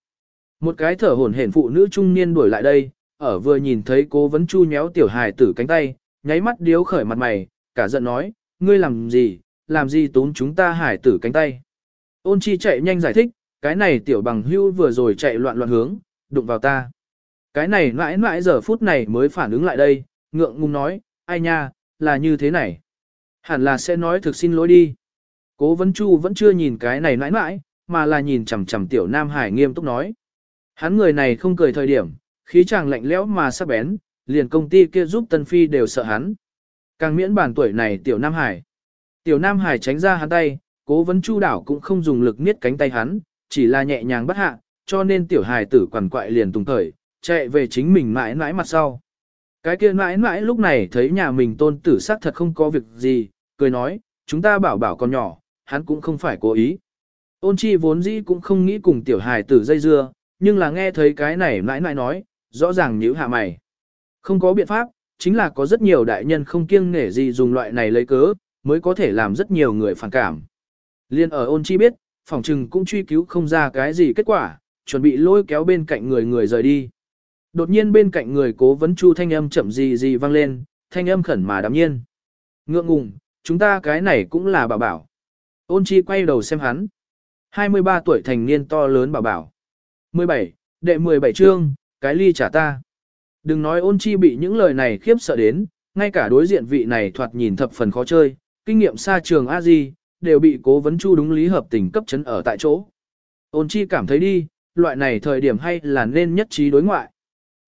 Một cái thở hổn hển phụ nữ trung niên đuổi lại đây, ở vừa nhìn thấy cố vấn chu nhéo tiểu hài tử cánh tay, nháy mắt điếu khởi mặt mày, cả giận nói, ngươi làm gì, làm gì tốn chúng ta hải tử cánh tay. Ôn chi chạy nhanh giải thích, cái này tiểu bằng hưu vừa rồi chạy loạn loạn hướng, đụng vào ta. Cái này mãi mãi giờ phút này mới phản ứng lại đây, ngượng ngùng nói, ai nha, là như thế này. Hẳn là sẽ nói thực xin lỗi đi. Cố vấn chu vẫn chưa nhìn cái này mãi mãi, mà là nhìn chằm chằm tiểu nam hải nghiêm túc nói. Hắn người này không cười thời điểm, khí chàng lạnh lẽo mà sắc bén, liền công ty kia giúp Tân Phi đều sợ hắn. Càng miễn bản tuổi này tiểu Nam Hải. Tiểu Nam Hải tránh ra hắn tay, cố vấn chu đảo cũng không dùng lực niết cánh tay hắn, chỉ là nhẹ nhàng bắt hạ, cho nên tiểu hài tử quằn quại liền tùng thời, chạy về chính mình mãi mãi mặt sau. Cái kia mãi mãi lúc này thấy nhà mình tôn tử xác thật không có việc gì, cười nói, chúng ta bảo bảo con nhỏ, hắn cũng không phải cố ý. Ôn chi vốn dĩ cũng không nghĩ cùng tiểu hài tử dây dưa, nhưng là nghe thấy cái này mãi mãi nói, rõ ràng nhíu hạ mày. Không có biện pháp, chính là có rất nhiều đại nhân không kiêng nể gì dùng loại này lấy cớ, mới có thể làm rất nhiều người phản cảm. Liên ở ôn chi biết, phòng trừng cũng truy cứu không ra cái gì kết quả, chuẩn bị lôi kéo bên cạnh người người rời đi. Đột nhiên bên cạnh người cố vấn chu thanh âm chậm gì gì vang lên, thanh âm khẩn mà đạm nhiên. Ngượng ngùng, chúng ta cái này cũng là bảo bảo. Ôn chi quay đầu xem hắn. 23 tuổi thành niên to lớn bảo bảo. 17, đệ 17 chương, cái ly trả ta. Đừng nói ôn chi bị những lời này khiếp sợ đến, ngay cả đối diện vị này thoạt nhìn thập phần khó chơi, kinh nghiệm xa trường a di đều bị cố vấn chu đúng lý hợp tình cấp chấn ở tại chỗ. Ôn chi cảm thấy đi, loại này thời điểm hay là nên nhất trí đối ngoại.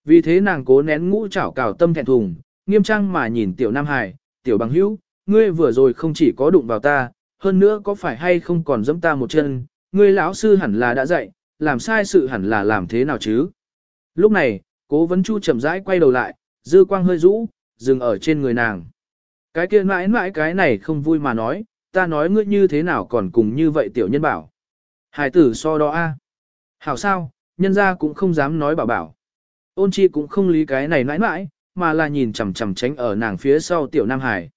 Vì thế nàng cố nén ngũ chảo cào tâm thẹn thùng, nghiêm trang mà nhìn tiểu Nam Hải, tiểu bằng hữu, ngươi vừa rồi không chỉ có đụng vào ta, hơn nữa có phải hay không còn dẫm ta một chân, ngươi lão sư hẳn là đã dạy, làm sai sự hẳn là làm thế nào chứ. Lúc này, cố vấn chu chậm rãi quay đầu lại, dư quang hơi rũ, dừng ở trên người nàng. Cái kia mãi mãi cái này không vui mà nói, ta nói ngươi như thế nào còn cùng như vậy tiểu nhân bảo. Hải tử so đó a Hảo sao, nhân ra cũng không dám nói bảo bảo. Ôn chi cũng không lý cái này mãi mãi, mà là nhìn chằm chằm tránh ở nàng phía sau tiểu Nam Hải.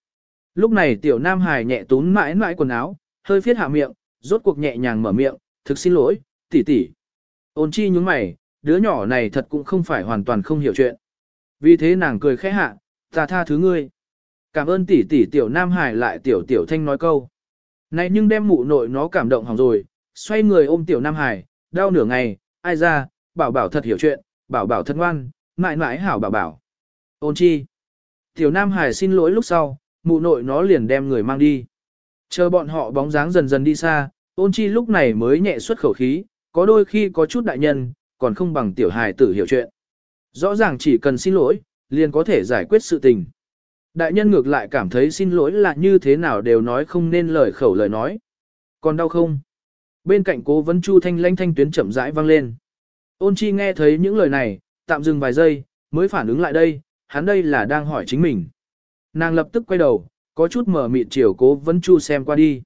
Lúc này tiểu Nam Hải nhẹ tún mãi mãi quần áo, hơi phiết hạ miệng, rốt cuộc nhẹ nhàng mở miệng, thực xin lỗi, tỷ tỷ. Ôn chi nhúng mày, đứa nhỏ này thật cũng không phải hoàn toàn không hiểu chuyện. Vì thế nàng cười khẽ hạ, ta tha thứ ngươi. Cảm ơn tỷ tỷ tiểu Nam Hải lại tiểu tiểu thanh nói câu. Này nhưng đem mụ nội nó cảm động hỏng rồi, xoay người ôm tiểu Nam Hải, đau nửa ngày, ai ra, bảo bảo thật hiểu chuyện, bảo bảo thật ngoan, mãi mãi hảo bảo bảo. Ôn chi. Tiểu Nam Hải xin lỗi lúc sau, mụ nội nó liền đem người mang đi. Chờ bọn họ bóng dáng dần dần đi xa, ôn chi lúc này mới nhẹ xuất khẩu khí, có đôi khi có chút đại nhân, còn không bằng tiểu hài tử hiểu chuyện. Rõ ràng chỉ cần xin lỗi, liền có thể giải quyết sự tình. Đại nhân ngược lại cảm thấy xin lỗi là như thế nào đều nói không nên lời khẩu lời nói. Còn đau không? Bên cạnh cố vấn chu thanh lanh thanh tuyến chậm rãi vang lên. Ôn chi nghe thấy những lời này, tạm dừng vài giây, mới phản ứng lại đây, hắn đây là đang hỏi chính mình. Nàng lập tức quay đầu, có chút mở mịt chiều cố vấn chu xem qua đi.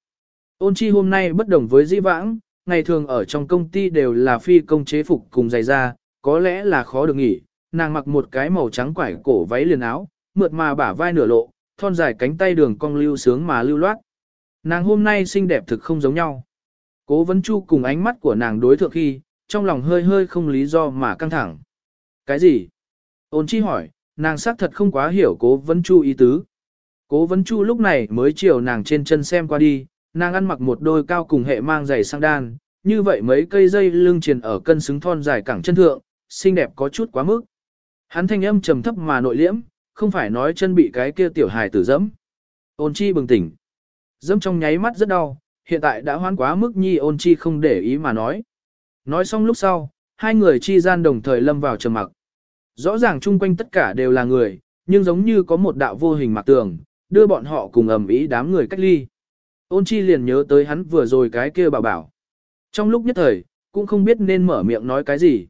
Ôn chi hôm nay bất đồng với dĩ vãng, ngày thường ở trong công ty đều là phi công chế phục cùng giày da, có lẽ là khó được nghỉ, nàng mặc một cái màu trắng quải cổ váy liền áo, mượt mà bả vai nửa lộ, thon dài cánh tay đường cong lưu sướng mà lưu loát. Nàng hôm nay xinh đẹp thực không giống nhau. Cố vấn chu cùng ánh mắt của nàng đối thượng khi, trong lòng hơi hơi không lý do mà căng thẳng. Cái gì? Ôn chi hỏi, nàng xác thật không quá hiểu cố vấn chu ý tứ. Cố vấn chu lúc này mới chiều nàng trên chân xem qua đi, nàng ăn mặc một đôi cao cùng hệ mang giày sang đan, như vậy mấy cây dây lưng triền ở cân xứng thon dài cẳng chân thượng, xinh đẹp có chút quá mức. Hắn thanh âm trầm thấp mà nội liễm, không phải nói chân bị cái kia tiểu hài tử dẫm. Ôn chi bừng tỉnh. Dẫm trong nháy mắt rất đau, hiện tại đã hoán quá mức nhi ôn chi không để ý mà nói. Nói xong lúc sau, hai người chi gian đồng thời lâm vào trầm mặc. Rõ ràng chung quanh tất cả đều là người, nhưng giống như có một đạo vô hình mặc tường, đưa bọn họ cùng ầm ý đám người cách ly. Ôn chi liền nhớ tới hắn vừa rồi cái kia bảo bảo. Trong lúc nhất thời, cũng không biết nên mở miệng nói cái gì.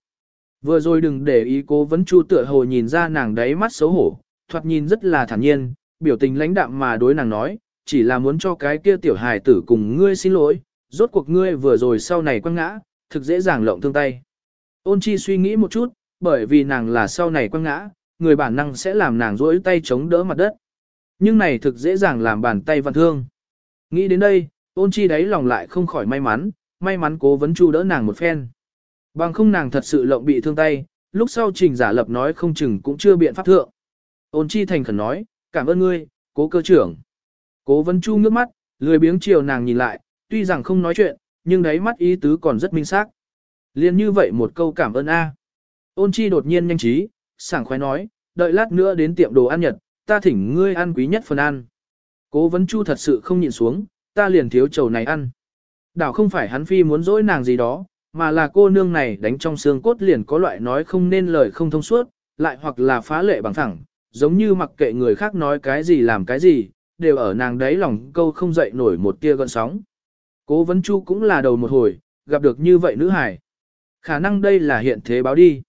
Vừa rồi đừng để ý cố vấn chu tựa hồ nhìn ra nàng đáy mắt xấu hổ, thoạt nhìn rất là thản nhiên, biểu tình lãnh đạm mà đối nàng nói, chỉ là muốn cho cái kia tiểu hài tử cùng ngươi xin lỗi, rốt cuộc ngươi vừa rồi sau này quăng ngã, thực dễ dàng lộng thương tay. Ôn chi suy nghĩ một chút, bởi vì nàng là sau này quăng ngã, người bản năng sẽ làm nàng rỗi tay chống đỡ mặt đất. Nhưng này thực dễ dàng làm bàn tay vặn thương. Nghĩ đến đây, ôn chi đáy lòng lại không khỏi may mắn, may mắn cố vấn chu đỡ nàng một phen. Bằng không nàng thật sự lộng bị thương tay, lúc sau trình giả lập nói không chừng cũng chưa biện pháp thượng. Ôn chi thành khẩn nói, cảm ơn ngươi, cố cơ trưởng. Cố vấn chu ngước mắt, lười biếng chiều nàng nhìn lại, tuy rằng không nói chuyện, nhưng đáy mắt ý tứ còn rất minh xác. Liên như vậy một câu cảm ơn a. Ôn chi đột nhiên nhanh trí, sảng khoái nói, đợi lát nữa đến tiệm đồ ăn nhật, ta thỉnh ngươi ăn quý nhất phần ăn. Cố vấn chu thật sự không nhịn xuống, ta liền thiếu chầu này ăn. Đảo không phải hắn phi muốn dỗi nàng gì đó, mà là cô nương này đánh trong xương cốt liền có loại nói không nên lời không thông suốt, lại hoặc là phá lệ bằng thẳng, giống như mặc kệ người khác nói cái gì làm cái gì, đều ở nàng đấy lòng câu không dậy nổi một tia gợn sóng. Cố vấn chu cũng là đầu một hồi, gặp được như vậy nữ hải. Khả năng đây là hiện thế báo đi.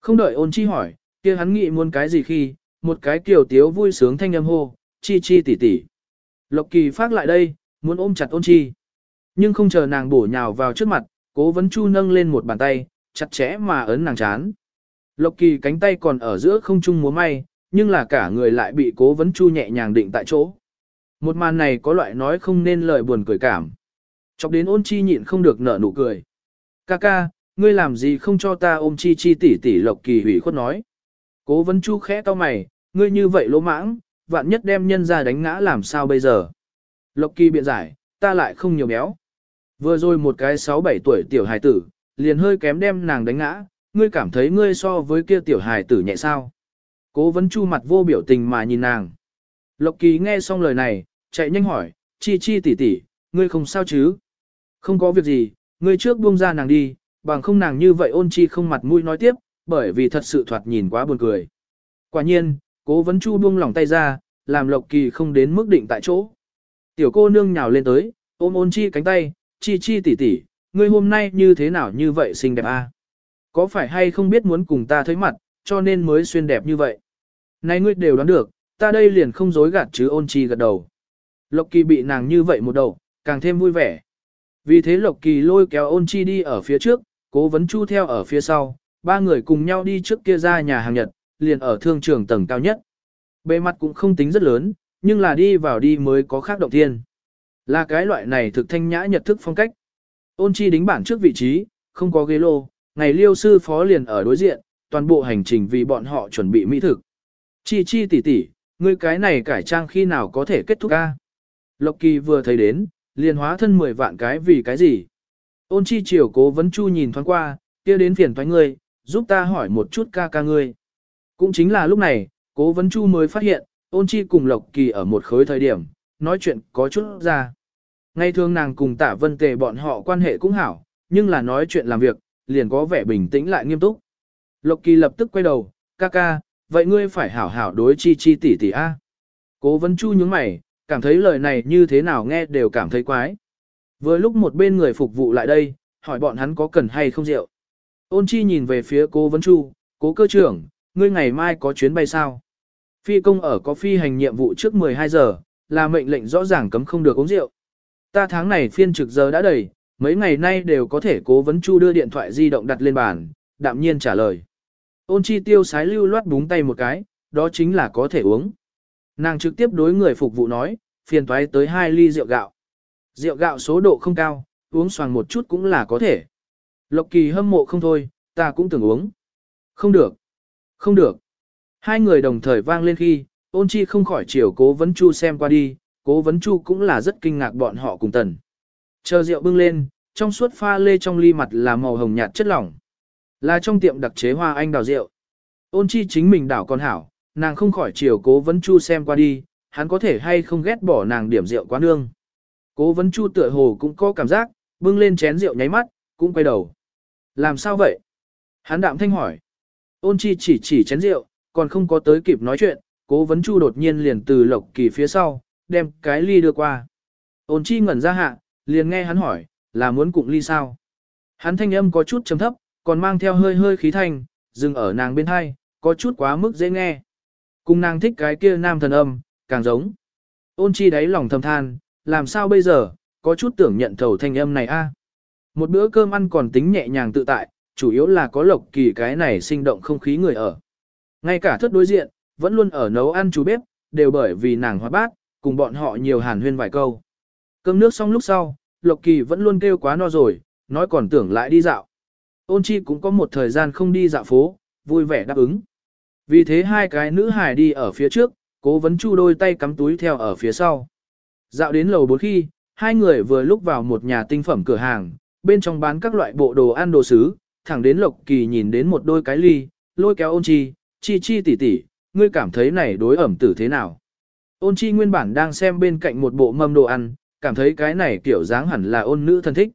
Không đợi ôn chi hỏi, kia hắn nghĩ muốn cái gì khi, một cái kiểu tiếu vui sướng thanh âm hô, chi chi tỷ tỷ. Lộc kỳ phát lại đây, muốn ôm chặt ôn chi. Nhưng không chờ nàng bổ nhào vào trước mặt, cố vấn chu nâng lên một bàn tay, chặt chẽ mà ấn nàng chán. Lộc kỳ cánh tay còn ở giữa không trung múa may, nhưng là cả người lại bị cố vấn chu nhẹ nhàng định tại chỗ. Một màn này có loại nói không nên lời buồn cười cảm. Chọc đến ôn chi nhịn không được nở nụ cười. Ca ca, ngươi làm gì không cho ta ôm chi chi tỷ tỷ lộc kỳ hủy khuất nói. Cố vấn chu khẽ to mày, ngươi như vậy lỗ mãng, vạn nhất đem nhân ra đánh ngã làm sao bây giờ. Lộc kỳ biện giải, ta lại không nhiều béo. Vừa rồi một cái 6-7 tuổi tiểu hài tử, liền hơi kém đem nàng đánh ngã, ngươi cảm thấy ngươi so với kia tiểu hài tử nhẹ sao. Cố vấn chu mặt vô biểu tình mà nhìn nàng. Lộc kỳ nghe xong lời này, chạy nhanh hỏi, chi chi tỷ tỷ, ngươi không sao chứ? Không có việc gì, ngươi trước buông ra nàng đi, bằng không nàng như vậy ôn chi không mặt mũi nói tiếp, bởi vì thật sự thoạt nhìn quá buồn cười. Quả nhiên, cố vấn chu buông lỏng tay ra, làm lộc kỳ không đến mức định tại chỗ. Tiểu cô nương nhào lên tới, ôm ôn chi cánh tay, chi chi tỷ tỷ, ngươi hôm nay như thế nào như vậy xinh đẹp a? Có phải hay không biết muốn cùng ta thấy mặt, cho nên mới xuyên đẹp như vậy? Này ngươi đều đoán được, ta đây liền không dối gạt chứ ôn chi gật đầu. Lộc kỳ bị nàng như vậy một đầu, càng thêm vui vẻ. Vì thế Lộc kỳ lôi kéo ôn chi đi ở phía trước, cố vấn chu theo ở phía sau, ba người cùng nhau đi trước kia ra nhà hàng Nhật, liền ở thương trường tầng cao nhất. Bề mặt cũng không tính rất lớn, nhưng là đi vào đi mới có khác động thiên. Là cái loại này thực thanh nhã nhật thức phong cách. Ôn chi đính bản trước vị trí, không có ghế lô, ngày liêu sư phó liền ở đối diện, toàn bộ hành trình vì bọn họ chuẩn bị mỹ thực. Chi chi tỷ tỷ, ngươi cái này cải trang khi nào có thể kết thúc ca? Lộc kỳ vừa thấy đến, liền hóa thân 10 vạn cái vì cái gì? Ôn chi chiều cố vấn chu nhìn thoáng qua, kia đến phiền thoái ngươi, giúp ta hỏi một chút ca ca ngươi. Cũng chính là lúc này, cố vấn chu mới phát hiện, ôn chi cùng Lộc kỳ ở một khối thời điểm, nói chuyện có chút ra. Ngay thường nàng cùng tả vân tề bọn họ quan hệ cũng hảo, nhưng là nói chuyện làm việc, liền có vẻ bình tĩnh lại nghiêm túc. Lộc kỳ lập tức quay đầu, ca ca, vậy ngươi phải hảo hảo đối chi chi tỷ tỷ a. Cố vấn chu nhướng mày, cảm thấy lời này như thế nào nghe đều cảm thấy quái. Vừa lúc một bên người phục vụ lại đây, hỏi bọn hắn có cần hay không rượu. Ôn chi nhìn về phía cố vấn chu, cố cơ trưởng, ngươi ngày mai có chuyến bay sao? Phi công ở có phi hành nhiệm vụ trước 12 giờ, là mệnh lệnh rõ ràng cấm không được uống rượu. Ta tháng này phiên trực giờ đã đầy, mấy ngày nay đều có thể cố vấn chu đưa điện thoại di động đặt lên bàn, đạm nhiên trả lời. Ôn chi tiêu sái lưu loát búng tay một cái, đó chính là có thể uống. Nàng trực tiếp đối người phục vụ nói, phiền thoái tới hai ly rượu gạo. Rượu gạo số độ không cao, uống xoàng một chút cũng là có thể. Lộc kỳ hâm mộ không thôi, ta cũng từng uống. Không được. Không được. Hai người đồng thời vang lên khi, ôn chi không khỏi chiều cố vấn chu xem qua đi, cố vấn chu cũng là rất kinh ngạc bọn họ cùng tần. Chờ rượu bưng lên, trong suốt pha lê trong ly mặt là màu hồng nhạt chất lỏng. Là trong tiệm đặc chế hoa anh đào rượu. Ôn chi chính mình đảo con hảo, nàng không khỏi chiều cố vấn chu xem qua đi, hắn có thể hay không ghét bỏ nàng điểm rượu quá nương. Cố vấn chu tựa hồ cũng có cảm giác, bưng lên chén rượu nháy mắt, cũng quay đầu. Làm sao vậy? Hắn đạm thanh hỏi. Ôn chi chỉ chỉ chén rượu, còn không có tới kịp nói chuyện, cố vấn chu đột nhiên liền từ lộc kỳ phía sau, đem cái ly đưa qua. Ôn chi ngẩn ra hạ, liền nghe hắn hỏi, là muốn cụng ly sao? Hắn thanh âm có chút trầm thấp, còn mang theo hơi hơi khí thanh, dừng ở nàng bên hai, có chút quá mức dễ nghe. Cùng nàng thích cái kia nam thần âm, càng giống. Ôn chi đáy lòng thầm than, làm sao bây giờ, có chút tưởng nhận thầu thanh âm này a. À? Một bữa cơm ăn còn tính nhẹ nhàng tự tại, chủ yếu là có lộc kỳ cái này sinh động không khí người ở. Ngay cả thất đối diện, vẫn luôn ở nấu ăn chú bếp, đều bởi vì nàng hóa bát, cùng bọn họ nhiều hàn huyên vài câu. Cơm nước xong lúc sau, Lộc Kỳ vẫn luôn kêu quá no rồi, nói còn tưởng lại đi dạo. Ôn chi cũng có một thời gian không đi dạo phố, vui vẻ đáp ứng. Vì thế hai cái nữ hài đi ở phía trước, cố vấn chu đôi tay cắm túi theo ở phía sau. Dạo đến lầu bốn khi, hai người vừa lúc vào một nhà tinh phẩm cửa hàng, bên trong bán các loại bộ đồ ăn đồ sứ, thẳng đến Lộc Kỳ nhìn đến một đôi cái ly, lôi kéo ôn chi, chi chi tỷ tỷ, ngươi cảm thấy này đối ẩm tử thế nào? Ôn chi nguyên bản đang xem bên cạnh một bộ mâm đồ ăn, cảm thấy cái này kiểu dáng hẳn là ôn nữ thân thích.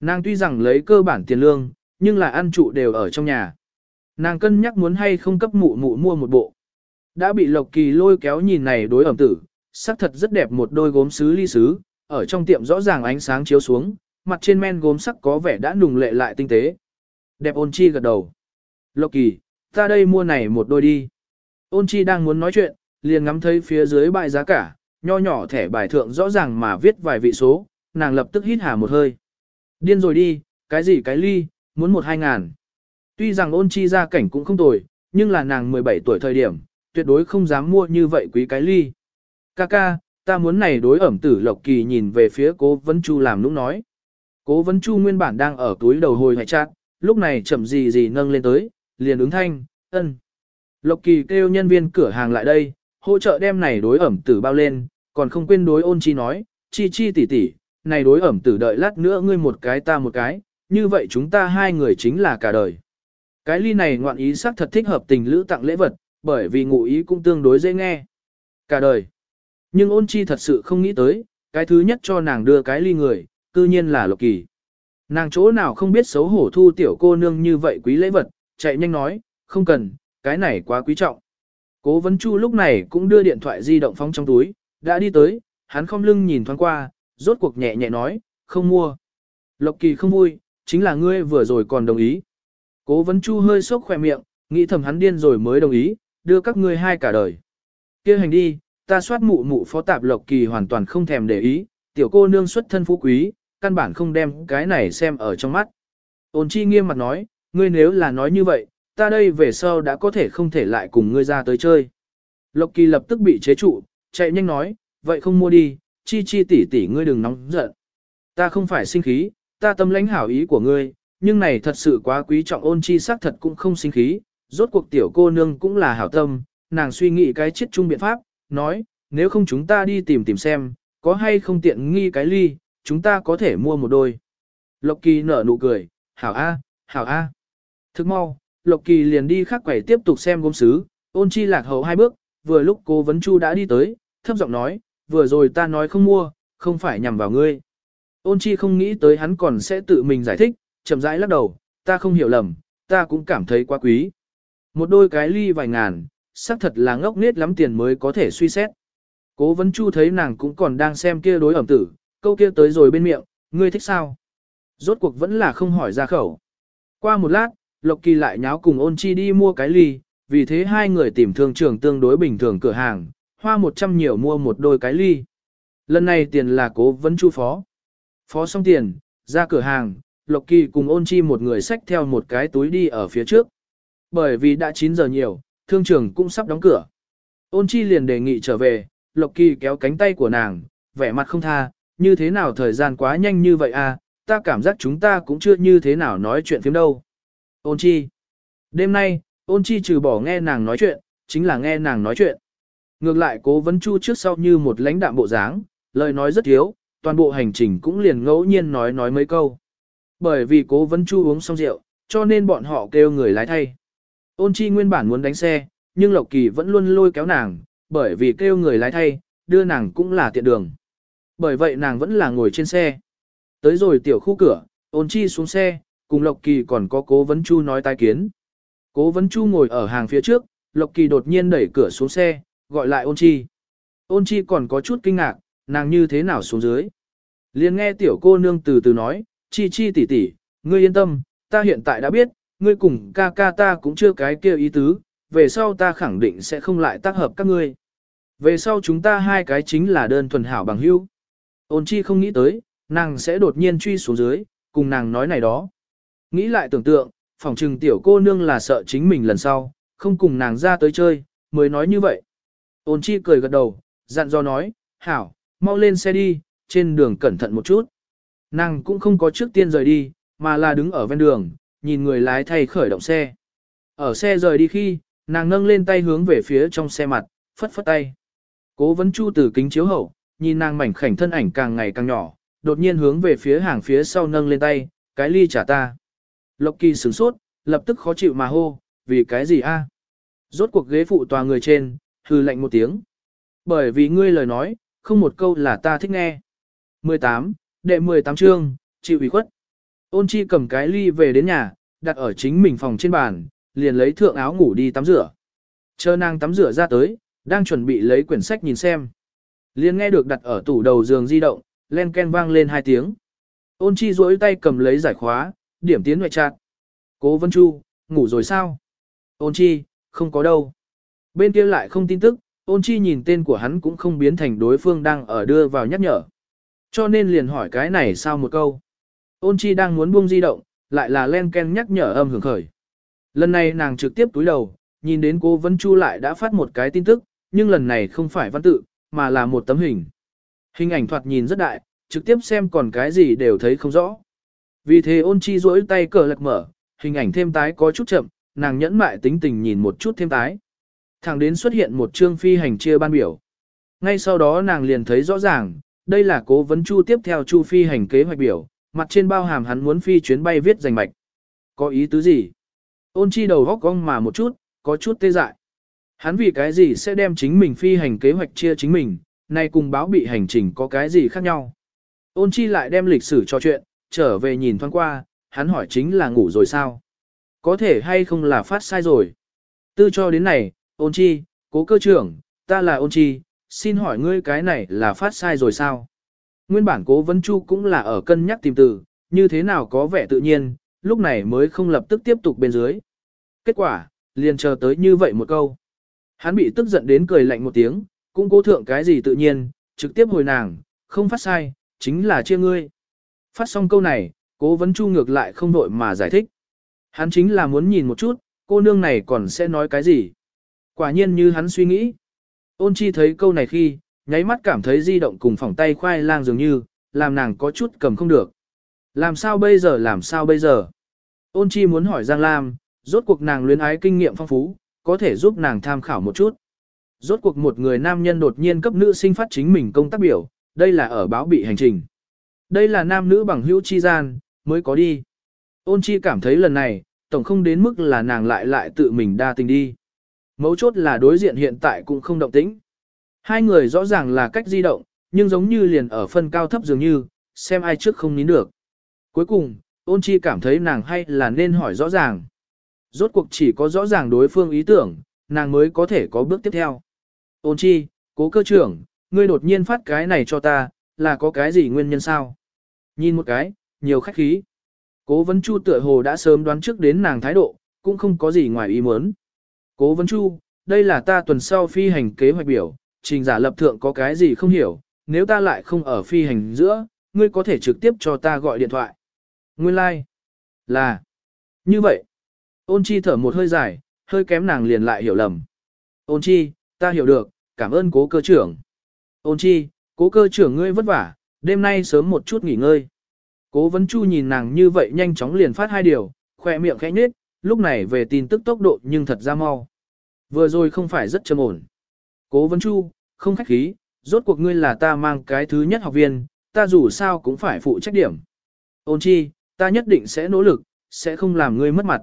Nàng tuy rằng lấy cơ bản tiền lương, nhưng là ăn trụ đều ở trong nhà. Nàng cân nhắc muốn hay không cấp mụ mụ mua một bộ. Đã bị Lộc Kỳ lôi kéo nhìn này đối ẩm tử, sắc thật rất đẹp một đôi gốm sứ ly sứ, ở trong tiệm rõ ràng ánh sáng chiếu xuống, mặt trên men gốm sắc có vẻ đã nùng lệ lại tinh tế. Đẹp ôn chi gật đầu. Lộc Kỳ, ta đây mua này một đôi đi. Ôn chi đang muốn nói chuyện, liền ngắm thấy phía dưới bài giá cả, nho nhỏ thẻ bài thượng rõ ràng mà viết vài vị số, nàng lập tức hít hà một hơi. Điên rồi đi, cái gì cái ly, muốn một hai ngàn. Tuy rằng ôn chi ra cảnh cũng không tồi, nhưng là nàng 17 tuổi thời điểm, tuyệt đối không dám mua như vậy quý cái ly. Kaka, ta muốn này đối ẩm tử lộc kỳ nhìn về phía cố vấn chu làm nũng nói. Cố vấn chu nguyên bản đang ở túi đầu hồi hại chát, lúc này chậm gì gì nâng lên tới, liền ứng thanh, ân. Lộc kỳ kêu nhân viên cửa hàng lại đây, hỗ trợ đem này đối ẩm tử bao lên, còn không quên đối ôn chi nói, chi chi tỷ tỷ, này đối ẩm tử đợi lát nữa ngươi một cái ta một cái, như vậy chúng ta hai người chính là cả đời. Cái ly này ngoạn ý sắc thật thích hợp tình lữ tặng lễ vật, bởi vì ngụ ý cũng tương đối dễ nghe. Cả đời. Nhưng ôn chi thật sự không nghĩ tới, cái thứ nhất cho nàng đưa cái ly người, cư nhiên là Lộc Kỳ. Nàng chỗ nào không biết xấu hổ thu tiểu cô nương như vậy quý lễ vật, chạy nhanh nói, không cần, cái này quá quý trọng. Cố vấn chu lúc này cũng đưa điện thoại di động phóng trong túi, đã đi tới, hắn không lưng nhìn thoáng qua, rốt cuộc nhẹ nhẹ nói, không mua. Lộc kỳ không vui, chính là ngươi vừa rồi còn đồng ý. Cố vấn chu hơi sốc khỏe miệng, nghĩ thầm hắn điên rồi mới đồng ý, đưa các ngươi hai cả đời. kia hành đi, ta soát mụ mụ phó tạp lộc kỳ hoàn toàn không thèm để ý, tiểu cô nương xuất thân phú quý, căn bản không đem cái này xem ở trong mắt. Ôn chi nghiêm mặt nói, ngươi nếu là nói như vậy, ta đây về sau đã có thể không thể lại cùng ngươi ra tới chơi. Lộc kỳ lập tức bị chế trụ, chạy nhanh nói, vậy không mua đi, chi chi tỷ tỷ ngươi đừng nóng giận. Ta không phải sinh khí, ta tâm lãnh hảo ý của ngươi, nhưng này thật sự quá quý trọng ôn chi sắc thật cũng không sinh khí, rốt cuộc tiểu cô nương cũng là hảo tâm, nàng suy nghĩ cái chết chung biện pháp, nói, nếu không chúng ta đi tìm tìm xem, có hay không tiện nghi cái ly, chúng ta có thể mua một đôi. Lộc Kỳ nở nụ cười, hảo a, hảo a. Thức mau, Lộc Kỳ liền đi khắc quẩy tiếp tục xem gốm sứ, ôn chi lạc hậu hai bước, vừa lúc cô vấn chu đã đi tới, thấp giọng nói, vừa rồi ta nói không mua, không phải nhằm vào ngươi. Ôn chi không nghĩ tới hắn còn sẽ tự mình giải thích, chậm rãi lắc đầu, ta không hiểu lầm, ta cũng cảm thấy quá quý. Một đôi cái ly vài ngàn, xác thật là ngốc nết lắm tiền mới có thể suy xét. Cố vấn chu thấy nàng cũng còn đang xem kia đối ẩm tử, câu kia tới rồi bên miệng, ngươi thích sao? Rốt cuộc vẫn là không hỏi ra khẩu. Qua một lát, Lộc Kỳ lại nháo cùng ôn chi đi mua cái ly, vì thế hai người tìm thương trường tương đối bình thường cửa hàng, hoa 100 nhiều mua một đôi cái ly. Lần này tiền là cố vấn chu phó. Phó xong tiền, ra cửa hàng, Lộc Kỳ cùng ôn chi một người xách theo một cái túi đi ở phía trước. Bởi vì đã 9 giờ nhiều, thương trường cũng sắp đóng cửa. Ôn chi liền đề nghị trở về, Lộc Kỳ kéo cánh tay của nàng, vẻ mặt không tha, như thế nào thời gian quá nhanh như vậy à, ta cảm giác chúng ta cũng chưa như thế nào nói chuyện phiếm đâu. Ôn chi. Đêm nay, ôn chi trừ bỏ nghe nàng nói chuyện, chính là nghe nàng nói chuyện. Ngược lại cố vấn chu trước sau như một lãnh đạm bộ dáng, lời nói rất thiếu, toàn bộ hành trình cũng liền ngẫu nhiên nói nói mấy câu. Bởi vì cố vấn chu uống xong rượu, cho nên bọn họ kêu người lái thay. Ôn chi nguyên bản muốn đánh xe, nhưng Lộc Kỳ vẫn luôn lôi kéo nàng, bởi vì kêu người lái thay, đưa nàng cũng là tiện đường. Bởi vậy nàng vẫn là ngồi trên xe. Tới rồi tiểu khu cửa, ôn chi xuống xe, cùng Lộc Kỳ còn có cố vấn chu nói tai kiến. Cố vấn chu ngồi ở hàng phía trước, Lộc Kỳ đột nhiên đẩy cửa xuống xe, gọi lại ôn chi. Ôn chi còn có chút kinh ngạc, nàng như thế nào xuống dưới. liền nghe tiểu cô nương từ từ nói, chi chi tỷ tỷ, ngươi yên tâm, ta hiện tại đã biết, ngươi cùng ca ca ta cũng chưa cái kia ý tứ, về sau ta khẳng định sẽ không lại tác hợp các ngươi. Về sau chúng ta hai cái chính là đơn thuần hảo bằng hữu. Ôn chi không nghĩ tới, nàng sẽ đột nhiên truy xuống dưới, cùng nàng nói này đó. Nghĩ lại tưởng tượng, phòng trừng tiểu cô nương là sợ chính mình lần sau, không cùng nàng ra tới chơi, mới nói như vậy. Ôn chi cười gật đầu, dặn dò nói, hảo, mau lên xe đi, trên đường cẩn thận một chút. Nàng cũng không có trước tiên rời đi, mà là đứng ở ven đường, nhìn người lái thay khởi động xe. Ở xe rời đi khi, nàng nâng lên tay hướng về phía trong xe mặt, phất phất tay. Cố vấn chu từ kính chiếu hậu, nhìn nàng mảnh khảnh thân ảnh càng ngày càng nhỏ, đột nhiên hướng về phía hàng phía sau nâng lên tay, cái ly trả ta. Lộc kỳ sửng sốt, lập tức khó chịu mà hô, vì cái gì a? Rốt cuộc ghế phụ tòa người trên, hư lạnh một tiếng. Bởi vì ngươi lời nói, không một câu là ta thích nghe. 18, đệ 18 chương, chịu ủy khuất. Ôn chi cầm cái ly về đến nhà, đặt ở chính mình phòng trên bàn, liền lấy thượng áo ngủ đi tắm rửa. Chờ nàng tắm rửa ra tới, đang chuẩn bị lấy quyển sách nhìn xem. Liền nghe được đặt ở tủ đầu giường di động, len ken vang lên hai tiếng. Ôn chi duỗi tay cầm lấy giải khóa, điểm tiến ngoại chặt. Cố Vân Chu, ngủ rồi sao? Ôn chi, không có đâu. Bên kia lại không tin tức, ôn chi nhìn tên của hắn cũng không biến thành đối phương đang ở đưa vào nhắc nhở. Cho nên liền hỏi cái này sao một câu. Ôn chi đang muốn buông di động, lại là len ken nhắc nhở âm hưởng khởi. Lần này nàng trực tiếp túi đầu, nhìn đến cô Vân Chu lại đã phát một cái tin tức, nhưng lần này không phải văn tự, mà là một tấm hình. Hình ảnh thoạt nhìn rất đại, trực tiếp xem còn cái gì đều thấy không rõ. Vì thế ôn chi duỗi tay cờ lật mở, hình ảnh thêm tái có chút chậm, nàng nhẫn mại tính tình nhìn một chút thêm tái. Thẳng đến xuất hiện một chương phi hành chia ban biểu. Ngay sau đó nàng liền thấy rõ ràng, đây là cố vấn chu tiếp theo chu phi hành kế hoạch biểu, mặt trên bao hàm hắn muốn phi chuyến bay viết danh mạch. Có ý tứ gì? Ôn chi đầu góc cong mà một chút, có chút tê dại. Hắn vì cái gì sẽ đem chính mình phi hành kế hoạch chia chính mình, nay cùng báo bị hành trình có cái gì khác nhau. Ôn chi lại đem lịch sử cho chuyện, trở về nhìn thoáng qua, hắn hỏi chính là ngủ rồi sao? Có thể hay không là phát sai rồi? Tư cho đến này, ôn chi, cố cơ trưởng, ta là ôn chi, xin hỏi ngươi cái này là phát sai rồi sao? Nguyên bản cố vấn chu cũng là ở cân nhắc tìm từ, như thế nào có vẻ tự nhiên, lúc này mới không lập tức tiếp tục bên dưới. Kết quả, liền chờ tới như vậy một câu. Hắn bị tức giận đến cười lạnh một tiếng, cũng cố thượng cái gì tự nhiên, trực tiếp hồi nàng, không phát sai, chính là chia ngươi. Phát xong câu này, cố vấn chu ngược lại không đội mà giải thích. Hắn chính là muốn nhìn một chút, cô nương này còn sẽ nói cái gì. Quả nhiên như hắn suy nghĩ. Ôn chi thấy câu này khi, nháy mắt cảm thấy di động cùng phòng tay khoai lang dường như, làm nàng có chút cầm không được. Làm sao bây giờ làm sao bây giờ? Ôn chi muốn hỏi Giang Lam, rốt cuộc nàng luyến ái kinh nghiệm phong phú, có thể giúp nàng tham khảo một chút. Rốt cuộc một người nam nhân đột nhiên cấp nữ sinh phát chính mình công tác biểu, đây là ở báo bị hành trình. Đây là nam nữ bằng hữu chi gian, mới có đi. Ôn chi cảm thấy lần này, tổng không đến mức là nàng lại lại tự mình đa tình đi. Mấu chốt là đối diện hiện tại cũng không động tĩnh. Hai người rõ ràng là cách di động, nhưng giống như liền ở phân cao thấp dường như, xem ai trước không nín được. Cuối cùng, ôn chi cảm thấy nàng hay là nên hỏi rõ ràng. Rốt cuộc chỉ có rõ ràng đối phương ý tưởng, nàng mới có thể có bước tiếp theo. Ôn chi, cố cơ trưởng, ngươi đột nhiên phát cái này cho ta, là có cái gì nguyên nhân sao? Nhìn một cái, nhiều khách khí. Cố vấn chu tựa hồ đã sớm đoán trước đến nàng thái độ, cũng không có gì ngoài ý muốn. Cố vấn chu, đây là ta tuần sau phi hành kế hoạch biểu, trình giả lập thượng có cái gì không hiểu, nếu ta lại không ở phi hành giữa, ngươi có thể trực tiếp cho ta gọi điện thoại. Nguyên lai, like. là, như vậy. Ôn chi thở một hơi dài, hơi kém nàng liền lại hiểu lầm. Ôn chi, ta hiểu được, cảm ơn cố cơ trưởng. Ôn chi, cố cơ trưởng ngươi vất vả, đêm nay sớm một chút nghỉ ngơi. Cố vấn chu nhìn nàng như vậy nhanh chóng liền phát hai điều, khỏe miệng khẽ nhếch, lúc này về tin tức tốc độ nhưng thật ra mau. Vừa rồi không phải rất trầm ổn. Cố vấn chu, không khách khí, rốt cuộc ngươi là ta mang cái thứ nhất học viên, ta dù sao cũng phải phụ trách điểm. Ôn chi, ta nhất định sẽ nỗ lực, sẽ không làm ngươi mất mặt.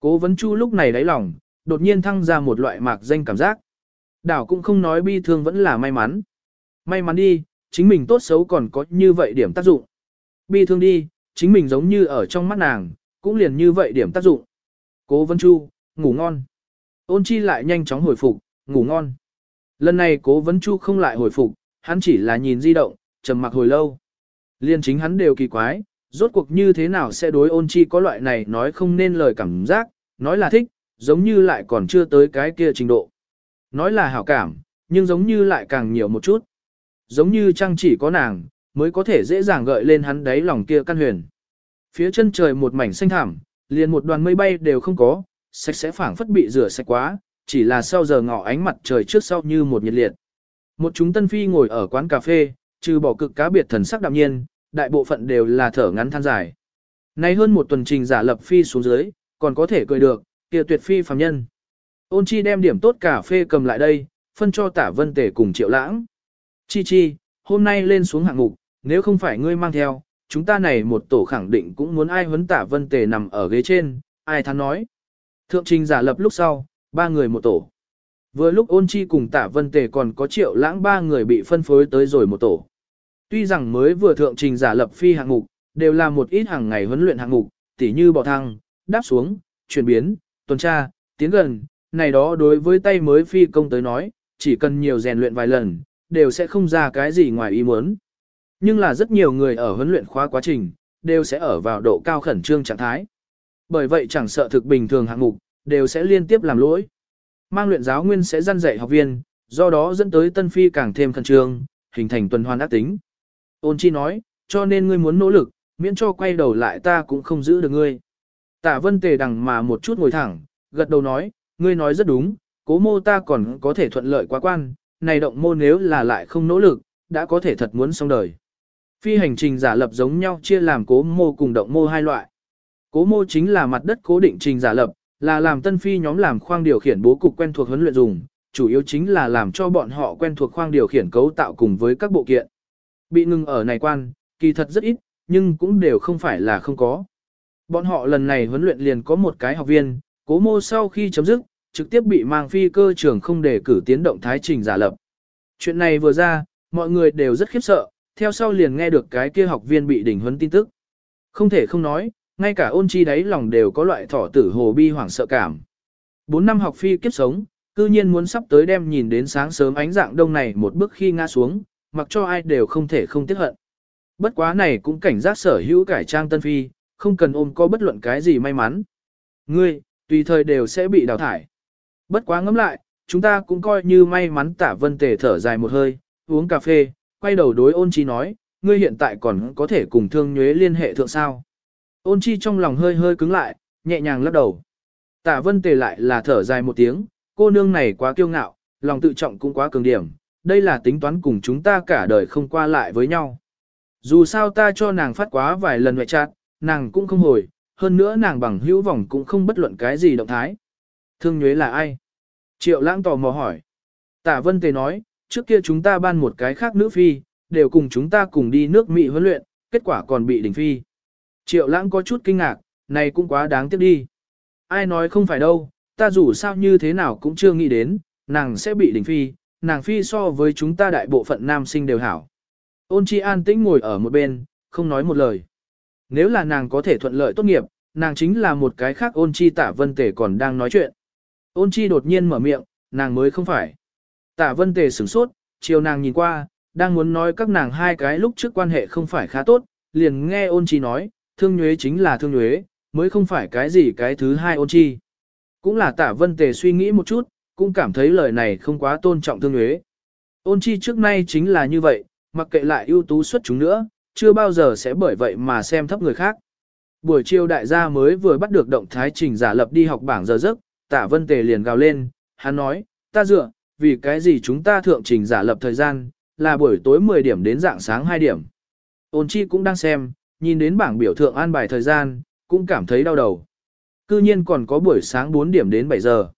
Cố vấn chu lúc này đáy lòng, đột nhiên thăng ra một loại mạc danh cảm giác. Đảo cũng không nói bi thương vẫn là may mắn. May mắn đi, chính mình tốt xấu còn có như vậy điểm tác dụng. Bi thương đi, chính mình giống như ở trong mắt nàng, cũng liền như vậy điểm tác dụng. Cố Vân Chu, ngủ ngon. Ôn chi lại nhanh chóng hồi phục, ngủ ngon. Lần này cố vấn Chu không lại hồi phục, hắn chỉ là nhìn di động, trầm mặc hồi lâu. Liên chính hắn đều kỳ quái, rốt cuộc như thế nào sẽ đối ôn chi có loại này nói không nên lời cảm giác, nói là thích, giống như lại còn chưa tới cái kia trình độ. Nói là hảo cảm, nhưng giống như lại càng nhiều một chút. Giống như chăng chỉ có nàng, mới có thể dễ dàng gợi lên hắn đáy lòng kia căn huyền. Phía chân trời một mảnh xanh thảm, liền một đoàn mây bay đều không có, sạch sẽ phảng phất bị rửa sạch quá, chỉ là sau giờ ngọ ánh mặt trời trước sau như một nhiệt liệt. Một chúng tân phi ngồi ở quán cà phê, trừ bỏ cực cá biệt thần sắc đạm nhiên, đại bộ phận đều là thở ngắn than dài. Nay hơn một tuần trình giả lập phi xuống dưới, còn có thể cười được, kia tuyệt phi phàm nhân. Ôn chi đem điểm tốt cà phê cầm lại đây, phân cho tả vân tể cùng triệu lãng. Chi chi, hôm nay lên xuống hạng mục, nếu không phải ngươi mang theo, chúng ta này một tổ khẳng định cũng muốn ai huấn tả vân tề nằm ở ghế trên, ai thắn nói. Thượng trình giả lập lúc sau, ba người một tổ. Vừa lúc ôn chi cùng tả vân tề còn có triệu lãng ba người bị phân phối tới rồi một tổ. Tuy rằng mới vừa thượng trình giả lập phi hạng mục, đều là một ít hàng ngày huấn luyện hạng mục, tỉ như bò thăng, đáp xuống, chuyển biến, tuần tra, tiến gần, này đó đối với tay mới phi công tới nói, chỉ cần nhiều rèn luyện vài lần, đều sẽ không ra cái gì ngoài ý muốn. Nhưng là rất nhiều người ở huấn luyện khóa quá trình, đều sẽ ở vào độ cao khẩn trương trạng thái. Bởi vậy chẳng sợ thực bình thường hạng mục, đều sẽ liên tiếp làm lỗi. Mang luyện giáo nguyên sẽ gian dạy học viên, do đó dẫn tới tân phi càng thêm khẩn trương, hình thành tuần hoàn ác tính. Ôn chi nói, cho nên ngươi muốn nỗ lực, miễn cho quay đầu lại ta cũng không giữ được ngươi. Tả vân tề đằng mà một chút ngồi thẳng, gật đầu nói, ngươi nói rất đúng, cố mô ta còn có thể thuận lợi quá quan, này động mô nếu là lại không nỗ lực, đã có thể thật muốn xong đời. Phi hành trình giả lập giống nhau chia làm cố mô cùng động mô hai loại. Cố mô chính là mặt đất cố định trình giả lập, là làm tân phi nhóm làm khoang điều khiển bố cục quen thuộc huấn luyện dùng, chủ yếu chính là làm cho bọn họ quen thuộc khoang điều khiển cấu tạo cùng với các bộ kiện. Bị ngừng ở này quan, kỳ thật rất ít, nhưng cũng đều không phải là không có. Bọn họ lần này huấn luyện liền có một cái học viên, cố mô sau khi chấm dứt, trực tiếp bị mang phi cơ trưởng không để cử tiến động thái trình giả lập. Chuyện này vừa ra, mọi người đều rất khiếp sợ, theo sau liền nghe được cái kia học viên bị đỉnh huấn tin tức. Không thể không nói, ngay cả ôn chi đáy lòng đều có loại thỏ tử hồ bi hoảng sợ cảm. Bốn năm học phi kiếp sống, cư nhiên muốn sắp tới đem nhìn đến sáng sớm ánh dạng đông này một bước khi ngã xuống, mặc cho ai đều không thể không tiếc hận. Bất quá này cũng cảnh giác sở hữu cải trang tân phi, không cần ôm có bất luận cái gì may mắn. Ngươi, tùy thời đều sẽ bị đào thải. Bất quá ngẫm lại, chúng ta cũng coi như may mắn tả vân tề thở dài một hơi, uống cà phê, quay đầu đối ôn chi nói, ngươi hiện tại còn có thể cùng thương nhuế liên hệ thượng sao. Ôn chi trong lòng hơi hơi cứng lại, nhẹ nhàng lắc đầu. Tả vân tề lại là thở dài một tiếng, cô nương này quá kiêu ngạo, lòng tự trọng cũng quá cường điểm, đây là tính toán cùng chúng ta cả đời không qua lại với nhau. Dù sao ta cho nàng phát quá vài lần ngoại trạng, nàng cũng không hồi, hơn nữa nàng bằng hữu vòng cũng không bất luận cái gì động thái. Thương nhuế là ai? Triệu lãng tò mò hỏi. Tả vân tề nói, trước kia chúng ta ban một cái khác nữ phi, đều cùng chúng ta cùng đi nước Mỹ huấn luyện, kết quả còn bị đình phi. Triệu lãng có chút kinh ngạc, này cũng quá đáng tiếc đi. Ai nói không phải đâu, ta dù sao như thế nào cũng chưa nghĩ đến, nàng sẽ bị đỉnh phi, nàng phi so với chúng ta đại bộ phận nam sinh đều hảo. Ôn chi an tĩnh ngồi ở một bên, không nói một lời. Nếu là nàng có thể thuận lợi tốt nghiệp, nàng chính là một cái khác ôn chi tả vân tể còn đang nói chuyện. Ôn chi đột nhiên mở miệng, nàng mới không phải. Tả vân tề sửng sốt, chiều nàng nhìn qua, đang muốn nói các nàng hai cái lúc trước quan hệ không phải khá tốt, liền nghe ôn chi nói, thương nhuế chính là thương nhuế, mới không phải cái gì cái thứ hai ôn chi. Cũng là tả vân tề suy nghĩ một chút, cũng cảm thấy lời này không quá tôn trọng thương nhuế. Ôn chi trước nay chính là như vậy, mặc kệ lại ưu tú xuất chúng nữa, chưa bao giờ sẽ bởi vậy mà xem thấp người khác. Buổi chiều đại gia mới vừa bắt được động thái trình giả lập đi học bảng giờ giấc, tả vân tề liền gào lên, hắn nói, ta dựa, vì cái gì chúng ta thượng trình giả lập thời gian, là buổi tối 10 điểm đến dạng sáng 2 điểm. Ôn chi cũng đang xem, nhìn đến bảng biểu thượng an bài thời gian, cũng cảm thấy đau đầu. Cư nhiên còn có buổi sáng 4 điểm đến 7 giờ.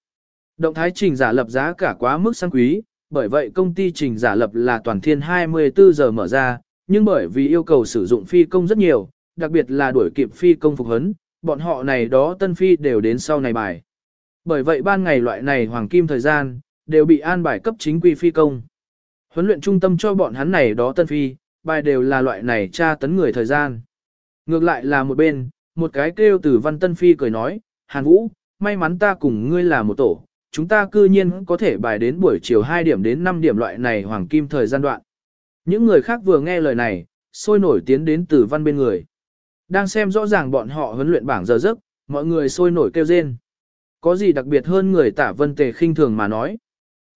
Động thái trình giả lập giá cả quá mức sang quý, bởi vậy công ty trình giả lập là toàn thiên 24 giờ mở ra, nhưng bởi vì yêu cầu sử dụng phi công rất nhiều, đặc biệt là đuổi kịp phi công phục hấn, bọn họ này đó tân phi đều đến sau này bài. Bởi vậy ban ngày loại này hoàng kim thời gian, đều bị an bài cấp chính quy phi công. Huấn luyện trung tâm cho bọn hắn này đó tân phi, bài đều là loại này tra tấn người thời gian. Ngược lại là một bên, một cái kêu từ văn tân phi cười nói, Hàn Vũ, may mắn ta cùng ngươi là một tổ, chúng ta cư nhiên có thể bài đến buổi chiều 2 điểm đến 5 điểm loại này hoàng kim thời gian đoạn. Những người khác vừa nghe lời này, sôi nổi tiến đến từ văn bên người. Đang xem rõ ràng bọn họ huấn luyện bảng giờ giấc, mọi người sôi nổi kêu rên. Có gì đặc biệt hơn người tả vân tề khinh thường mà nói.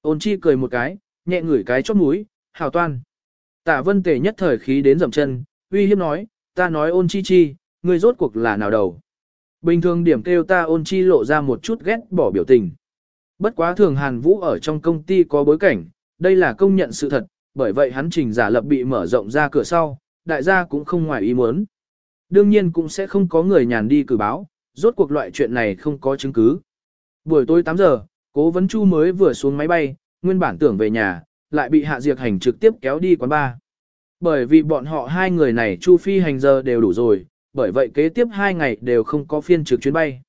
Ôn chi cười một cái, nhẹ ngửi cái chót mũi, hào toan. Tả vân tề nhất thời khí đến dầm chân, uy hiếp nói, ta nói ôn chi chi, ngươi rốt cuộc là nào đầu. Bình thường điểm kêu ta ôn chi lộ ra một chút ghét bỏ biểu tình. Bất quá thường Hàn Vũ ở trong công ty có bối cảnh, đây là công nhận sự thật, bởi vậy hắn trình giả lập bị mở rộng ra cửa sau, đại gia cũng không ngoài ý muốn. Đương nhiên cũng sẽ không có người nhàn đi cử báo, rốt cuộc loại chuyện này không có chứng cứ. Buổi tối 8 giờ, cố vấn chu mới vừa xuống máy bay, nguyên bản tưởng về nhà, lại bị hạ diệt hành trực tiếp kéo đi quán bar. Bởi vì bọn họ hai người này chu phi hành giờ đều đủ rồi, bởi vậy kế tiếp hai ngày đều không có phiên trực chuyến bay.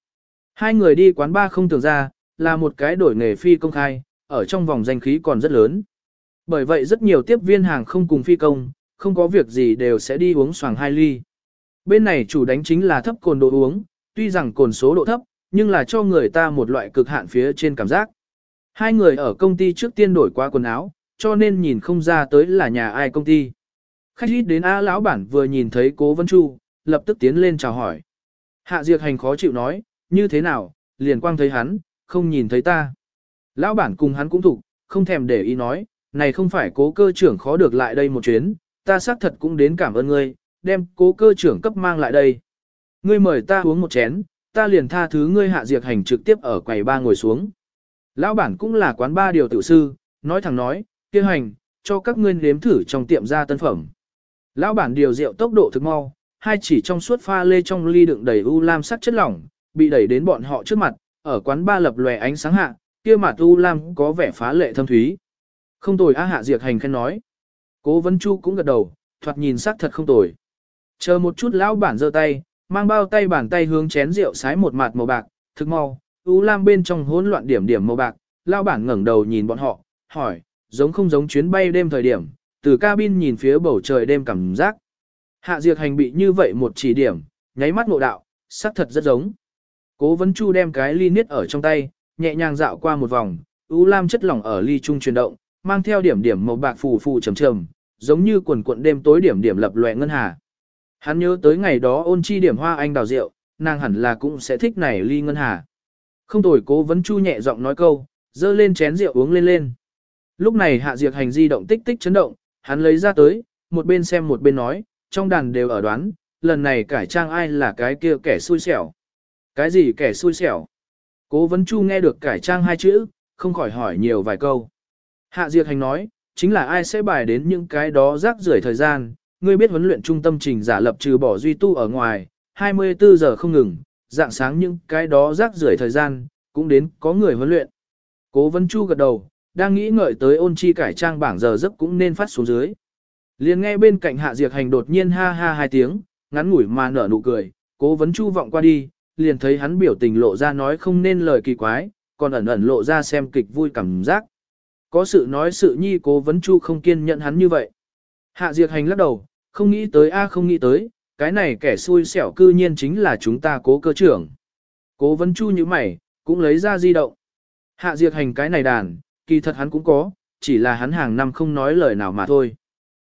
Hai người đi quán ba không tưởng ra, là một cái đổi nghề phi công khai, ở trong vòng danh khí còn rất lớn. Bởi vậy rất nhiều tiếp viên hàng không cùng phi công, không có việc gì đều sẽ đi uống xoàng hai ly. Bên này chủ đánh chính là thấp cồn độ uống, tuy rằng cồn số độ thấp, nhưng là cho người ta một loại cực hạn phía trên cảm giác. Hai người ở công ty trước tiên đổi qua quần áo, cho nên nhìn không ra tới là nhà ai công ty. Khách ít đến A lão bản vừa nhìn thấy cố Vân Chu, lập tức tiến lên chào hỏi. Hạ Diệt Hành khó chịu nói, như thế nào, liền quang thấy hắn, không nhìn thấy ta. Lão bản cùng hắn cũng thủ, không thèm để ý nói, này không phải cố cơ trưởng khó được lại đây một chuyến, ta xác thật cũng đến cảm ơn ngươi, đem cố cơ trưởng cấp mang lại đây. Ngươi mời ta uống một chén, ta liền tha thứ ngươi hạ diệt hành trực tiếp ở quầy ba ngồi xuống. Lão bản cũng là quán ba điều tiểu sư, nói thẳng nói, kia hành, cho các ngươi nếm thử trong tiệm ra tân phẩm. Lão bản điều rượu tốc độ thực mau, hai chỉ trong suốt pha lê trong ly đựng đầy u lam sắc chất lỏng, bị đẩy đến bọn họ trước mặt, ở quán ba lập lòe ánh sáng hạ, kia mặt u lam có vẻ phá lệ thâm thúy. Không tồi A Hạ Diệt Hành khen nói. Cố Vân Chu cũng gật đầu, thoạt nhìn sắc thật không tồi. Chờ một chút lão bản giơ tay, mang bao tay bàn tay hướng chén rượu sái một mặt màu bạc, thực mau, u lam bên trong hỗn loạn điểm điểm màu bạc, lão bản ngẩng đầu nhìn bọn họ, hỏi, giống không giống chuyến bay đêm thời điểm, từ cabin nhìn phía bầu trời đêm cảm giác. Hạ Diệt Hành bị như vậy một chỉ điểm, nháy mắt ngộ đạo, sắc thật rất giống. Cố Vân Chu đem cái ly niết ở trong tay, nhẹ nhàng dạo qua một vòng, u lam chất lỏng ở ly trung chuyển động, mang theo điểm điểm màu bạc phù phù trầm trầm, giống như quần cuộn đêm tối điểm điểm lập loè ngân hà. Hắn nhớ tới ngày đó ôn chi điểm hoa anh đào rượu, nàng hẳn là cũng sẽ thích này ly ngân hà. Không tồi cố vấn chu nhẹ giọng nói câu, dơ lên chén rượu uống lên lên. Lúc này hạ diệt hành di động tích tích chấn động, hắn lấy ra tới, một bên xem một bên nói, trong đàn đều ở đoán, lần này cải trang ai là cái kia kẻ xui xẻo. Cái gì kẻ xui xẻo? Cố vấn chu nghe được cải trang hai chữ, không khỏi hỏi nhiều vài câu. Hạ Diệt Hành nói, chính là ai sẽ bài đến những cái đó rác rưởi thời gian, ngươi biết huấn luyện trung tâm trình giả lập trừ bỏ duy tu ở ngoài, 24 giờ không ngừng, dạng sáng những cái đó rác rưởi thời gian, cũng đến có người huấn luyện. Cố vấn Chu gật đầu, đang nghĩ ngợi tới ôn chi cải trang bảng giờ giấc cũng nên phát xuống dưới. Liền nghe bên cạnh Hạ Diệt Hành đột nhiên ha ha hai tiếng, ngắn ngủi mà nở nụ cười, Cố vấn Chu vọng qua đi, liền thấy hắn biểu tình lộ ra nói không nên lời kỳ quái, còn ẩn ẩn lộ ra xem kịch vui cảm giác. Có sự nói sự nhi cố vấn chu không kiên nhận hắn như vậy. Hạ Diệt Hành lắc đầu, không nghĩ tới a à không nghĩ tới, cái này kẻ xui xẻo cư nhiên chính là chúng ta cố cơ trưởng. Cố vấn chu như mày, cũng lấy ra di động. Hạ Diệt Hành cái này đàn, kỳ thật hắn cũng có, chỉ là hắn hàng năm không nói lời nào mà thôi.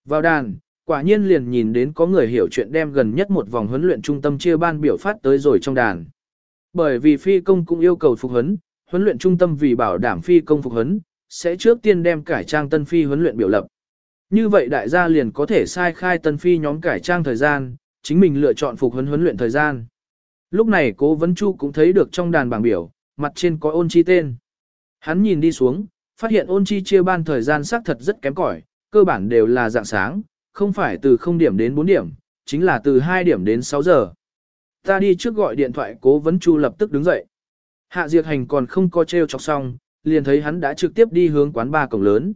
Vào đàn, quả nhiên liền nhìn đến có người hiểu chuyện đem gần nhất một vòng huấn luyện trung tâm chia ban biểu phát tới rồi trong đàn. Bởi vì phi công cũng yêu cầu phục huấn, huấn luyện trung tâm vì bảo đảm phi công phục huấn, sẽ trước tiên đem cải trang tân phi huấn luyện biểu lập. Như vậy đại gia liền có thể sai khai tân phi nhóm cải trang thời gian, chính mình lựa chọn phục huấn huấn luyện thời gian. Lúc này cố vấn chu cũng thấy được trong đàn bảng biểu, mặt trên có ôn chi tên. Hắn nhìn đi xuống, phát hiện ôn chi chia ban thời gian xác thật rất kém cỏi, cơ bản đều là dạng sáng, không phải từ 0 điểm đến 4 điểm, chính là từ 2 điểm đến 6 giờ. Ta đi trước gọi điện thoại cố vấn chu lập tức đứng dậy. Hạ Diệt Hành còn không có treo chọc xong, liền thấy hắn đã trực tiếp đi hướng quán ba cổng lớn.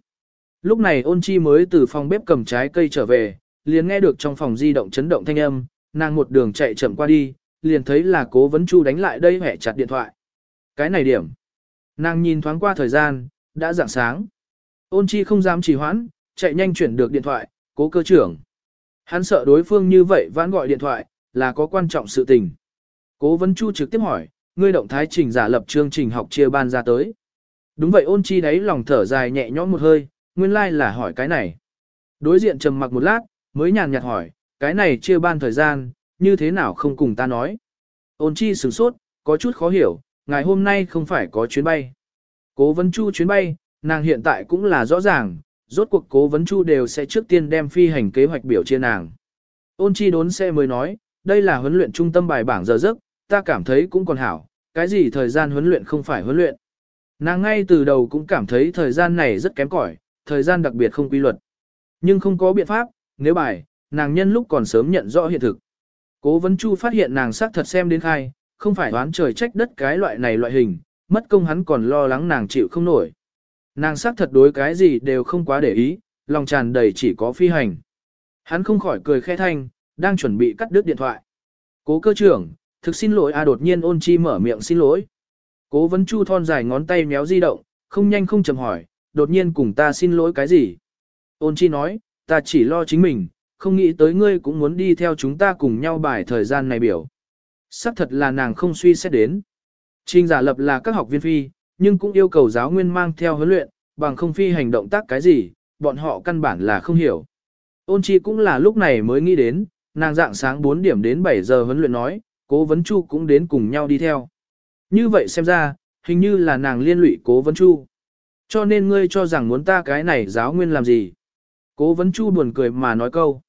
Lúc này ôn chi mới từ phòng bếp cầm trái cây trở về, liền nghe được trong phòng di động chấn động thanh âm, nàng một đường chạy chậm qua đi, liền thấy là cố vấn chu đánh lại đây hẻ chặt điện thoại. Cái này điểm. Nàng nhìn thoáng qua thời gian, đã dạng sáng. Ôn chi không dám trì hoãn, chạy nhanh chuyển được điện thoại, cố cơ trưởng. Hắn sợ đối phương như vậy vãn gọi điện thoại, là có quan trọng sự tình. Cố vấn chu trực tiếp hỏi, ngươi động thái trình giả lập chương trình học chia ban ra tới. Đúng vậy ôn chi đấy lòng thở dài nhẹ nhõm một hơi, nguyên lai like là hỏi cái này. Đối diện trầm mặc một lát, mới nhàn nhạt hỏi, cái này chia ban thời gian, như thế nào không cùng ta nói. Ôn chi sửng sốt, có chút khó hiểu, ngày hôm nay không phải có chuyến bay. Cố vấn chu chuyến bay, nàng hiện tại cũng là rõ ràng, rốt cuộc cố vấn chu đều sẽ trước tiên đem phi hành kế hoạch biểu chia nàng. Ôn chi đốn xe mới nói, đây là huấn luyện trung tâm bài bảng giờ giấc, ta cảm thấy cũng còn hảo, cái gì thời gian huấn luyện không phải huấn luyện. Nàng ngay từ đầu cũng cảm thấy thời gian này rất kém cỏi, thời gian đặc biệt không quy luật. Nhưng không có biện pháp, nếu bài, nàng nhân lúc còn sớm nhận rõ hiện thực. Cố vấn chu phát hiện nàng xác thật xem đến khai, không phải đoán trời trách đất cái loại này loại hình, mất công hắn còn lo lắng nàng chịu không nổi. Nàng xác thật đối cái gì đều không quá để ý, lòng tràn đầy chỉ có phi hành. Hắn không khỏi cười khẽ thanh, đang chuẩn bị cắt đứt điện thoại. Cố cơ trưởng, thực xin lỗi a đột nhiên ôn chi mở miệng xin lỗi. Cố vấn chu thon dài ngón tay méo di động, không nhanh không chậm hỏi, đột nhiên cùng ta xin lỗi cái gì. Ôn chi nói, ta chỉ lo chính mình, không nghĩ tới ngươi cũng muốn đi theo chúng ta cùng nhau bài thời gian này biểu. Sắc thật là nàng không suy xét đến. Trình giả lập là các học viên phi, nhưng cũng yêu cầu giáo nguyên mang theo huấn luyện, bằng không phi hành động tác cái gì, bọn họ căn bản là không hiểu. Ôn chi cũng là lúc này mới nghĩ đến, nàng dạng sáng 4 điểm đến 7 giờ huấn luyện nói, cố vấn chu cũng đến cùng nhau đi theo. Như vậy xem ra, hình như là nàng liên lụy cố vấn chu. Cho nên ngươi cho rằng muốn ta cái này giáo nguyên làm gì. Cố vấn chu buồn cười mà nói câu.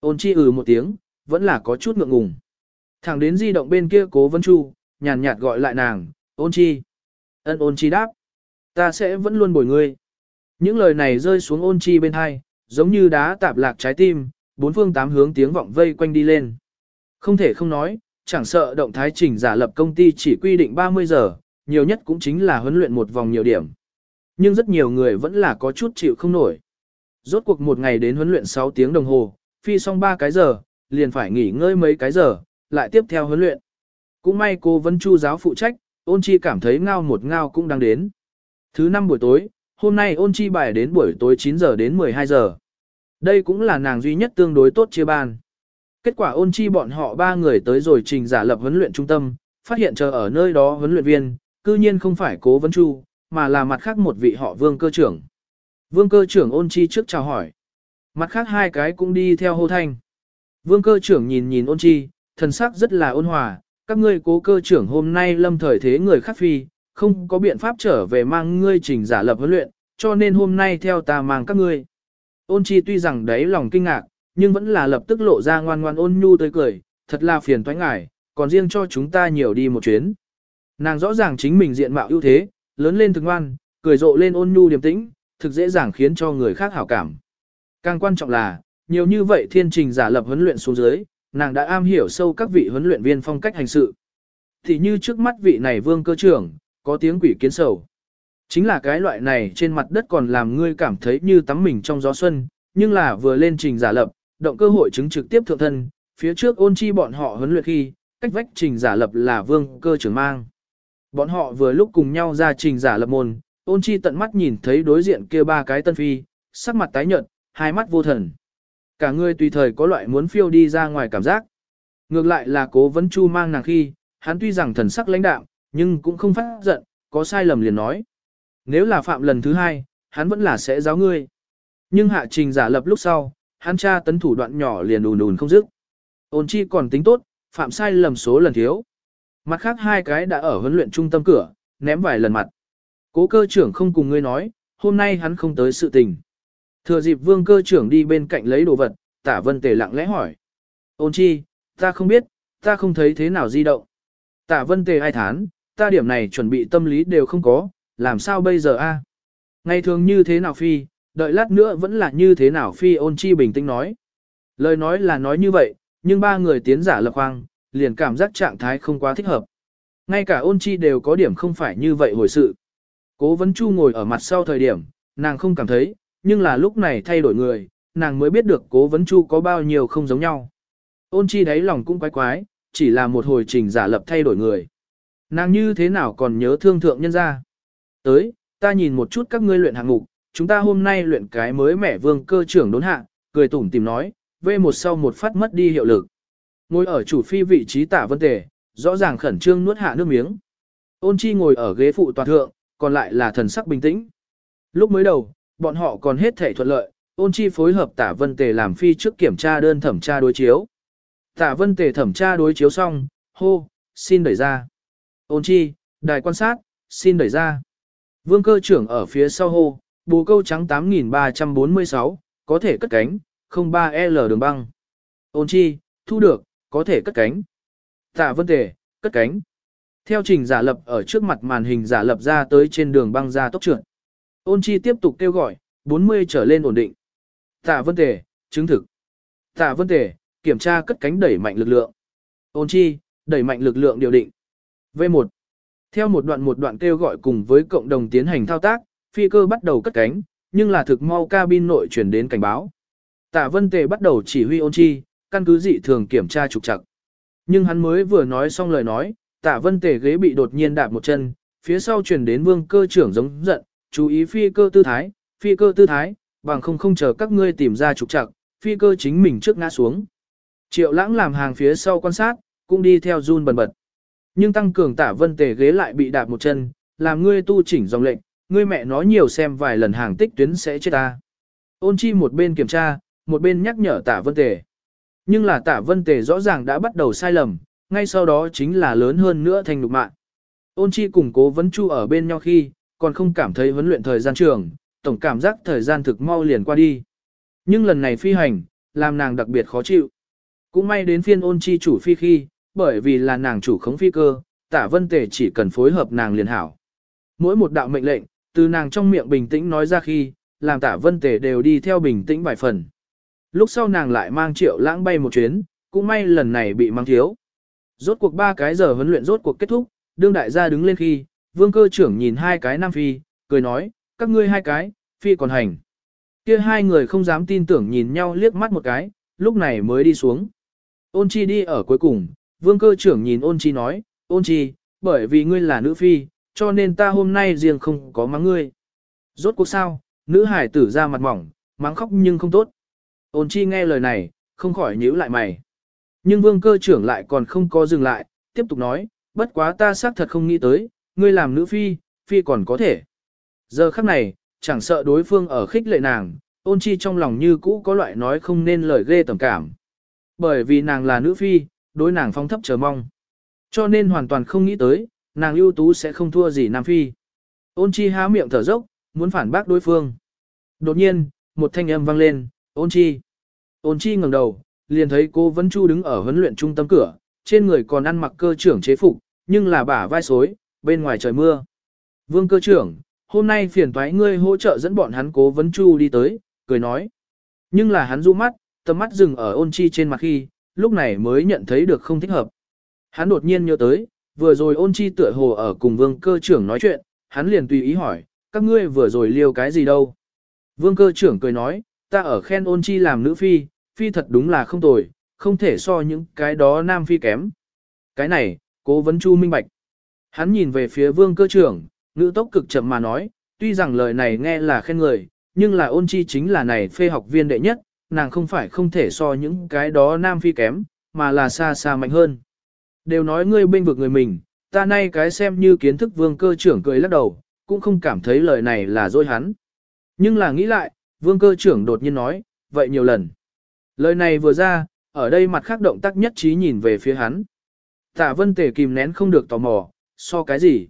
Ôn chi ừ một tiếng, vẫn là có chút ngượng ngùng. Thẳng đến di động bên kia cố vấn chu, nhàn nhạt gọi lại nàng, ôn chi. Ân ôn chi đáp. Ta sẽ vẫn luôn bồi ngươi. Những lời này rơi xuống ôn chi bên hai, giống như đá tạp lạc trái tim, bốn phương tám hướng tiếng vọng vây quanh đi lên. Không thể không nói, chẳng sợ động thái chỉnh giả lập công ty chỉ quy định 30 giờ, nhiều nhất cũng chính là huấn luyện một vòng nhiều điểm. Nhưng rất nhiều người vẫn là có chút chịu không nổi. Rốt cuộc một ngày đến huấn luyện 6 tiếng đồng hồ, phi xong 3 cái giờ, liền phải nghỉ ngơi mấy cái giờ, lại tiếp theo huấn luyện. Cũng may cô vẫn chu giáo phụ trách, ôn chi cảm thấy ngao một ngao cũng đang đến. Thứ năm buổi tối, hôm nay ôn chi bài đến buổi tối 9 giờ đến 12 giờ. Đây cũng là nàng duy nhất tương đối tốt chia ban. Kết quả ôn chi bọn họ ba người tới rồi trình giả lập huấn luyện trung tâm, phát hiện chờ ở nơi đó huấn luyện viên, cư nhiên không phải cố vấn chu, mà là mặt khác một vị họ vương cơ trưởng. Vương cơ trưởng ôn chi trước chào hỏi. Mặt khác hai cái cũng đi theo hô thanh. Vương cơ trưởng nhìn nhìn ôn chi, thần sắc rất là ôn hòa, các ngươi cố cơ trưởng hôm nay lâm thời thế người khác phi, không có biện pháp trở về mang ngươi trình giả lập huấn luyện, cho nên hôm nay theo ta mang các ngươi. Ôn chi tuy rằng đấy lòng kinh ngạc, nhưng vẫn là lập tức lộ ra ngoan ngoan ôn nhu tới cười, thật là phiền toái ngài, còn riêng cho chúng ta nhiều đi một chuyến. Nàng rõ ràng chính mình diện mạo ưu thế, lớn lên thực ngoan, cười rộ lên ôn nhu điềm tĩnh, thực dễ dàng khiến cho người khác hảo cảm. Càng quan trọng là, nhiều như vậy thiên trình giả lập huấn luyện xuống dưới, nàng đã am hiểu sâu các vị huấn luyện viên phong cách hành sự. Thì như trước mắt vị này vương cơ trưởng, có tiếng quỷ kiến sầu. Chính là cái loại này trên mặt đất còn làm ngươi cảm thấy như tắm mình trong gió xuân, nhưng là vừa lên trình giả lập, động cơ hội chứng trực tiếp thượng thân, phía trước ôn chi bọn họ huấn luyện khi, cách vách trình giả lập là vương cơ trưởng mang. Bọn họ vừa lúc cùng nhau ra trình giả lập môn, ôn chi tận mắt nhìn thấy đối diện kia ba cái tân phi, sắc mặt tái nhợt, hai mắt vô thần. Cả người tùy thời có loại muốn phiêu đi ra ngoài cảm giác. Ngược lại là cố vấn chu mang nàng khi, hắn tuy rằng thần sắc lãnh đạm, nhưng cũng không phát giận, có sai lầm liền nói. Nếu là phạm lần thứ hai, hắn vẫn là sẽ giáo ngươi. Nhưng hạ trình giả lập lúc sau, hắn tra tấn thủ đoạn nhỏ liền ùn ùn không dứt. Ôn chi còn tính tốt, phạm sai lầm số lần thiếu. Mặt khác hai cái đã ở huấn luyện trung tâm cửa, ném vài lần mặt. Cố cơ trưởng không cùng ngươi nói, hôm nay hắn không tới sự tình. Thừa dịp vương cơ trưởng đi bên cạnh lấy đồ vật, tả vân tề lặng lẽ hỏi. Ôn chi, ta không biết, ta không thấy thế nào di động. Tả vân tề ai thán, ta điểm này chuẩn bị tâm lý đều không có, làm sao bây giờ a? Ngày thường như thế nào phi, đợi lát nữa vẫn là như thế nào phi ôn chi bình tĩnh nói. Lời nói là nói như vậy, nhưng ba người tiến giả lập hoang, liền cảm giác trạng thái không quá thích hợp. Ngay cả ôn chi đều có điểm không phải như vậy hồi sự. Cố vấn chu ngồi ở mặt sau thời điểm, nàng không cảm thấy, nhưng là lúc này thay đổi người, nàng mới biết được cố vấn chu có bao nhiêu không giống nhau. Ôn chi đáy lòng cũng quái quái, chỉ là một hồi trình giả lập thay đổi người. Nàng như thế nào còn nhớ thương thượng nhân ra. Tới, ta nhìn một chút các ngươi luyện hạng mục, chúng ta hôm nay luyện cái mới mẻ vương cơ trưởng đốn hạ, cười tủm tìm nói, V1 sau một phát mất đi hiệu lực. Ngồi ở chủ phi vị trí tả vân tề, rõ ràng khẩn trương nuốt hạ nước miếng. Ôn chi ngồi ở ghế phụ toàn thượng, còn lại là thần sắc bình tĩnh. Lúc mới đầu, bọn họ còn hết thể thuận lợi, ôn chi phối hợp tả vân tề làm phi trước kiểm tra đơn thẩm tra đối chiếu. Tả vân tề thẩm tra đối chiếu xong, hô, xin đẩy ra. Ôn chi, đài quan sát, xin đẩy ra. Vương cơ trưởng ở phía sau hô, bù câu trắng 8346, có thể cất cánh, 03L đường băng. Ôn chi, thu được, có thể cất cánh. Tạ vân tề, cất cánh. Theo trình giả lập ở trước mặt màn hình giả lập ra tới trên đường băng ra tốc trượt. Ôn chi tiếp tục kêu gọi, 40 trở lên ổn định. Tạ vân tề, chứng thực. Tạ vân tề, kiểm tra cất cánh đẩy mạnh lực lượng. Ôn chi, đẩy mạnh lực lượng điều định. V1. Theo một đoạn một đoạn kêu gọi cùng với cộng đồng tiến hành thao tác, phi cơ bắt đầu cất cánh, nhưng là thực mau cabin nội chuyển đến cảnh báo. Tạ Vân Tề bắt đầu chỉ huy ôn chi, căn cứ dị thường kiểm tra trục trặc. Nhưng hắn mới vừa nói xong lời nói, Tạ Vân Tề ghế bị đột nhiên đạp một chân, phía sau chuyển đến vương cơ trưởng giống giận, chú ý phi cơ tư thái, phi cơ tư thái, bằng không không chờ các ngươi tìm ra trục trặc, phi cơ chính mình trước ngã xuống. Triệu lãng làm hàng phía sau quan sát, cũng đi theo run bần bật. Nhưng tăng cường tả Vân Tề ghế lại bị đạp một chân, làm ngươi tu chỉnh dòng lệnh, ngươi mẹ nói nhiều xem vài lần hàng tích tuyến sẽ chết ta. Ôn chi một bên kiểm tra, một bên nhắc nhở tả vân tề. Nhưng là tả vân tề rõ ràng đã bắt đầu sai lầm, ngay sau đó chính là lớn hơn nữa thành lục mạng. Ôn chi cùng cố vấn chu ở bên nhau khi, còn không cảm thấy huấn luyện thời gian trường, tổng cảm giác thời gian thực mau liền qua đi. Nhưng lần này phi hành, làm nàng đặc biệt khó chịu. Cũng may đến phiên ôn chi chủ phi khi, bởi vì là nàng chủ khống phi cơ, tả vân tề chỉ cần phối hợp nàng liền hảo. Mỗi một đạo mệnh lệnh, từ nàng trong miệng bình tĩnh nói ra khi, làm tả vân tề đều đi theo bình tĩnh vài phần. Lúc sau nàng lại mang triệu lãng bay một chuyến, cũng may lần này bị mang thiếu. Rốt cuộc ba cái giờ huấn luyện rốt cuộc kết thúc, đương đại gia đứng lên khi, vương cơ trưởng nhìn hai cái nam phi, cười nói, các ngươi hai cái, phi còn hành. Kia hai người không dám tin tưởng nhìn nhau liếc mắt một cái, lúc này mới đi xuống. Ôn chi đi ở cuối cùng, vương cơ trưởng nhìn ôn chi nói, ôn chi, bởi vì ngươi là nữ phi, cho nên ta hôm nay riêng không có mắng ngươi. Rốt cuộc sao, nữ hải tử ra mặt mỏng, mắng khóc nhưng không tốt. Ôn chi nghe lời này, không khỏi nhíu lại mày. Nhưng vương cơ trưởng lại còn không có dừng lại, tiếp tục nói, bất quá ta xác thật không nghĩ tới, ngươi làm nữ phi, phi còn có thể. Giờ khắc này, chẳng sợ đối phương ở khích lệ nàng, ôn chi trong lòng như cũ có loại nói không nên lời ghê tầm cảm. Bởi vì nàng là nữ phi, đối nàng phong thấp chờ mong. Cho nên hoàn toàn không nghĩ tới, nàng ưu tú sẽ không thua gì Nam Phi. Ôn chi há miệng thở dốc, muốn phản bác đối phương. Đột nhiên, một thanh âm vang lên, ôn chi. Ôn chi ngẩng đầu, liền thấy cô Vân Chu đứng ở huấn luyện trung tâm cửa, trên người còn ăn mặc cơ trưởng chế phục, nhưng là bả vai xối, bên ngoài trời mưa. Vương cơ trưởng, hôm nay phiền thoái ngươi hỗ trợ dẫn bọn hắn cố vấn chu đi tới, cười nói. Nhưng là hắn du mắt, tầm mắt dừng ở ôn chi trên mặt khi, lúc này mới nhận thấy được không thích hợp. Hắn đột nhiên nhớ tới, vừa rồi ôn chi tựa hồ ở cùng vương cơ trưởng nói chuyện, hắn liền tùy ý hỏi, các ngươi vừa rồi liêu cái gì đâu. Vương cơ trưởng cười nói, ta ở khen ôn chi làm nữ phi, phi thật đúng là không tồi, không thể so những cái đó nam phi kém. Cái này, cố vấn chu minh bạch. Hắn nhìn về phía vương cơ trưởng, ngữ tốc cực chậm mà nói, tuy rằng lời này nghe là khen người, nhưng là ôn chi chính là này phê học viên đệ nhất, nàng không phải không thể so những cái đó nam phi kém, mà là xa xa mạnh hơn. Đều nói ngươi bên vực người mình, ta nay cái xem như kiến thức vương cơ trưởng cười lắc đầu, cũng không cảm thấy lời này là dối hắn. Nhưng là nghĩ lại, vương cơ trưởng đột nhiên nói, vậy nhiều lần. Lời này vừa ra, ở đây mặt khác động tác nhất trí nhìn về phía hắn. Tạ vân tề kìm nén không được tò mò, so cái gì?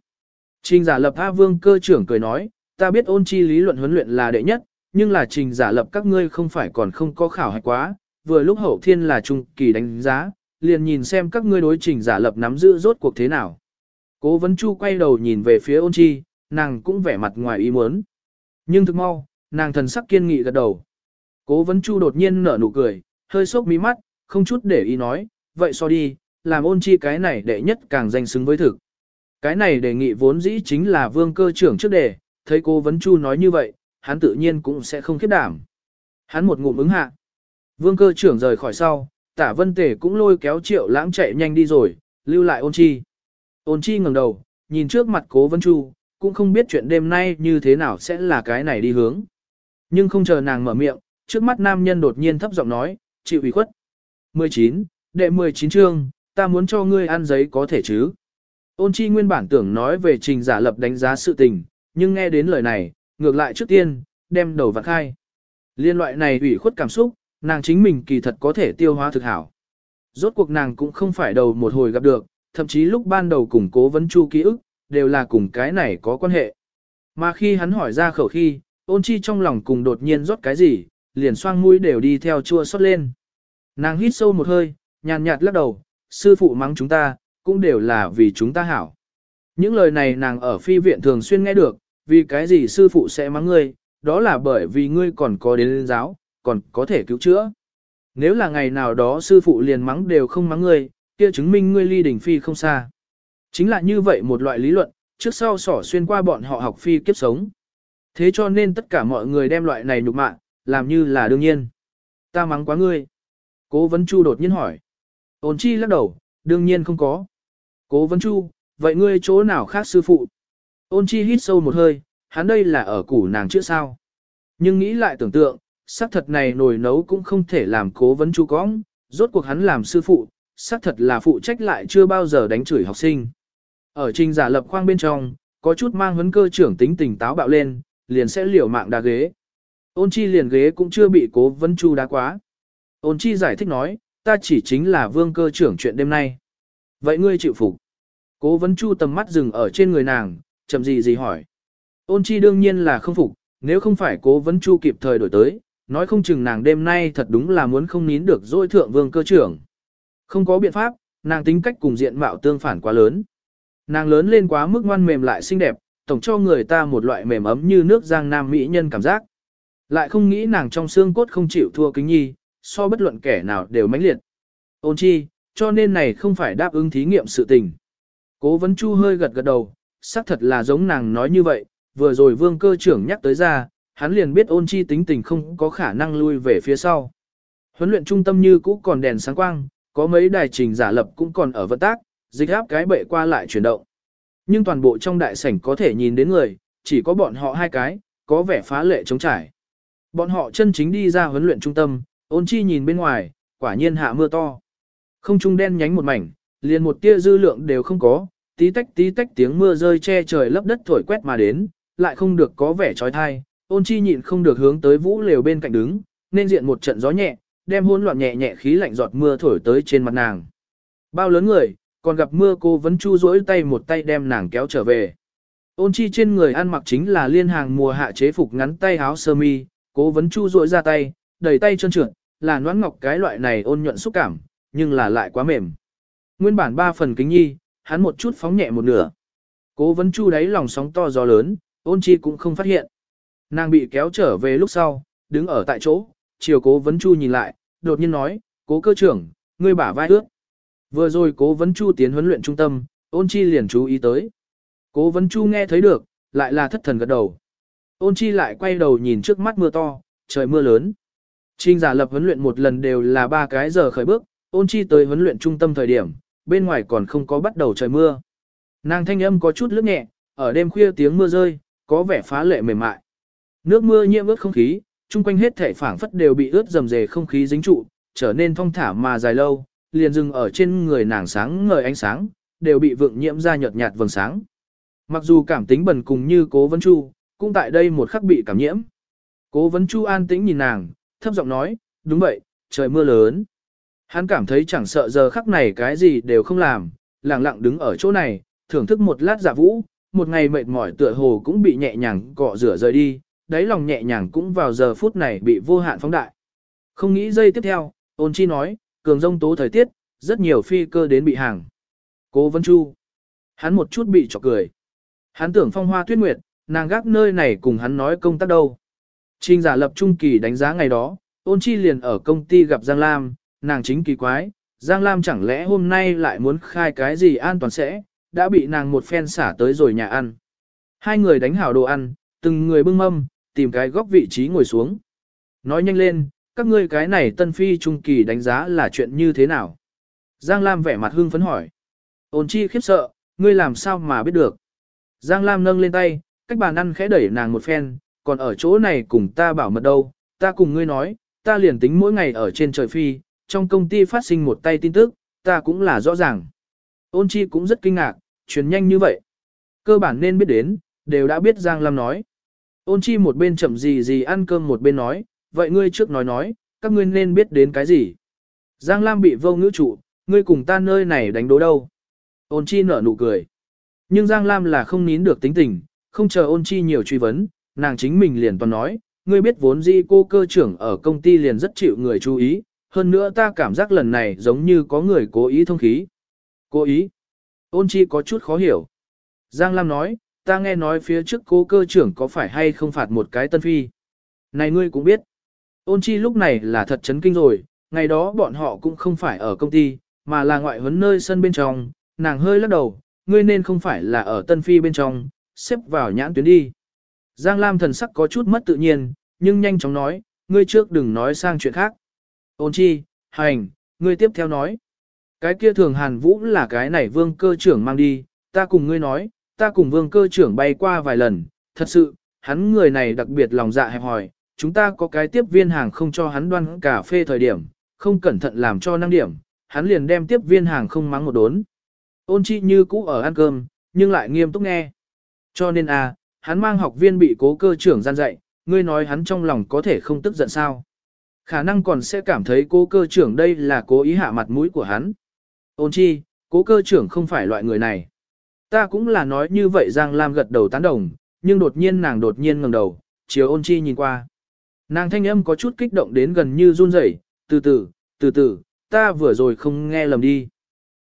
Trình giả lập A vương cơ trưởng cười nói, ta biết ôn chi lý luận huấn luyện là đệ nhất, nhưng là trình giả lập các ngươi không phải còn không có khảo hạch quá, vừa lúc hậu thiên là trung kỳ đánh giá, liền nhìn xem các ngươi đối trình giả lập nắm giữ rốt cuộc thế nào. Cố vấn chu quay đầu nhìn về phía ôn chi, nàng cũng vẻ mặt ngoài ý muốn. Nhưng thực mau, nàng thần sắc kiên nghị gật đầu. Cố vấn chu đột nhiên nở nụ cười, hơi sốc mí mắt, không chút để ý nói, vậy so đi, làm ôn chi cái này đệ nhất càng danh xứng với thực. Cái này đề nghị vốn dĩ chính là vương cơ trưởng trước đề, thấy cô vấn chu nói như vậy, hắn tự nhiên cũng sẽ không khiếp đảm. Hắn một ngụm ứng hạ. Vương cơ trưởng rời khỏi sau, tả vân tể cũng lôi kéo triệu lãng chạy nhanh đi rồi, lưu lại ôn chi. Ôn chi ngẩng đầu, nhìn trước mặt cố vấn chu, cũng không biết chuyện đêm nay như thế nào sẽ là cái này đi hướng. Nhưng không chờ nàng mở miệng, trước mắt nam nhân đột nhiên thấp giọng nói, chịu ủy khuất. 19, đệ 19 chương, ta muốn cho ngươi ăn giấy có thể chứ. Ôn chi nguyên bản tưởng nói về trình giả lập đánh giá sự tình, nhưng nghe đến lời này, ngược lại trước tiên, đem đầu vặn khai. Liên loại này ủy khuất cảm xúc, nàng chính mình kỳ thật có thể tiêu hóa thực hảo. Rốt cuộc nàng cũng không phải đầu một hồi gặp được, thậm chí lúc ban đầu cùng cố vấn chu ký ức, đều là cùng cái này có quan hệ. Mà khi hắn hỏi ra khẩu khi, ôn chi trong lòng cùng đột nhiên rót cái gì, liền xoang mũi đều đi theo chua xót lên. Nàng hít sâu một hơi, nhàn nhạt lắc đầu, sư phụ mắng chúng ta, cũng đều là vì chúng ta hảo. Những lời này nàng ở phi viện thường xuyên nghe được, vì cái gì sư phụ sẽ mắng ngươi, đó là bởi vì ngươi còn có đến lên giáo, còn có thể cứu chữa. Nếu là ngày nào đó sư phụ liền mắng đều không mắng ngươi, kia chứng minh ngươi ly đỉnh phi không xa. Chính là như vậy một loại lý luận, trước sau sỏ xuyên qua bọn họ học phi kiếp sống. Thế cho nên tất cả mọi người đem loại này nhục mạ, làm như là đương nhiên. Ta mắng quá ngươi. Cố vấn chu đột nhiên hỏi. Ôn chi lắc đầu, đương nhiên không có. Cố vấn chu, vậy ngươi chỗ nào khác sư phụ? Ôn chi hít sâu một hơi, hắn đây là ở củ nàng chữa sao. Nhưng nghĩ lại tưởng tượng, xác thật này nồi nấu cũng không thể làm cố vấn chu cóng, rốt cuộc hắn làm sư phụ, xác thật là phụ trách lại chưa bao giờ đánh chửi học sinh. Ở trình giả lập khoang bên trong, có chút mang huấn cơ trưởng tính tình táo bạo lên, liền sẽ liều mạng đá ghế. Ôn chi liền ghế cũng chưa bị cố vấn chu đá quá. Ôn chi giải thích nói, ta chỉ chính là vương cơ trưởng chuyện đêm nay. Vậy ngươi chịu phục. Cố vấn chu tầm mắt dừng ở trên người nàng, chậm gì gì hỏi. Ôn chi đương nhiên là không phục, nếu không phải cố vấn chu kịp thời đổi tới, nói không chừng nàng đêm nay thật đúng là muốn không nín được dôi thượng vương cơ trưởng. Không có biện pháp, nàng tính cách cùng diện mạo tương phản quá lớn. Nàng lớn lên quá mức ngoan mềm lại xinh đẹp, tổng cho người ta một loại mềm ấm như nước giang nam mỹ nhân cảm giác. Lại không nghĩ nàng trong xương cốt không chịu thua kính nhi, so bất luận kẻ nào đều mãnh liệt. Ôn chi, cho nên này không phải đáp ứng thí nghiệm sự tình. Cố vấn chu hơi gật gật đầu, xác thật là giống nàng nói như vậy, vừa rồi vương cơ trưởng nhắc tới ra, hắn liền biết ôn chi tính tình không có khả năng lui về phía sau. Huấn luyện trung tâm như cũ còn đèn sáng quang, có mấy đài trình giả lập cũng còn ở vận tác, dịch áp cái bệ qua lại chuyển động. Nhưng toàn bộ trong đại sảnh có thể nhìn đến người, chỉ có bọn họ hai cái, có vẻ phá lệ trống trải. Bọn họ chân chính đi ra huấn luyện trung tâm, ôn chi nhìn bên ngoài, quả nhiên hạ mưa to. Không trung đen nhánh một mảnh, liền một tia dư lượng đều không có, tí tách tí tách tiếng mưa rơi che trời lấp đất thổi quét mà đến, lại không được có vẻ trói thai. Ôn chi nhịn không được hướng tới vũ lều bên cạnh đứng, nên diện một trận gió nhẹ, đem hỗn loạn nhẹ nhẹ khí lạnh giọt mưa thổi tới trên mặt nàng. Bao lớn người, còn gặp mưa cô vẫn chu rỗi tay một tay đem nàng kéo trở về. Ôn chi trên người ăn mặc chính là liên hàng mùa hạ chế phục ngắn tay áo sơ mi, cố vấn chu rỗi ra tay, đẩy tay trơn trượt, là noãn ngọc cái loại này ôn nhuận xúc cảm, nhưng là lại quá mềm. Nguyên bản ba phần kính nhi, hắn một chút phóng nhẹ một nửa. Cố vấn chu đáy lòng sóng to gió lớn, ôn chi cũng không phát hiện. Nàng bị kéo trở về lúc sau, đứng ở tại chỗ, chiều cố vấn chu nhìn lại, đột nhiên nói, cố cơ trưởng, ngươi bả vai ướt. Vừa rồi cố vấn chu tiến huấn luyện trung tâm, ôn chi liền chú ý tới. Cố vấn chu nghe thấy được, lại là thất thần gật đầu. Ôn chi lại quay đầu nhìn trước mắt mưa to, trời mưa lớn. Trình giả lập huấn luyện một lần đều là ba cái giờ khởi bước, ôn chi tới huấn luyện trung tâm thời điểm, bên ngoài còn không có bắt đầu trời mưa. Nàng thanh âm có chút lướt nhẹ, ở đêm khuya tiếng mưa rơi, có vẻ phá lệ mềm mại. Nước mưa nhiễm ướt không khí, chung quanh hết thể phảng phất đều bị ướt dầm dề không khí dính trụ, trở nên thong thả mà dài lâu, liền dừng ở trên người nàng sáng ngời ánh sáng, đều bị vượng nhiễm ra nhợt nhạt vầng sáng. Mặc dù cảm tính bần cùng như cố vấn chu, cũng tại đây một khắc bị cảm nhiễm. Cố vấn chu an tĩnh nhìn nàng, thấp giọng nói, đúng vậy, trời mưa lớn. Hắn cảm thấy chẳng sợ giờ khắc này cái gì đều không làm, lặng lặng đứng ở chỗ này, thưởng thức một lát giả vũ, một ngày mệt mỏi tựa hồ cũng bị nhẹ nhàng cọ rửa rời đi, đáy lòng nhẹ nhàng cũng vào giờ phút này bị vô hạn phóng đại. Không nghĩ giây tiếp theo, ôn chi nói, cường rông tố thời tiết, rất nhiều phi cơ đến bị hàng. Cố Vân Chu. Hắn một chút bị chọc cười. Hắn tưởng phong hoa tuyết nguyệt, nàng gác nơi này cùng hắn nói công tác đâu. Trình giả lập trung kỳ đánh giá ngày đó, ôn chi liền ở công ty gặp Giang Lam, nàng chính kỳ quái, Giang Lam chẳng lẽ hôm nay lại muốn khai cái gì an toàn sẽ, đã bị nàng một phen xả tới rồi nhà ăn. Hai người đánh hảo đồ ăn, từng người bưng mâm, tìm cái góc vị trí ngồi xuống. Nói nhanh lên, các ngươi cái này tân phi trung kỳ đánh giá là chuyện như thế nào? Giang Lam vẻ mặt hưng phấn hỏi. Ôn chi khiếp sợ, ngươi làm sao mà biết được? Giang Lam nâng lên tay, cách bàn ăn khẽ đẩy nàng một phen, còn ở chỗ này cùng ta bảo mật đâu, ta cùng ngươi nói, ta liền tính mỗi ngày ở trên trời phi, trong công ty phát sinh một tay tin tức, ta cũng là rõ ràng. Ôn chi cũng rất kinh ngạc, truyền nhanh như vậy. Cơ bản nên biết đến, đều đã biết Giang Lam nói. Ôn chi một bên chậm gì gì ăn cơm một bên nói, vậy ngươi trước nói nói, các ngươi nên biết đến cái gì. Giang Lam bị vô ngữ trụ, ngươi cùng ta nơi này đánh đố đâu. Ôn chi nở nụ cười. Nhưng Giang Lam là không nín được tính tình, không chờ ôn chi nhiều truy vấn, nàng chính mình liền toàn nói, ngươi biết vốn gì cô cơ trưởng ở công ty liền rất chịu người chú ý, hơn nữa ta cảm giác lần này giống như có người cố ý thông khí. Cố ý? Ôn chi có chút khó hiểu. Giang Lam nói, ta nghe nói phía trước cố cơ trưởng có phải hay không phạt một cái tân phi. Này ngươi cũng biết. Ôn chi lúc này là thật chấn kinh rồi, ngày đó bọn họ cũng không phải ở công ty, mà là ngoại huấn nơi sân bên trong, nàng hơi lắc đầu, ngươi nên không phải là ở tân phi bên trong, xếp vào nhãn tuyến đi. Giang Lam thần sắc có chút mất tự nhiên, nhưng nhanh chóng nói, ngươi trước đừng nói sang chuyện khác. Ôn chi, hành, ngươi tiếp theo nói. Cái kia thường hàn vũ là cái này vương cơ trưởng mang đi, ta cùng ngươi nói, ta cùng vương cơ trưởng bay qua vài lần, thật sự, hắn người này đặc biệt lòng dạ hẹp hòi, chúng ta có cái tiếp viên hàng không cho hắn đoan cà phê thời điểm, không cẩn thận làm cho năng điểm, hắn liền đem tiếp viên hàng không mắng một đốn. Ôn chi như cũ ở ăn cơm, nhưng lại nghiêm túc nghe. Cho nên à, hắn mang học viên bị cố cơ trưởng gian dạy, ngươi nói hắn trong lòng có thể không tức giận sao. Khả năng còn sẽ cảm thấy cố cơ trưởng đây là cố ý hạ mặt mũi của hắn. Ôn chi, cố cơ trưởng không phải loại người này. Ta cũng là nói như vậy Giang Lam gật đầu tán đồng, nhưng đột nhiên nàng đột nhiên ngẩng đầu, chiều ôn chi nhìn qua. Nàng thanh âm có chút kích động đến gần như run rẩy, từ từ, từ từ, ta vừa rồi không nghe lầm đi.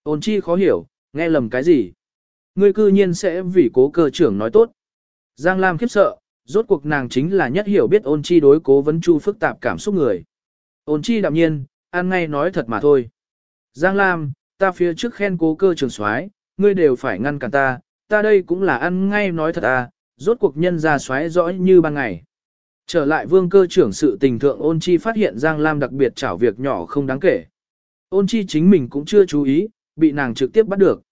Ôn chi khó hiểu, nghe lầm cái gì? Ngươi cư nhiên sẽ vì cố cơ trưởng nói tốt. Giang Lam khiếp sợ, rốt cuộc nàng chính là nhất hiểu biết ôn chi đối cố vấn chu phức tạp cảm xúc người. Ôn chi đạm nhiên, ăn ngay nói thật mà thôi. Giang Lam, ta phía trước khen cố cơ trưởng soái, ngươi đều phải ngăn cản ta, ta đây cũng là ăn ngay nói thật à, rốt cuộc nhân ra soái rõ như ban ngày. Trở lại vương cơ trưởng sự tình thượng ôn chi phát hiện Giang Lam đặc biệt chảo việc nhỏ không đáng kể. Ôn chi chính mình cũng chưa chú ý, bị nàng trực tiếp bắt được.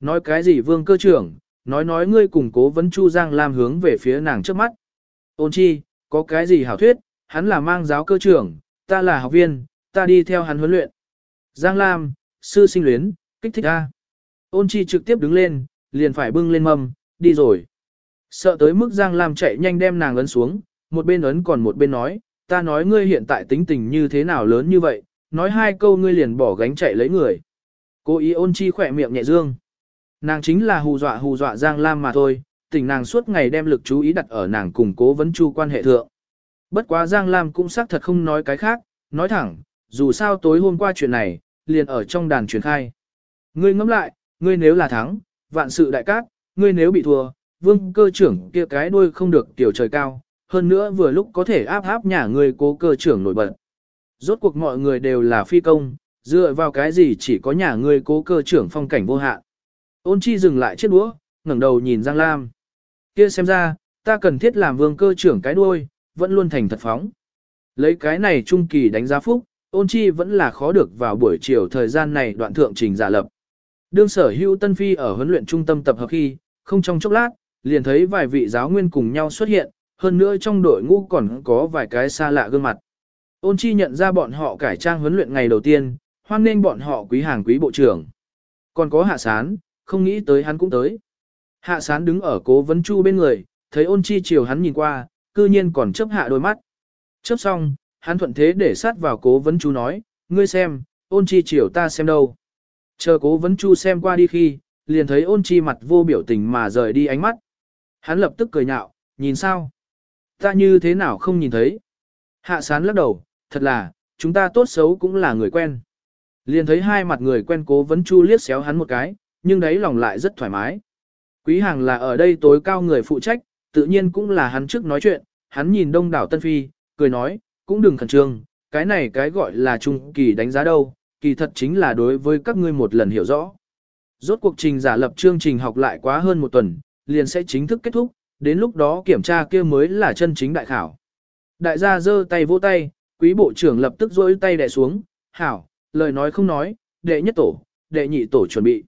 Nói cái gì vương cơ trưởng, nói nói ngươi cùng cố vấn Chu Giang Lam hướng về phía nàng trước mắt. Ôn chi, có cái gì hảo thuyết, hắn là mang giáo cơ trưởng, ta là học viên, ta đi theo hắn huấn luyện. Giang Lam, sư sinh luyến, kích thích a. Ôn chi trực tiếp đứng lên, liền phải bưng lên mâm, đi rồi. Sợ tới mức Giang Lam chạy nhanh đem nàng ấn xuống, một bên ấn còn một bên nói, ta nói ngươi hiện tại tính tình như thế nào lớn như vậy, nói hai câu ngươi liền bỏ gánh chạy lấy người. Cố ý ôn chi khỏe miệng nhẹ dương. Nàng chính là hù dọa hù dọa Giang Lam mà thôi, tỉnh nàng suốt ngày đem lực chú ý đặt ở nàng cùng cố vấn chu quan hệ thượng. Bất quá Giang Lam cũng xác thật không nói cái khác, nói thẳng, dù sao tối hôm qua chuyện này, liền ở trong đàn truyền khai. Ngươi ngẫm lại, ngươi nếu là thắng, vạn sự đại cát, ngươi nếu bị thua, vương cơ trưởng kia cái đuôi không được tiểu trời cao, hơn nữa vừa lúc có thể áp áp nhà ngươi cố cơ trưởng nổi bật. Rốt cuộc mọi người đều là phi công, dựa vào cái gì chỉ có nhà ngươi cố cơ trưởng phong cảnh vô hạn. Ôn chi dừng lại chiếc đũa, ngẩng đầu nhìn Giang Lam. Kia xem ra, ta cần thiết làm vương cơ trưởng cái đuôi, vẫn luôn thành thật phóng. Lấy cái này trung kỳ đánh giá phúc, ôn chi vẫn là khó được vào buổi chiều thời gian này đoạn thượng trình giả lập. Đương sở hữu Tân Phi ở huấn luyện trung tâm tập hợp khi, không trong chốc lát, liền thấy vài vị giáo nguyên cùng nhau xuất hiện, hơn nữa trong đội ngũ còn có vài cái xa lạ gương mặt. Ôn chi nhận ra bọn họ cải trang huấn luyện ngày đầu tiên, hoan nên bọn họ quý hàng quý bộ trưởng. Còn có hạ sán, không nghĩ tới hắn cũng tới. Hạ sán đứng ở cố vấn chu bên người, thấy ôn chi chiều hắn nhìn qua, cư nhiên còn chấp hạ đôi mắt. Chấp xong, hắn thuận thế để sát vào cố vấn chu nói, ngươi xem, ôn chi chiều ta xem đâu. Chờ cố vấn chu xem qua đi khi, liền thấy ôn chi mặt vô biểu tình mà rời đi ánh mắt. Hắn lập tức cười nhạo, nhìn sao? Ta như thế nào không nhìn thấy? Hạ sán lắc đầu, thật là, chúng ta tốt xấu cũng là người quen. Liền thấy hai mặt người quen cố vấn chu liếc xéo hắn một cái, nhưng đấy lòng lại rất thoải mái. Quý hàng là ở đây tối cao người phụ trách, tự nhiên cũng là hắn trước nói chuyện, hắn nhìn đông đảo Tân Phi, cười nói, cũng đừng khẩn trương, cái này cái gọi là trung kỳ đánh giá đâu, kỳ thật chính là đối với các ngươi một lần hiểu rõ. Rốt cuộc trình giả lập chương trình học lại quá hơn một tuần, liền sẽ chính thức kết thúc, đến lúc đó kiểm tra kia mới là chân chính đại khảo. Đại gia giơ tay vỗ tay, quý bộ trưởng lập tức rỗi tay đè xuống, hảo, lời nói không nói, đệ nhất tổ, đệ nhị tổ chuẩn bị.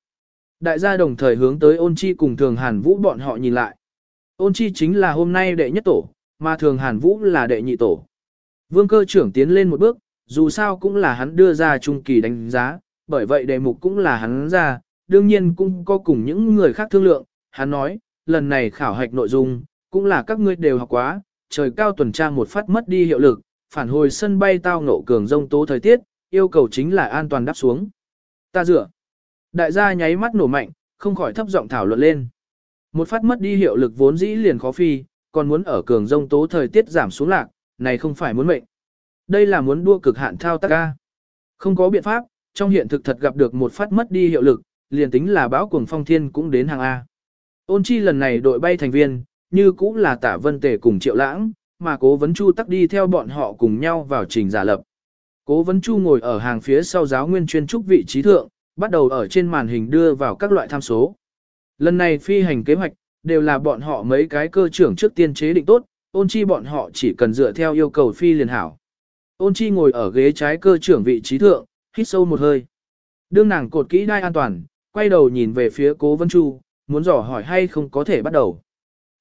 Đại gia đồng thời hướng tới ôn chi cùng thường hàn vũ bọn họ nhìn lại. Ôn chi chính là hôm nay đệ nhất tổ, mà thường hàn vũ là đệ nhị tổ. Vương cơ trưởng tiến lên một bước, dù sao cũng là hắn đưa ra trung kỳ đánh giá, bởi vậy đề mục cũng là hắn ra, đương nhiên cũng có cùng những người khác thương lượng, hắn nói, lần này khảo hạch nội dung, cũng là các ngươi đều học quá, trời cao tuần tra một phát mất đi hiệu lực, phản hồi sân bay tao ngộ cường rông tố thời tiết, yêu cầu chính là an toàn đáp xuống. Ta dựa. Đại gia nháy mắt nổ mạnh, không khỏi thấp giọng thảo luận lên. Một phát mất đi hiệu lực vốn dĩ liền khó phi, còn muốn ở cường rông tố thời tiết giảm xuống lạc, này không phải muốn mệnh. Đây là muốn đua cực hạn thao tác ca. Không có biện pháp, trong hiện thực thật gặp được một phát mất đi hiệu lực, liền tính là báo cuồng phong thiên cũng đến hàng A. Ôn chi lần này đội bay thành viên, như cũng là tả vân tề cùng triệu lãng, mà cố vấn chu tắc đi theo bọn họ cùng nhau vào trình giả lập. Cố vấn chu ngồi ở hàng phía sau giáo nguyên chuyên trúc vị trí thượng, bắt đầu ở trên màn hình đưa vào các loại tham số. Lần này phi hành kế hoạch, đều là bọn họ mấy cái cơ trưởng trước tiên chế định tốt, ôn chi bọn họ chỉ cần dựa theo yêu cầu phi liền hảo. Ôn chi ngồi ở ghế trái cơ trưởng vị trí thượng, hít sâu một hơi. Đương nàng cột kỹ đai an toàn, quay đầu nhìn về phía cố vấn chu, muốn dò hỏi hay không có thể bắt đầu.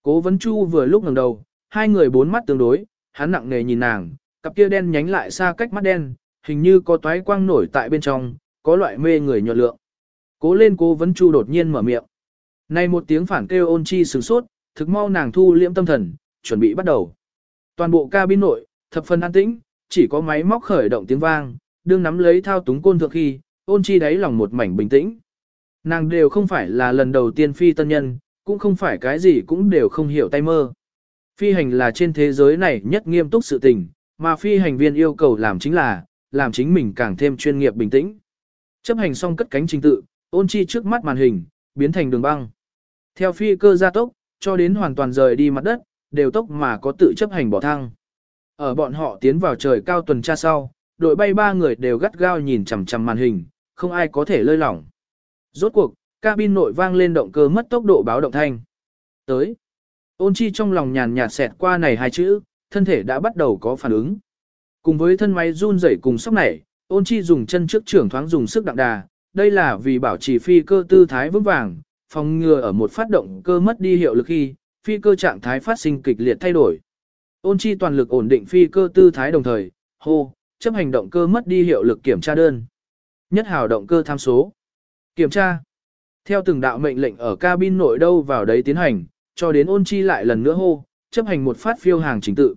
Cố vấn chu vừa lúc ngẩng đầu, hai người bốn mắt tương đối, hắn nặng nề nhìn nàng, cặp kia đen nhánh lại xa cách mắt đen, hình như có toái quang nổi tại bên trong, có loại mê người nhuận lượng. Cố lên cố vấn chu đột nhiên mở miệng. Này một tiếng phản kêu ôn chi sửng sốt, thực mau nàng thu liễm tâm thần, chuẩn bị bắt đầu. Toàn bộ cabin nội, thập phần an tĩnh, chỉ có máy móc khởi động tiếng vang, đương nắm lấy thao túng côn thượng khi, ôn chi đáy lòng một mảnh bình tĩnh. Nàng đều không phải là lần đầu tiên phi tân nhân, cũng không phải cái gì cũng đều không hiểu tay mơ. Phi hành là trên thế giới này nhất nghiêm túc sự tình, mà phi hành viên yêu cầu làm chính là, làm chính mình càng thêm chuyên nghiệp bình tĩnh. Chấp hành xong cất cánh trình tự, ôn chi trước mắt màn hình, biến thành đường băng. Theo phi cơ gia tốc, cho đến hoàn toàn rời đi mặt đất, đều tốc mà có tự chấp hành bỏ thăng. Ở bọn họ tiến vào trời cao tuần tra sau, đội bay ba người đều gắt gao nhìn chằm chằm màn hình, không ai có thể lơi lỏng. Rốt cuộc, cabin nội vang lên động cơ mất tốc độ báo động thanh. Tới. Ôn chi trong lòng nhàn nhạt xẹt qua này hai chữ, thân thể đã bắt đầu có phản ứng. Cùng với thân máy run rẩy cùng sóc nảy, ôn chi dùng chân trước trưởng thoáng dùng sức đặng đà, đây là vì bảo trì phi cơ tư thái vững vàng, phòng ngừa ở một phát động cơ mất đi hiệu lực khi, phi cơ trạng thái phát sinh kịch liệt thay đổi. Ôn chi toàn lực ổn định phi cơ tư thái đồng thời, hô, chấp hành động cơ mất đi hiệu lực kiểm tra đơn. Nhất hào động cơ tham số. Kiểm tra. Theo từng đạo mệnh lệnh ở cabin nội đâu vào đấy tiến hành, cho đến ôn chi lại lần nữa hô, chấp hành một phát phiêu hàng chính tự.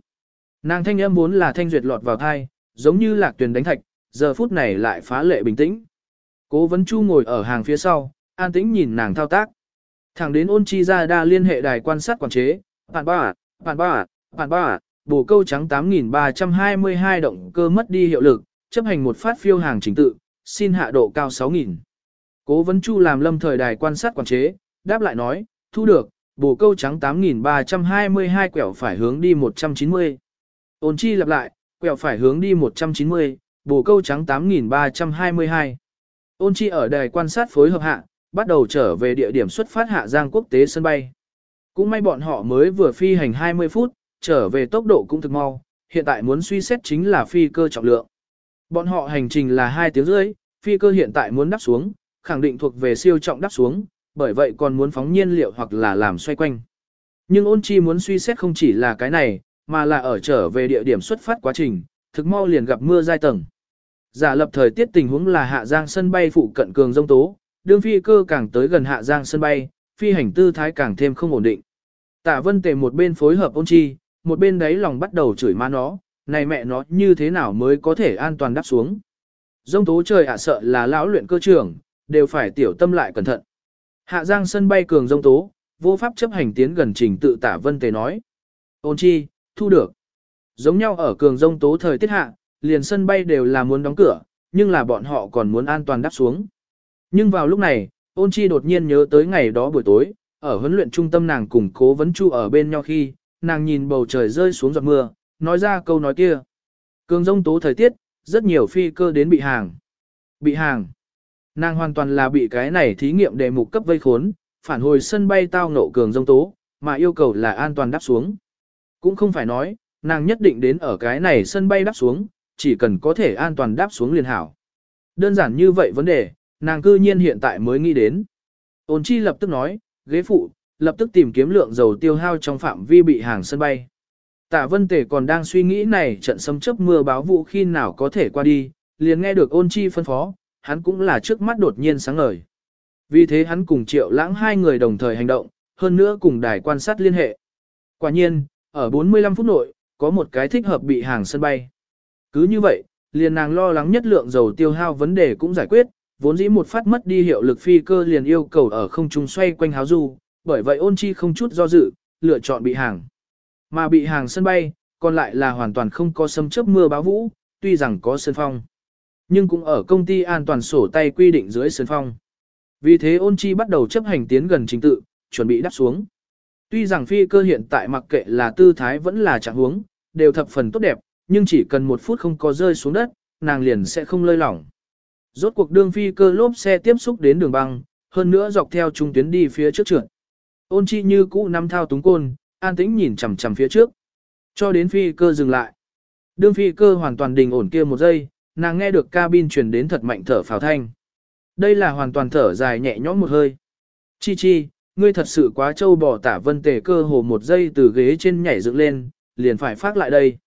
Nàng thanh âm muốn là thanh duyệt lọt vào thai, giống như lạc tuyền đánh thạch, giờ phút này lại phá lệ bình tĩnh. Cố vấn chu ngồi ở hàng phía sau, an tĩnh nhìn nàng thao tác. Thẳng đến ôn chi ra đa liên hệ đài quan sát quản chế, bạn ba, bạn ba, bạn ba, bổ câu trắng 8.322 động cơ mất đi hiệu lực, chấp hành một phát phiêu hàng chính tự, xin hạ độ cao 6.000. Cố vấn chu làm lâm thời đài quan sát quản chế, đáp lại nói, thu được, bổ câu trắng 8322 quẹo phải hướng đi 190. Ôn chi lặp lại, quẹo phải hướng đi 190, bổ câu trắng 8.322. Ôn chi ở đài quan sát phối hợp hạ, bắt đầu trở về địa điểm xuất phát hạ giang quốc tế sân bay. Cũng may bọn họ mới vừa phi hành 20 phút, trở về tốc độ cũng thực mau, hiện tại muốn suy xét chính là phi cơ trọng lượng. Bọn họ hành trình là 2 tiếng rưỡi, phi cơ hiện tại muốn đáp xuống, khẳng định thuộc về siêu trọng đáp xuống, bởi vậy còn muốn phóng nhiên liệu hoặc là làm xoay quanh. Nhưng ôn chi muốn suy xét không chỉ là cái này, mà là ở trở về địa điểm xuất phát quá trình, thực mau liền gặp mưa dai tầng. Giả lập thời tiết tình huống là hạ giang sân bay phụ cận cường dông tố, đương phi cơ càng tới gần hạ giang sân bay, phi hành tư thái càng thêm không ổn định. Tạ vân tề một bên phối hợp ôn chi, một bên đấy lòng bắt đầu chửi má nó, này mẹ nó như thế nào mới có thể an toàn đáp xuống. Dông tố trời ạ sợ là lão luyện cơ trưởng, đều phải tiểu tâm lại cẩn thận. Hạ giang sân bay cường dông tố, vô pháp chấp hành tiến gần trình tự tả vân tề nói. Ôn chi, thu được. Giống nhau ở cường dông tố thời tiết hạ, liền sân bay đều là muốn đóng cửa, nhưng là bọn họ còn muốn an toàn đáp xuống. Nhưng vào lúc này, ôn chi đột nhiên nhớ tới ngày đó buổi tối, ở huấn luyện trung tâm nàng cùng cố vấn chu ở bên nhau khi, nàng nhìn bầu trời rơi xuống giọt mưa, nói ra câu nói kia. Cường rông tố thời tiết, rất nhiều phi cơ đến bị hàng. Bị hàng. Nàng hoàn toàn là bị cái này thí nghiệm đề mục cấp vây khốn, phản hồi sân bay tao nộ cường rông tố, mà yêu cầu là an toàn đáp xuống. Cũng không phải nói, nàng nhất định đến ở cái này sân bay đáp xuống, chỉ cần có thể an toàn đáp xuống liền hảo. Đơn giản như vậy vấn đề, nàng cư nhiên hiện tại mới nghĩ đến. Ôn chi lập tức nói, ghế phụ, lập tức tìm kiếm lượng dầu tiêu hao trong phạm vi bị hàng sân bay. Tạ Vân Tề còn đang suy nghĩ này trận sấm chớp mưa báo vụ khi nào có thể qua đi, liền nghe được ôn chi phân phó, hắn cũng là trước mắt đột nhiên sáng ngời. Vì thế hắn cùng triệu lãng hai người đồng thời hành động, hơn nữa cùng đài quan sát liên hệ. Quả nhiên, ở 45 phút nội, có một cái thích hợp bị hàng sân bay. Cứ như vậy, liền nàng lo lắng nhất lượng dầu tiêu hao vấn đề cũng giải quyết, vốn dĩ một phát mất đi hiệu lực phi cơ liền yêu cầu ở không trung xoay quanh háo du, bởi vậy ôn chi không chút do dự, lựa chọn bị hàng. Mà bị hàng sân bay, còn lại là hoàn toàn không có sấm chớp mưa báo vũ, tuy rằng có sơn phong. Nhưng cũng ở công ty an toàn sổ tay quy định dưới sơn phong. Vì thế ôn chi bắt đầu chấp hành tiến gần trình tự, chuẩn bị đáp xuống. Tuy rằng phi cơ hiện tại mặc kệ là tư thái vẫn là trạng huống, đều thập phần tốt đẹp, nhưng chỉ cần một phút không có rơi xuống đất, nàng liền sẽ không lơi lỏng. Rốt cuộc đương phi cơ lốp xe tiếp xúc đến đường băng, hơn nữa dọc theo trung tuyến đi phía trước trượt. Ôn chi như cũ nắm thao túng côn, an tĩnh nhìn chằm chằm phía trước. Cho đến phi cơ dừng lại. Đương phi cơ hoàn toàn đình ổn kia một giây, nàng nghe được cabin truyền đến thật mạnh thở phào thanh. Đây là hoàn toàn thở dài nhẹ nhõm một hơi. Chi chi, ngươi thật sự quá trâu bỏ tả vân tề cơ hồ một giây từ ghế trên nhảy dựng lên, liền phải phát lại đây.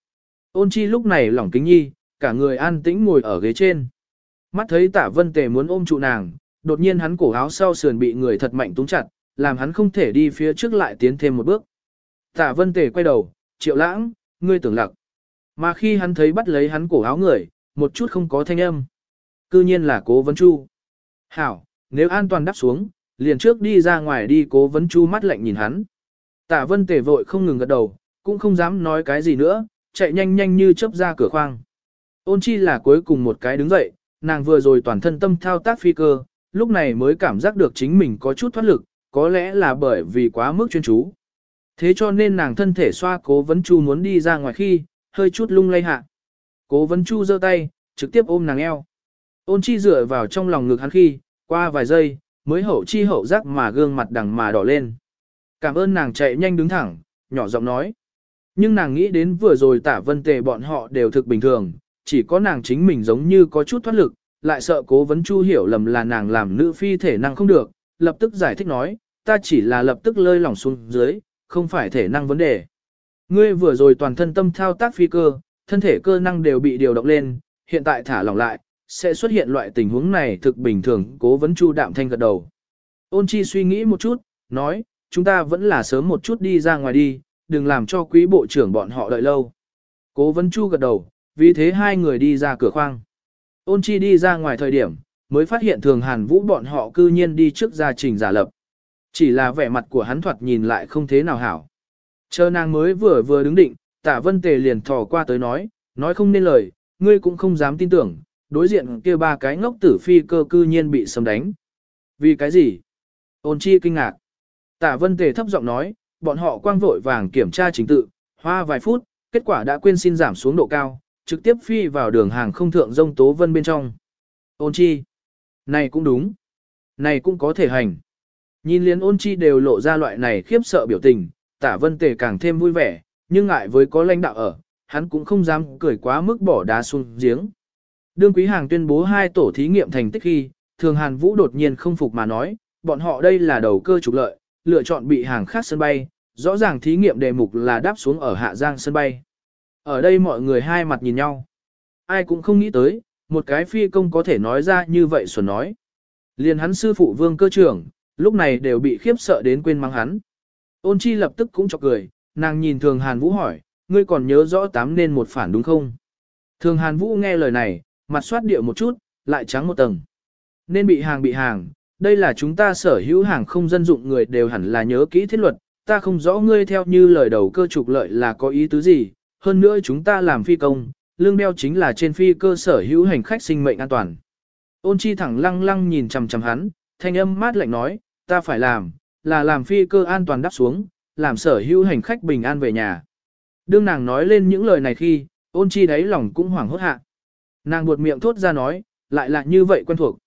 Ôn chi lúc này lỏng kính nhi, cả người an tĩnh ngồi ở ghế trên. Mắt thấy tả vân tề muốn ôm trụ nàng, đột nhiên hắn cổ áo sau sườn bị người thật mạnh túng chặt, làm hắn không thể đi phía trước lại tiến thêm một bước. Tả vân tề quay đầu, triệu lãng, ngươi tưởng lặc. Mà khi hắn thấy bắt lấy hắn cổ áo người, một chút không có thanh âm. Cư nhiên là cố vấn chu. Hảo, nếu an toàn đắp xuống, liền trước đi ra ngoài đi cố vấn chu mắt lạnh nhìn hắn. Tả vân tề vội không ngừng gật đầu, cũng không dám nói cái gì nữa, chạy nhanh nhanh như chớp ra cửa khoang. Ôn chi là cuối cùng một cái đứng dậy, nàng vừa rồi toàn thân tâm thao tác phi cơ, lúc này mới cảm giác được chính mình có chút thoát lực, có lẽ là bởi vì quá mức chuyên chú. Thế cho nên nàng thân thể xoa cố vấn chu muốn đi ra ngoài khi, hơi chút lung lay hạ. Cố vấn chu giơ tay, trực tiếp ôm nàng eo. Ôn chi dựa vào trong lòng ngực hắn khi, qua vài giây, mới hậu chi hậu giác mà gương mặt đằng mà đỏ lên. Cảm ơn nàng chạy nhanh đứng thẳng, nhỏ giọng nói. Nhưng nàng nghĩ đến vừa rồi tả vân tề bọn họ đều thực bình thường, chỉ có nàng chính mình giống như có chút thoát lực, lại sợ cố vấn chu hiểu lầm là nàng làm nữ phi thể năng không được, lập tức giải thích nói, ta chỉ là lập tức lơi lỏng xuống dưới, không phải thể năng vấn đề. Ngươi vừa rồi toàn thân tâm thao tác phi cơ, thân thể cơ năng đều bị điều động lên, hiện tại thả lỏng lại, sẽ xuất hiện loại tình huống này thực bình thường, cố vấn chu đạm thanh gật đầu. Ôn chi suy nghĩ một chút, nói, chúng ta vẫn là sớm một chút đi ra ngoài đi, đừng làm cho quý bộ trưởng bọn họ đợi lâu. Cố vấn chu gật đầu, vì thế hai người đi ra cửa khoang. Ôn chi đi ra ngoài thời điểm, mới phát hiện thường hàn vũ bọn họ cư nhiên đi trước gia trình giả lập. Chỉ là vẻ mặt của hắn thoạt nhìn lại không thế nào hảo. Chờ nàng mới vừa vừa đứng định, tả vân tề liền thò qua tới nói, nói không nên lời, ngươi cũng không dám tin tưởng, đối diện kia ba cái ngốc tử phi cơ cư nhiên bị sầm đánh. Vì cái gì? Ôn chi kinh ngạc. Tả vân tề thấp giọng nói, bọn họ quang vội vàng kiểm tra chính tự, hoa vài phút, kết quả đã quên xin giảm xuống độ cao, trực tiếp phi vào đường hàng không thượng dông tố vân bên trong. Ôn chi. Này cũng đúng. Này cũng có thể hành. Nhìn liền ôn chi đều lộ ra loại này khiếp sợ biểu tình, tả vân tề càng thêm vui vẻ, nhưng ngại với có lãnh đạo ở, hắn cũng không dám cười quá mức bỏ đá xuống giếng. Đương quý hàng tuyên bố hai tổ thí nghiệm thành tích khi, thường hàn vũ đột nhiên không phục mà nói, bọn họ đây là đầu cơ trục lợi, lựa chọn bị hàng khác sân bay, rõ ràng thí nghiệm đề mục là đáp xuống ở Hạ Giang sân bay. Ở đây mọi người hai mặt nhìn nhau. Ai cũng không nghĩ tới, một cái phi công có thể nói ra như vậy xuẩn nói. Liền hắn sư phụ vương cơ trưởng, lúc này đều bị khiếp sợ đến quên mang hắn. Ôn chi lập tức cũng chọc cười, nàng nhìn thường Hàn Vũ hỏi, ngươi còn nhớ rõ tám nên một phản đúng không? Thường Hàn Vũ nghe lời này, mặt soát điệu một chút, lại trắng một tầng. Nên bị hàng bị hàng, đây là chúng ta sở hữu hàng không dân dụng người đều hẳn là nhớ kỹ thiết luật, ta không rõ ngươi theo như lời đầu cơ trục lợi là có ý tứ gì, hơn nữa chúng ta làm phi công, lương đeo chính là trên phi cơ sở hữu hành khách sinh mệnh an toàn. Ôn chi thẳng lăng lăng nhìn chằm chằm hắn, thanh âm mát lạnh nói, ta phải làm, là làm phi cơ an toàn đáp xuống, làm sở hữu hành khách bình an về nhà. Đương nàng nói lên những lời này khi, ôn chi đáy lòng cũng hoảng hốt hạ. Nàng buột miệng thốt ra nói, lại là như vậy quen thuộc.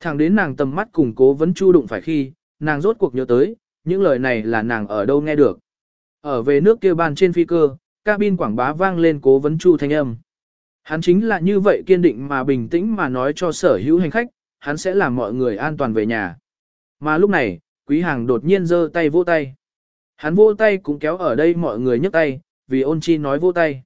Thẳng đến nàng tầm mắt cùng cố vấn chu đụng phải khi, nàng rốt cuộc nhớ tới, những lời này là nàng ở đâu nghe được. Ở về nước kia ban trên phi cơ, cabin quảng bá vang lên cố vấn chu thanh âm. Hắn chính là như vậy kiên định mà bình tĩnh mà nói cho sở hữu hành khách, hắn sẽ làm mọi người an toàn về nhà. Mà lúc này, quý hàng đột nhiên giơ tay vỗ tay. Hắn vỗ tay cũng kéo ở đây mọi người nhấc tay, vì ôn chi nói vỗ tay.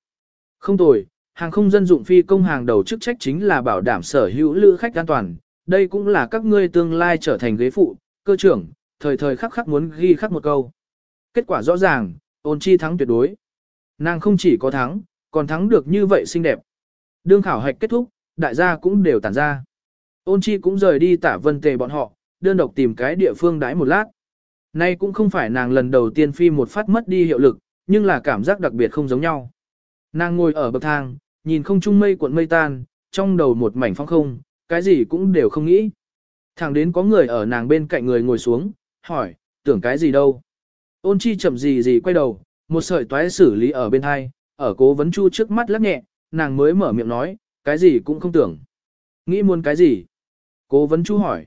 Không tồi, hàng không dân dụng phi công hàng đầu chức trách chính là bảo đảm sở hữu lữ khách an toàn. Đây cũng là các ngươi tương lai trở thành ghế phụ, cơ trưởng, thời thời khắc khắc muốn ghi khắc một câu. Kết quả rõ ràng, ôn chi thắng tuyệt đối. Nàng không chỉ có thắng, còn thắng được như vậy xinh đẹp. Đương khảo hạch kết thúc, đại gia cũng đều tản ra. Ôn chi cũng rời đi tả vân tề bọn họ, đơn độc tìm cái địa phương đái một lát. Nay cũng không phải nàng lần đầu tiên phi một phát mất đi hiệu lực, nhưng là cảm giác đặc biệt không giống nhau. Nàng ngồi ở bậc thang, nhìn không trung mây cuộn mây tan, trong đầu một mảnh phong không, cái gì cũng đều không nghĩ. Thẳng đến có người ở nàng bên cạnh người ngồi xuống, hỏi, tưởng cái gì đâu. Ôn chi chậm gì gì quay đầu, một sợi toái xử lý ở bên hai, ở cố vấn chu trước mắt lắc nhẹ, nàng mới mở miệng nói, cái gì cũng không tưởng. Nghĩ muốn cái gì? Cố vấn chu hỏi.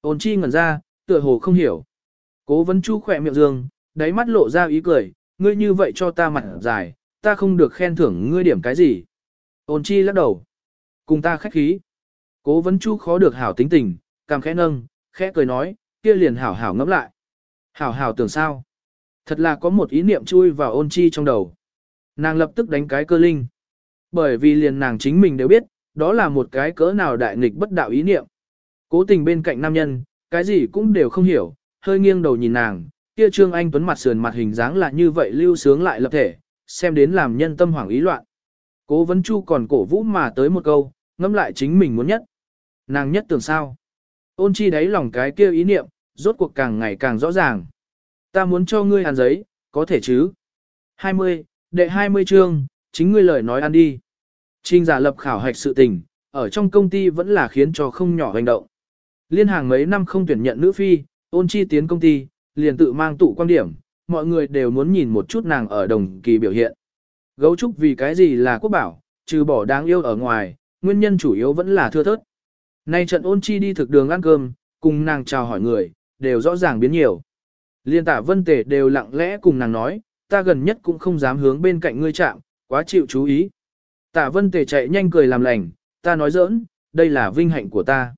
Ôn chi ngẩn ra, tựa hồ không hiểu. Cố vấn chu khỏe miệng dương, đáy mắt lộ ra ý cười, ngươi như vậy cho ta mặt dài, ta không được khen thưởng ngươi điểm cái gì. Ôn chi lắc đầu. Cùng ta khách khí. Cố vấn chu khó được hảo tính tình, cằm khẽ nâng, khẽ cười nói, kia liền hảo hảo ngẫm lại. Hảo hảo tưởng sao? Thật là có một ý niệm chui vào ôn chi trong đầu. Nàng lập tức đánh cái cơ linh. Bởi vì liền nàng chính mình đều biết, đó là một cái cỡ nào đại nghịch bất đạo ý niệm. Cố tình bên cạnh nam nhân, cái gì cũng đều không hiểu, hơi nghiêng đầu nhìn nàng, kia trương anh tuấn mặt sườn mặt hình dáng là như vậy lưu sướng lại lập thể, xem đến làm nhân tâm hoảng ý loạn. Cố vấn chu còn cổ vũ mà tới một câu, ngẫm lại chính mình muốn nhất. Nàng nhất tưởng sao? Ôn chi đáy lòng cái kia ý niệm, rốt cuộc càng ngày càng rõ ràng. Ta muốn cho ngươi ăn giấy, có thể chứ? 20, đệ 20 chương, chính ngươi lời nói ăn đi. Trình giả lập khảo hạch sự tình, ở trong công ty vẫn là khiến cho không nhỏ hành động. Liên hàng mấy năm không tuyển nhận nữ phi, ôn chi tiến công ty, liền tự mang tụ quan điểm, mọi người đều muốn nhìn một chút nàng ở đồng kỳ biểu hiện. Gấu trúc vì cái gì là quốc bảo, trừ bỏ đáng yêu ở ngoài, nguyên nhân chủ yếu vẫn là thưa thớt. Nay trận ôn chi đi thực đường ăn cơm, cùng nàng chào hỏi người, đều rõ ràng biến nhiều. Liên tả vân tể đều lặng lẽ cùng nàng nói, ta gần nhất cũng không dám hướng bên cạnh ngươi chạm, quá chịu chú ý. Tả vân tể chạy nhanh cười làm lành, ta nói giỡn, đây là vinh hạnh của ta.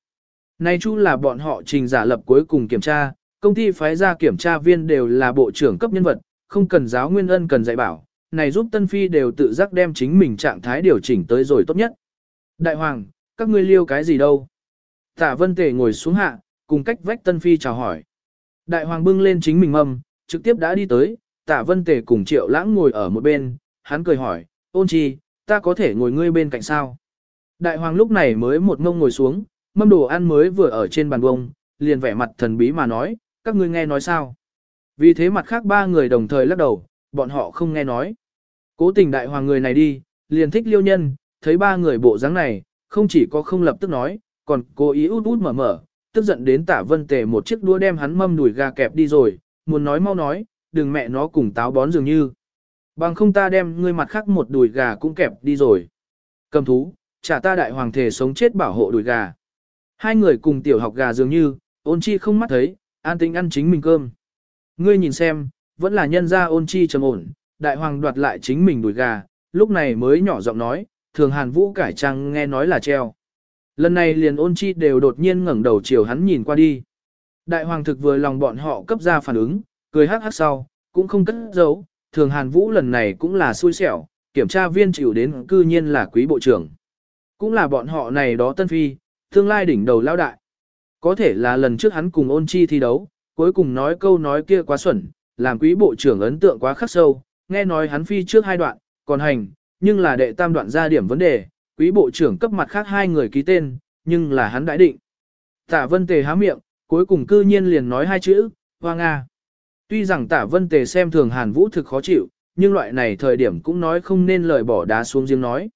Nay chú là bọn họ trình giả lập cuối cùng kiểm tra, công ty phái ra kiểm tra viên đều là bộ trưởng cấp nhân vật, không cần giáo nguyên ân cần dạy bảo, này giúp Tân Phi đều tự giác đem chính mình trạng thái điều chỉnh tới rồi tốt nhất. Đại Hoàng, các ngươi liêu cái gì đâu? Tạ Vân Tề ngồi xuống hạ, cùng cách vách Tân Phi chào hỏi. Đại Hoàng bưng lên chính mình mâm, trực tiếp đã đi tới, Tạ Vân Tề cùng Triệu Lãng ngồi ở một bên, hắn cười hỏi, ôn chi, ta có thể ngồi ngươi bên cạnh sao? Đại Hoàng lúc này mới một ngông ngồi xuống, mâm đồ ăn mới vừa ở trên bàn bông, liền vẻ mặt thần bí mà nói, các ngươi nghe nói sao? Vì thế mặt khác ba người đồng thời lắc đầu, bọn họ không nghe nói. Cố tình đại hoàng người này đi, liền thích liêu nhân, thấy ba người bộ dáng này, không chỉ có không lập tức nói, còn cố ý út út mở mở, tức giận đến tả vân tề một chiếc đũa đem hắn mâm đùi gà kẹp đi rồi, muốn nói mau nói, đừng mẹ nó cùng táo bón dường như. Bằng không ta đem ngươi mặt khác một đùi gà cũng kẹp đi rồi. Cầm thú, trả ta đại hoàng thể sống chết bảo hộ đùi gà. Hai người cùng tiểu học gà dường như, ôn chi không mắt thấy, an tính ăn chính mình cơm. Ngươi nhìn xem, vẫn là nhân gia ôn chi trầm ổn, đại hoàng đoạt lại chính mình đùi gà, lúc này mới nhỏ giọng nói, thường hàn vũ cải trang nghe nói là treo. Lần này liền ôn chi đều đột nhiên ngẩng đầu chiều hắn nhìn qua đi. Đại hoàng thực vừa lòng bọn họ cấp ra phản ứng, cười hắc hắc sau, cũng không cất giấu, thường hàn vũ lần này cũng là xui xẻo, kiểm tra viên chịu đến cư nhiên là quý bộ trưởng. Cũng là bọn họ này đó tân phi, tương lai đỉnh đầu lao đại. Có thể là lần trước hắn cùng ôn chi thi đấu, cuối cùng nói câu nói kia quá xuẩn, làm quý bộ trưởng ấn tượng quá khắc sâu, nghe nói hắn phi trước hai đoạn, còn hành, nhưng là đệ tam đoạn ra điểm vấn đề, quý bộ trưởng cấp mặt khác hai người ký tên, nhưng là hắn đãi định. Tả vân tề há miệng, cuối cùng cư nhiên liền nói hai chữ, hoa Nga. Tuy rằng tả vân tề xem thường hàn vũ thực khó chịu, nhưng loại này thời điểm cũng nói không nên lời bỏ đá xuống giếng nói.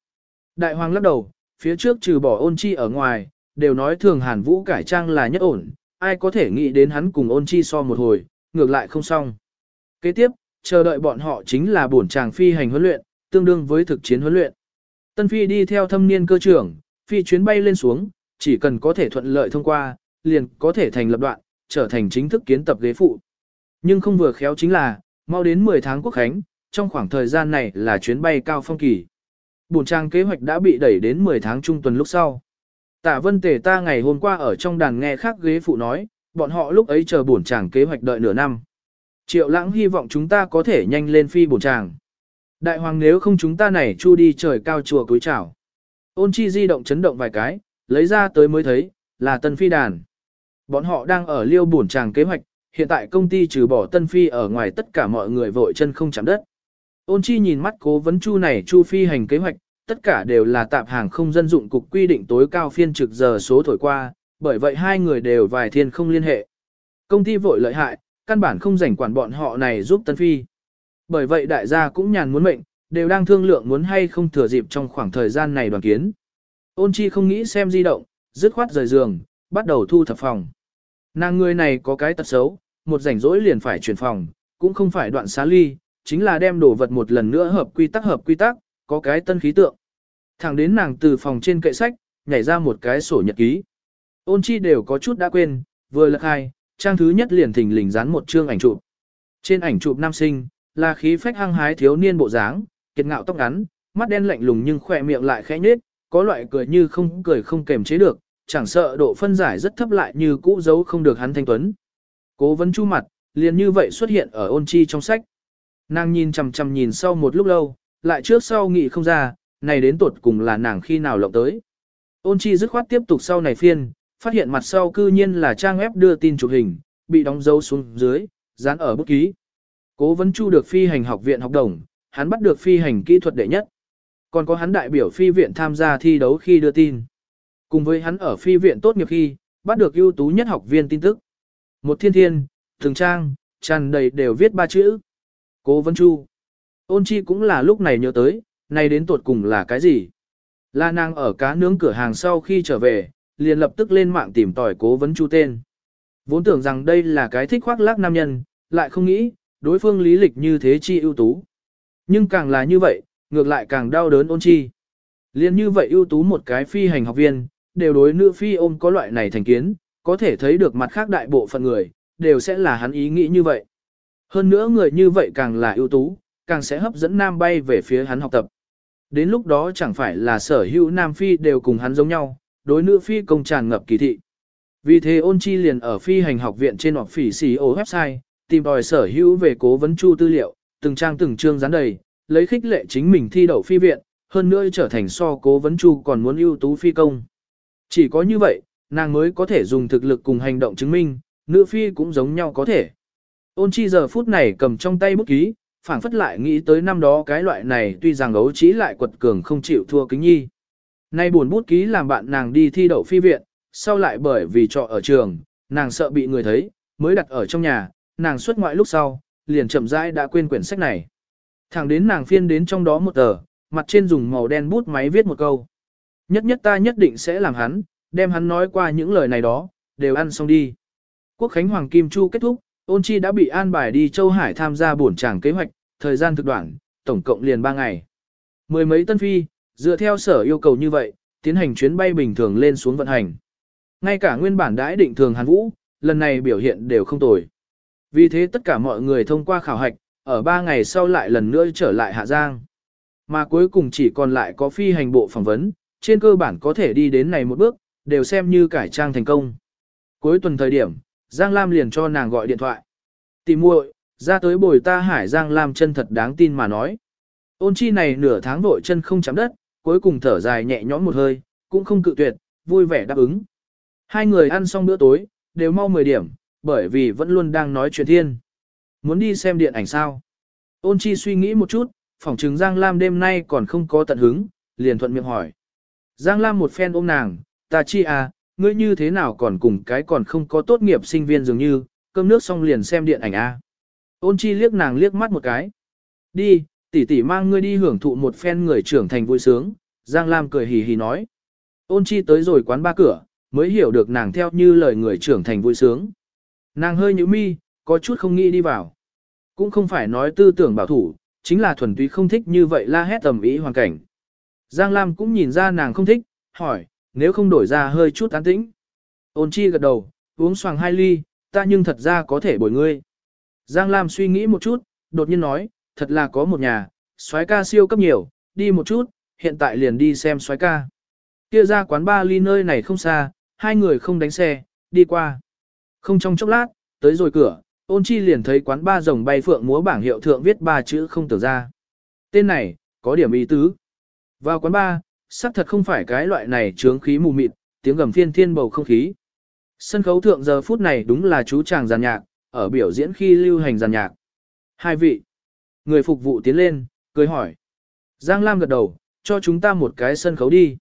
Đại hoàng lắc đầu, phía trước trừ bỏ ôn chi ở ngoài, đều nói thường hàn vũ cải trang là nhất ổn, ai có thể nghĩ đến hắn cùng ôn chi so một hồi, ngược lại không xong. Kế tiếp, chờ đợi bọn họ chính là bổn chàng phi hành huấn luyện, tương đương với thực chiến huấn luyện. Tân phi đi theo thâm niên cơ trưởng, phi chuyến bay lên xuống, chỉ cần có thể thuận lợi thông qua, liền có thể thành lập đoạn, trở thành chính thức kiến tập ghế phụ. Nhưng không vừa khéo chính là, mau đến 10 tháng quốc khánh, trong khoảng thời gian này là chuyến bay cao phong kỳ. Bổn trang kế hoạch đã bị đẩy đến 10 tháng trung tuần lúc sau. Tạ vân tề ta ngày hôm qua ở trong đàn nghe khác ghế phụ nói, bọn họ lúc ấy chờ bổn chàng kế hoạch đợi nửa năm. Triệu lãng hy vọng chúng ta có thể nhanh lên phi bổn chàng. Đại hoàng nếu không chúng ta này chu đi trời cao chùa cúi chảo. Ôn chi di động chấn động vài cái, lấy ra tới mới thấy, là tân phi đàn. Bọn họ đang ở liêu bổn tràng kế hoạch, hiện tại công ty trừ bỏ tân phi ở ngoài tất cả mọi người vội chân không chạm đất. Ôn chi nhìn mắt cố vấn chu này chu phi hành kế hoạch, tất cả đều là tạp hàng không dân dụng cục quy định tối cao phiên trực giờ số thổi qua, bởi vậy hai người đều vài thiên không liên hệ. Công ty vội lợi hại, căn bản không rảnh quản bọn họ này giúp Tân Phi. Bởi vậy đại gia cũng nhàn muốn mệnh, đều đang thương lượng muốn hay không thừa dịp trong khoảng thời gian này đoàn kiến. Ôn chi không nghĩ xem di động, dứt khoát rời giường, bắt đầu thu thập phòng. Nàng người này có cái tật xấu, một rảnh rỗi liền phải chuyển phòng, cũng không phải đoạn xá ly, chính là đem đồ vật một lần nữa hợp quy tắc hợp quy tắc, có cái tân khí tượng. Thẳng đến nàng từ phòng trên kệ sách, nhảy ra một cái sổ nhật ký. Ôn chi đều có chút đã quên, vừa lật hai, trang thứ nhất liền thình lình dán một chương ảnh chụp. Trên ảnh chụp nam sinh, là khí phách hăng hái thiếu niên bộ dáng, kiệt ngạo tóc ngắn, mắt đen lạnh lùng nhưng khỏe miệng lại khẽ nhếch, có loại cười như không cười không kềm chế được, chẳng sợ độ phân giải rất thấp lại như cũ giấu không được hắn thanh tuấn. Cố vấn chu mặt, liền như vậy xuất hiện ở ôn chi trong sách. Nàng nhìn chằm chằm nhìn sau một lúc lâu, lại trước sau nghĩ không ra, này đến tột cùng là nàng khi nào lộng tới. Ôn chi dứt khoát tiếp tục sau này phiên, phát hiện mặt sau cư nhiên là trang web đưa tin chụp hình, bị đóng dấu xuống dưới, dán ở bút ký. Cố vấn chu được phi hành học viện học đồng, hắn bắt được phi hành kỹ thuật đệ nhất. Còn có hắn đại biểu phi viện tham gia thi đấu khi đưa tin. Cùng với hắn ở phi viện tốt nghiệp khi, bắt được ưu tú nhất học viên tin tức. Một thiên thiên, thường trang, tràn đầy đều viết ba chữ. Cố vấn chu. Ôn chi cũng là lúc này nhớ tới, nay đến tuột cùng là cái gì? Là nàng ở cá nướng cửa hàng sau khi trở về, liền lập tức lên mạng tìm tòi cố vấn chu tên. Vốn tưởng rằng đây là cái thích khoác lác nam nhân, lại không nghĩ, đối phương lý lịch như thế chi ưu tú. Nhưng càng là như vậy, ngược lại càng đau đớn ôn chi. Liên như vậy ưu tú một cái phi hành học viên, đều đối nữ phi ôm có loại này thành kiến, có thể thấy được mặt khác đại bộ phận người, đều sẽ là hắn ý nghĩ như vậy. Hơn nữa người như vậy càng là ưu tú, càng sẽ hấp dẫn nam bay về phía hắn học tập. Đến lúc đó chẳng phải là sở hữu nam phi đều cùng hắn giống nhau, đối nữ phi công tràn ngập kỳ thị. Vì thế ôn chi liền ở phi hành học viện trên hoặc phỉ xì ô website, tìm tòi sở hữu về cố vấn chu tư liệu, từng trang từng chương dán đầy, lấy khích lệ chính mình thi đậu phi viện, hơn nữa trở thành so cố vấn chu còn muốn ưu tú phi công. Chỉ có như vậy, nàng mới có thể dùng thực lực cùng hành động chứng minh, nữ phi cũng giống nhau có thể. Ôn chi giờ phút này cầm trong tay bút ký, phảng phất lại nghĩ tới năm đó cái loại này tuy rằng ấu trí lại quật cường không chịu thua kính nhi. Nay buồn bút ký làm bạn nàng đi thi đậu phi viện, sau lại bởi vì trọ ở trường, nàng sợ bị người thấy, mới đặt ở trong nhà, nàng xuất ngoại lúc sau, liền chậm rãi đã quên quyển sách này. Thẳng đến nàng phiên đến trong đó một tờ, mặt trên dùng màu đen bút máy viết một câu. Nhất nhất ta nhất định sẽ làm hắn, đem hắn nói qua những lời này đó, đều ăn xong đi. Quốc Khánh Hoàng Kim Chu kết thúc, ôn chi đã bị an bài đi Châu Hải tham gia bổn tràng kế hoạch, thời gian thực đoạn, tổng cộng liền 3 ngày. Mười mấy tân phi, dựa theo sở yêu cầu như vậy, tiến hành chuyến bay bình thường lên xuống vận hành. Ngay cả nguyên bản đãi định thường Hàn Vũ, lần này biểu hiện đều không tồi. Vì thế tất cả mọi người thông qua khảo hạch, ở 3 ngày sau lại lần nữa trở lại Hạ Giang. Mà cuối cùng chỉ còn lại có phi hành bộ phỏng vấn, trên cơ bản có thể đi đến này một bước, đều xem như cải trang thành công. Cuối tuần thời điểm, Giang Lam liền cho nàng gọi điện thoại. Tìm muội, ra tới bồi ta hải Giang Lam chân thật đáng tin mà nói. Ôn chi này nửa tháng vội chân không chạm đất, cuối cùng thở dài nhẹ nhõm một hơi, cũng không cự tuyệt, vui vẻ đáp ứng. Hai người ăn xong bữa tối, đều mau 10 điểm, bởi vì vẫn luôn đang nói chuyện thiên. Muốn đi xem điện ảnh sao? Ôn chi suy nghĩ một chút, phỏng chừng Giang Lam đêm nay còn không có tận hứng, liền thuận miệng hỏi. Giang Lam một phen ôm nàng, ta chi à, ngươi như thế nào còn cùng cái còn không có tốt nghiệp sinh viên dường như, cơm nước xong liền xem điện ảnh à. Ôn chi liếc nàng liếc mắt một cái. Đi, tỷ tỷ mang ngươi đi hưởng thụ một phen người trưởng thành vui sướng, Giang Lam cười hì hì nói. Ôn chi tới rồi quán ba cửa, mới hiểu được nàng theo như lời người trưởng thành vui sướng. Nàng hơi nhíu mi, có chút không nghĩ đi vào. Cũng không phải nói tư tưởng bảo thủ, chính là thuần túy không thích như vậy la hét tầm ý hoàn cảnh. Giang Lam cũng nhìn ra nàng không thích, hỏi, nếu không đổi ra hơi chút tán tĩnh. Ôn chi gật đầu, uống xoàng hai ly, ta nhưng thật ra có thể bồi ngươi. Giang Lam suy nghĩ một chút, đột nhiên nói, thật là có một nhà, xoái ca siêu cấp nhiều, đi một chút, hiện tại liền đi xem xoái ca. Kia ra quán ba ly nơi này không xa, hai người không đánh xe, đi qua. Không trong chốc lát, tới rồi cửa, ôn chi liền thấy quán ba rồng bay phượng múa bảng hiệu thượng viết ba chữ không tưởng ra. Tên này, có điểm ý tứ. Vào quán ba, xác thật không phải cái loại này trướng khí mù mịt, tiếng gầm phiên thiên bầu không khí. Sân khấu thượng giờ phút này đúng là chú chàng giàn nhạc, ở biểu diễn khi lưu hành giàn nhạc. Hai vị. Người phục vụ tiến lên, cười hỏi. Giang Lam gật đầu, cho chúng ta một cái sân khấu đi.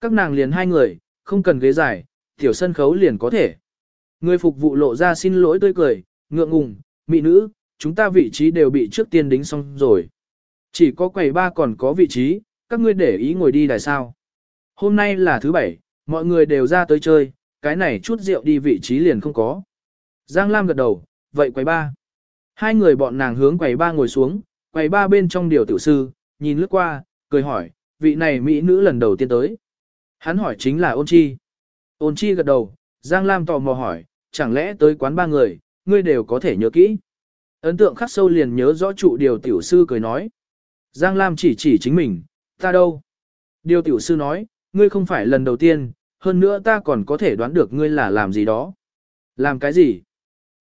Các nàng liền hai người, không cần ghế dài, tiểu sân khấu liền có thể. Người phục vụ lộ ra xin lỗi tươi cười, ngượng ngùng, mỹ nữ, chúng ta vị trí đều bị trước tiên đính xong rồi. Chỉ có quầy ba còn có vị trí, các ngươi để ý ngồi đi đài sao. Hôm nay là thứ bảy, mọi người đều ra tới chơi, cái này chút rượu đi vị trí liền không có. Giang Lam gật đầu, vậy quầy ba. Hai người bọn nàng hướng quầy ba ngồi xuống, quầy ba bên trong điều tiểu sư, nhìn lướt qua, cười hỏi, vị này mỹ nữ lần đầu tiên tới. Hắn hỏi chính là ôn chi. Ôn chi gật đầu, Giang Lam tò mò hỏi, chẳng lẽ tới quán ba người, ngươi đều có thể nhớ kỹ. Ấn tượng khắc sâu liền nhớ rõ trụ điều tiểu sư cười nói. Giang Lam chỉ chỉ chính mình, ta đâu? Điều tiểu sư nói, ngươi không phải lần đầu tiên, hơn nữa ta còn có thể đoán được ngươi là làm gì đó. Làm cái gì?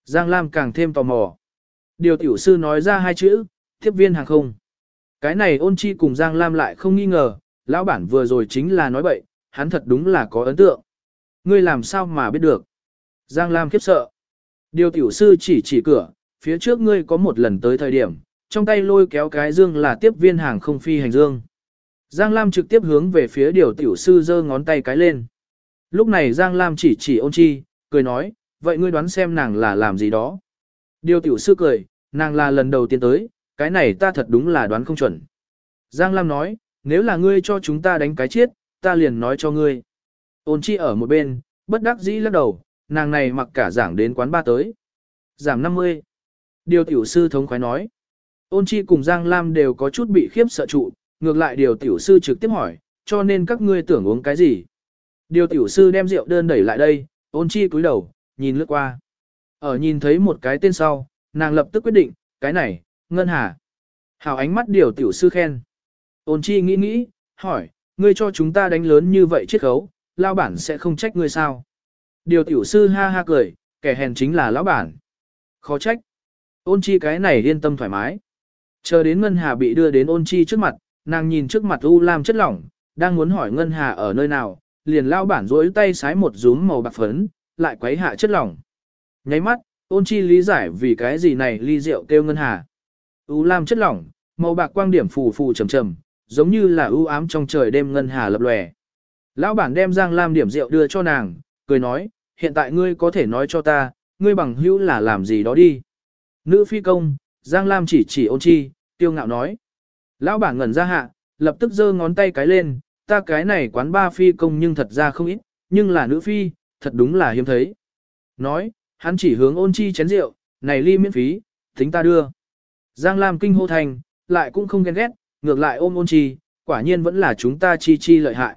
Giang Lam càng thêm tò mò. Điều tiểu sư nói ra hai chữ, tiếp viên hàng không. Cái này ôn chi cùng Giang Lam lại không nghi ngờ, lão bản vừa rồi chính là nói bậy, hắn thật đúng là có ấn tượng. Ngươi làm sao mà biết được? Giang Lam khiếp sợ. Điều tiểu sư chỉ chỉ cửa, phía trước ngươi có một lần tới thời điểm, trong tay lôi kéo cái dương là tiếp viên hàng không phi hành dương. Giang Lam trực tiếp hướng về phía điều tiểu sư giơ ngón tay cái lên. Lúc này Giang Lam chỉ chỉ ôn chi, cười nói, vậy ngươi đoán xem nàng là làm gì đó. Điều tiểu sư cười, nàng là lần đầu tiên tới, cái này ta thật đúng là đoán không chuẩn. Giang Lam nói, nếu là ngươi cho chúng ta đánh cái chết, ta liền nói cho ngươi. Ôn chi ở một bên, bất đắc dĩ lắc đầu, nàng này mặc cả giảng đến quán ba tới. Giảm 50. Điều tiểu sư thống khoái nói. Ôn chi cùng Giang Lam đều có chút bị khiếp sợ trụ, ngược lại điều tiểu sư trực tiếp hỏi, cho nên các ngươi tưởng uống cái gì. Điều tiểu sư đem rượu đơn đẩy lại đây, ôn chi cúi đầu, nhìn lướt qua. Ở nhìn thấy một cái tên sau, nàng lập tức quyết định, cái này, Ngân Hà. Hào ánh mắt điều tiểu sư khen. Ôn chi nghĩ nghĩ, hỏi, ngươi cho chúng ta đánh lớn như vậy chiết khấu, lao bản sẽ không trách ngươi sao? Điều tiểu sư ha ha cười, kẻ hèn chính là lão bản. Khó trách. Ôn chi cái này yên tâm thoải mái. Chờ đến Ngân Hà bị đưa đến ôn chi trước mặt, nàng nhìn trước mặt U Lam chất lỏng, đang muốn hỏi Ngân Hà ở nơi nào, liền lao bản rối tay sái một rúm màu bạc phấn, lại quấy hạ chất lỏng. Nháy mắt, ôn chi lý giải vì cái gì này ly rượu kêu Ngân Hà. U Lam chất lỏng, màu bạc quang điểm phù phù trầm trầm, giống như là ưu ám trong trời đêm Ngân Hà lập lòe. Lão bản đem Giang Lam điểm rượu đưa cho nàng, cười nói, hiện tại ngươi có thể nói cho ta, ngươi bằng hữu là làm gì đó đi. Nữ phi công, Giang Lam chỉ chỉ ôn chi, tiêu ngạo nói. Lão bản ngẩn ra hạ, lập tức giơ ngón tay cái lên, ta cái này quán ba phi công nhưng thật ra không ít, nhưng là nữ phi, thật đúng là hiếm thấy. Nói, hắn chỉ hướng ôn chi chén rượu, này ly miễn phí, tính ta đưa. Giang Lam kinh hô thành, lại cũng không ghen ghét, ngược lại ôm ôn chi, quả nhiên vẫn là chúng ta chi chi lợi hại.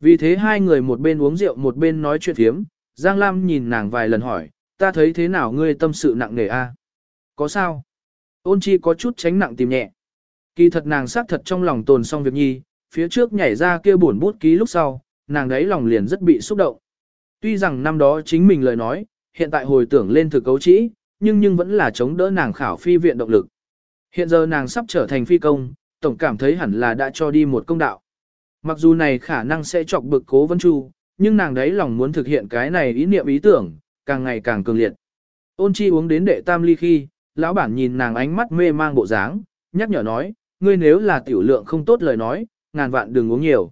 Vì thế hai người một bên uống rượu một bên nói chuyện thiếm, Giang Lam nhìn nàng vài lần hỏi, ta thấy thế nào ngươi tâm sự nặng nề a? Có sao? Ôn chi có chút tránh nặng tìm nhẹ. Kỳ thật nàng xác thật trong lòng tồn xong việc nhi, phía trước nhảy ra kia buồn bút ký lúc sau, nàng đấy lòng liền rất bị xúc động. Tuy rằng năm đó chính mình lời nói, hiện tại hồi tưởng lên thực cấu trĩ, nhưng nhưng vẫn là chống đỡ nàng khảo phi viện động lực. Hiện giờ nàng sắp trở thành phi công, tổng cảm thấy hẳn là đã cho đi một công đạo. Mặc dù này khả năng sẽ chọc bực cố vấn chu, nhưng nàng đấy lòng muốn thực hiện cái này ý niệm ý tưởng, càng ngày càng cường liệt. Ôn chi uống đến đệ tam ly khi, lão bản nhìn nàng ánh mắt mê mang bộ dáng, nhắc nhở nói, ngươi nếu là tiểu lượng không tốt lời nói, ngàn vạn đừng uống nhiều.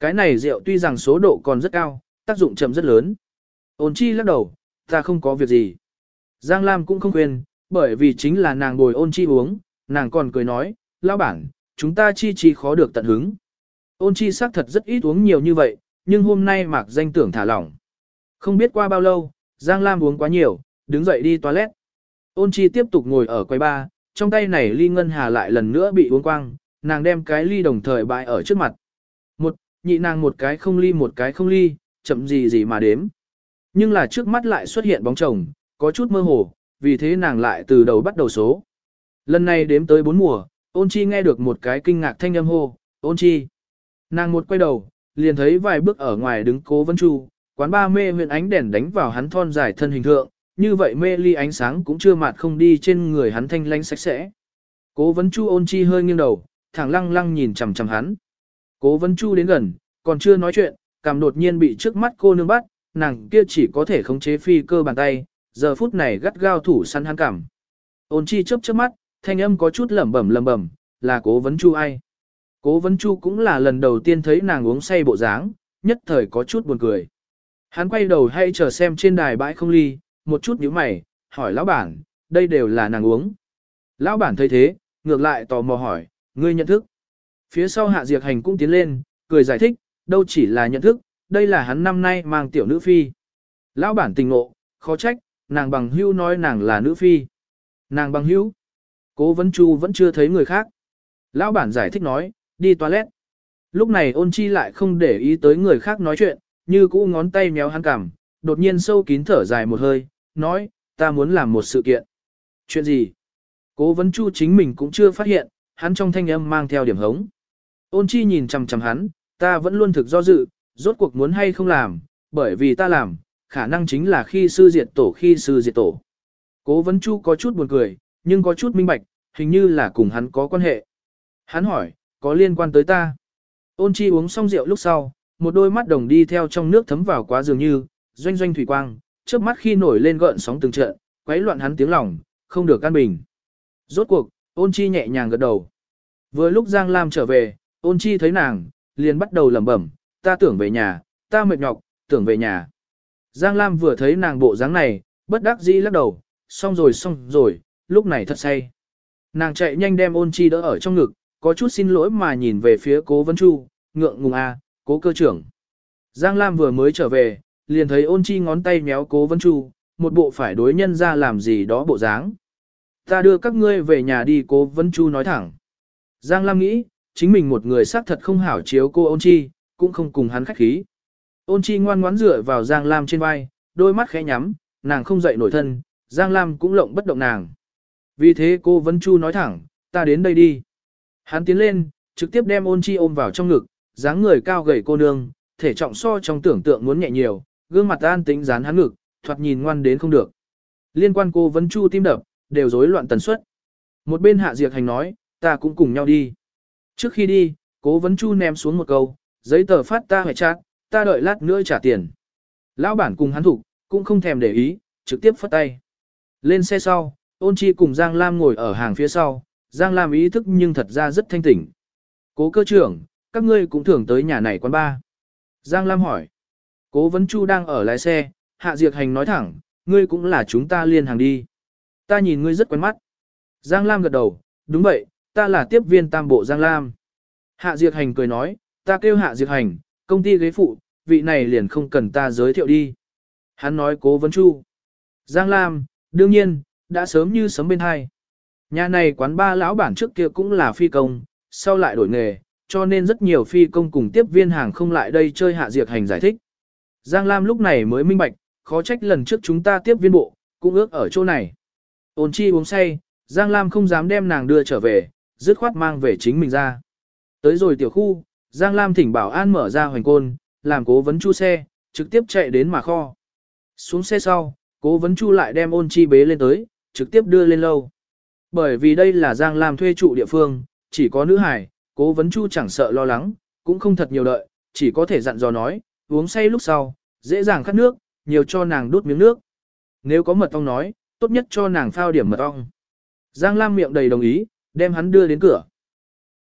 Cái này rượu tuy rằng số độ còn rất cao, tác dụng chậm rất lớn. Ôn chi lắc đầu, ta không có việc gì. Giang Lam cũng không khuyên, bởi vì chính là nàng bồi ôn chi uống, nàng còn cười nói, lão bản, chúng ta chi chi khó được tận hứng. Ôn chi xác thật rất ít uống nhiều như vậy, nhưng hôm nay mạc danh tưởng thả lỏng. Không biết qua bao lâu, Giang Lam uống quá nhiều, đứng dậy đi toilet. Ôn chi tiếp tục ngồi ở quầy ba, trong tay này ly ngân hà lại lần nữa bị uống quang, nàng đem cái ly đồng thời bại ở trước mặt. Một, nhị nàng một cái không ly một cái không ly, chậm gì gì mà đếm. Nhưng là trước mắt lại xuất hiện bóng chồng, có chút mơ hồ, vì thế nàng lại từ đầu bắt đầu số. Lần này đếm tới bốn mùa, ôn chi nghe được một cái kinh ngạc thanh âm hô, ôn chi. Nàng một quay đầu, liền thấy vài bước ở ngoài đứng cố vấn chu, quán ba mê huyện ánh đèn đánh vào hắn thon dài thân hình thượng, như vậy mê ly ánh sáng cũng chưa mạt không đi trên người hắn thanh lánh sạch sẽ. Cố vấn chu ôn chi hơi nghiêng đầu, thẳng lăng lăng nhìn chằm chằm hắn. Cố vấn chu đến gần, còn chưa nói chuyện, cảm đột nhiên bị trước mắt cô nương bắt, nàng kia chỉ có thể khống chế phi cơ bàn tay, giờ phút này gắt gao thủ săn hắn cảm. Ôn chi chớp chớp mắt, thanh âm có chút lẩm bẩm lẩm bẩm, là cố vấn chu ai. Cố Vân chu cũng là lần đầu tiên thấy nàng uống say bộ dáng, nhất thời có chút buồn cười. Hắn quay đầu hay chờ xem trên đài bãi không ly, một chút nhíu mày, hỏi lão bản, đây đều là nàng uống. Lão bản thấy thế, ngược lại tò mò hỏi, ngươi nhận thức. Phía sau hạ diệt hành cũng tiến lên, cười giải thích, đâu chỉ là nhận thức, đây là hắn năm nay mang tiểu nữ phi. Lão bản tình ngộ, khó trách, nàng bằng hưu nói nàng là nữ phi. Nàng bằng hữu. Cố Vân chu vẫn chưa thấy người khác. Lão bản giải thích nói, đi toilet. Lúc này ôn chi lại không để ý tới người khác nói chuyện, như cũ ngón tay méo hắn cằm, đột nhiên sâu kín thở dài một hơi, nói, ta muốn làm một sự kiện. Chuyện gì? Cố vấn chu chính mình cũng chưa phát hiện, hắn trong thanh âm mang theo điểm hống. Ôn chi nhìn chằm chằm hắn, ta vẫn luôn thực do dự, rốt cuộc muốn hay không làm, bởi vì ta làm, khả năng chính là khi sư diệt tổ khi sư diệt tổ. Cố vấn chu có chút buồn cười, nhưng có chút minh bạch, hình như là cùng hắn có quan hệ. Hắn hỏi, có liên quan tới ta? Ôn chi uống xong rượu lúc sau, một đôi mắt đồng đi theo trong nước thấm vào quá dường như, doanh doanh thủy quang, trước mắt khi nổi lên gợn sóng từng trận, quấy loạn hắn tiếng lòng, không được căn bình. Rốt cuộc, ôn chi nhẹ nhàng gật đầu. Vừa lúc Giang Lam trở về, ôn chi thấy nàng, liền bắt đầu lẩm bẩm, ta tưởng về nhà, ta mệt nhọc, tưởng về nhà. Giang Lam vừa thấy nàng bộ dáng này, bất đắc dĩ lắc đầu, xong rồi xong rồi, lúc này thật say. Nàng chạy nhanh đem ôn chi đỡ ở trong ngực, có chút xin lỗi mà nhìn về phía cố vấn chu, ngượng ngùng a, à, cố cơ trưởng. Giang Lam vừa mới trở về, liền thấy ôn chi ngón tay méo cố vấn chu, một bộ phải đối nhân ra làm gì đó bộ dáng. Ta đưa các ngươi về nhà đi cố vấn chu nói thẳng. Giang Lam nghĩ, chính mình một người xác thật không hảo chiếu cô ôn chi, cũng không cùng hắn khách khí. Ôn chi ngoan ngoãn dựa vào Giang Lam trên vai, đôi mắt khẽ nhắm, nàng không dậy nổi thân, Giang Lam cũng lộng bất động nàng. Vì thế cô Vân Chu nói thẳng, ta đến đây đi. Hắn tiến lên, trực tiếp đem ôn chi ôm vào trong ngực, dáng người cao gầy cô nương, thể trọng so trong tưởng tượng muốn nhẹ nhiều, gương mặt an tính dán hắn ngực, thoạt nhìn ngoan đến không được. Liên quan cô vấn Chu tim đập, đều rối loạn tần suất. Một bên hạ diệt hành nói, ta cũng cùng nhau đi. Trước khi đi, cố Vấn Chu ném xuống một câu, giấy tờ phát ta hoài chát, ta đợi lát nữa trả tiền. Lão bản cùng hắn thủ, cũng không thèm để ý, trực tiếp phất tay. Lên xe sau, ôn chi cùng Giang Lam ngồi ở hàng phía sau, Giang Lam ý thức nhưng thật ra rất thanh tỉnh. Cố cơ trưởng, các ngươi cũng thường tới nhà này quán ba. Giang Lam hỏi. Cố Vấn Chu đang ở lái xe, Hạ Diệt Hành nói thẳng, ngươi cũng là chúng ta liên hàng đi. Ta nhìn ngươi rất quen mắt. Giang Lam gật đầu, đúng vậy, ta là tiếp viên tam bộ Giang Lam. Hạ Diệt Hành cười nói, ta kêu Hạ Diệt Hành, công ty ghế phụ, vị này liền không cần ta giới thiệu đi. Hắn nói cố vấn chu. Giang Lam, đương nhiên, đã sớm như sớm bên hai. Nhà này quán ba lão bản trước kia cũng là phi công, sau lại đổi nghề, cho nên rất nhiều phi công cùng tiếp viên hàng không lại đây chơi hạ diệt hành giải thích. Giang Lam lúc này mới minh bạch, khó trách lần trước chúng ta tiếp viên bộ, cũng ước ở chỗ này. Ôn chi uống say, Giang Lam không dám đem nàng đưa trở về, dứt khoát mang về chính mình ra. Tới rồi tiểu khu, Giang Lam thỉnh bảo an mở ra hoành côn, làm cố vấn chu xe, trực tiếp chạy đến mà kho. Xuống xe sau, cố vấn chu lại đem ôn chi bế lên tới, trực tiếp đưa lên lâu. Bởi vì đây là Giang Lam thuê trụ địa phương, chỉ có nữ hải, cố vấn chu chẳng sợ lo lắng, cũng không thật nhiều đợi, chỉ có thể dặn dò nói, uống say lúc sau, dễ dàng khát nước, nhiều cho nàng đút miếng nước. Nếu có mật ong nói, tốt nhất cho nàng phao điểm mật ong. Giang Lam miệng đầy đồng ý, đem hắn đưa đến cửa.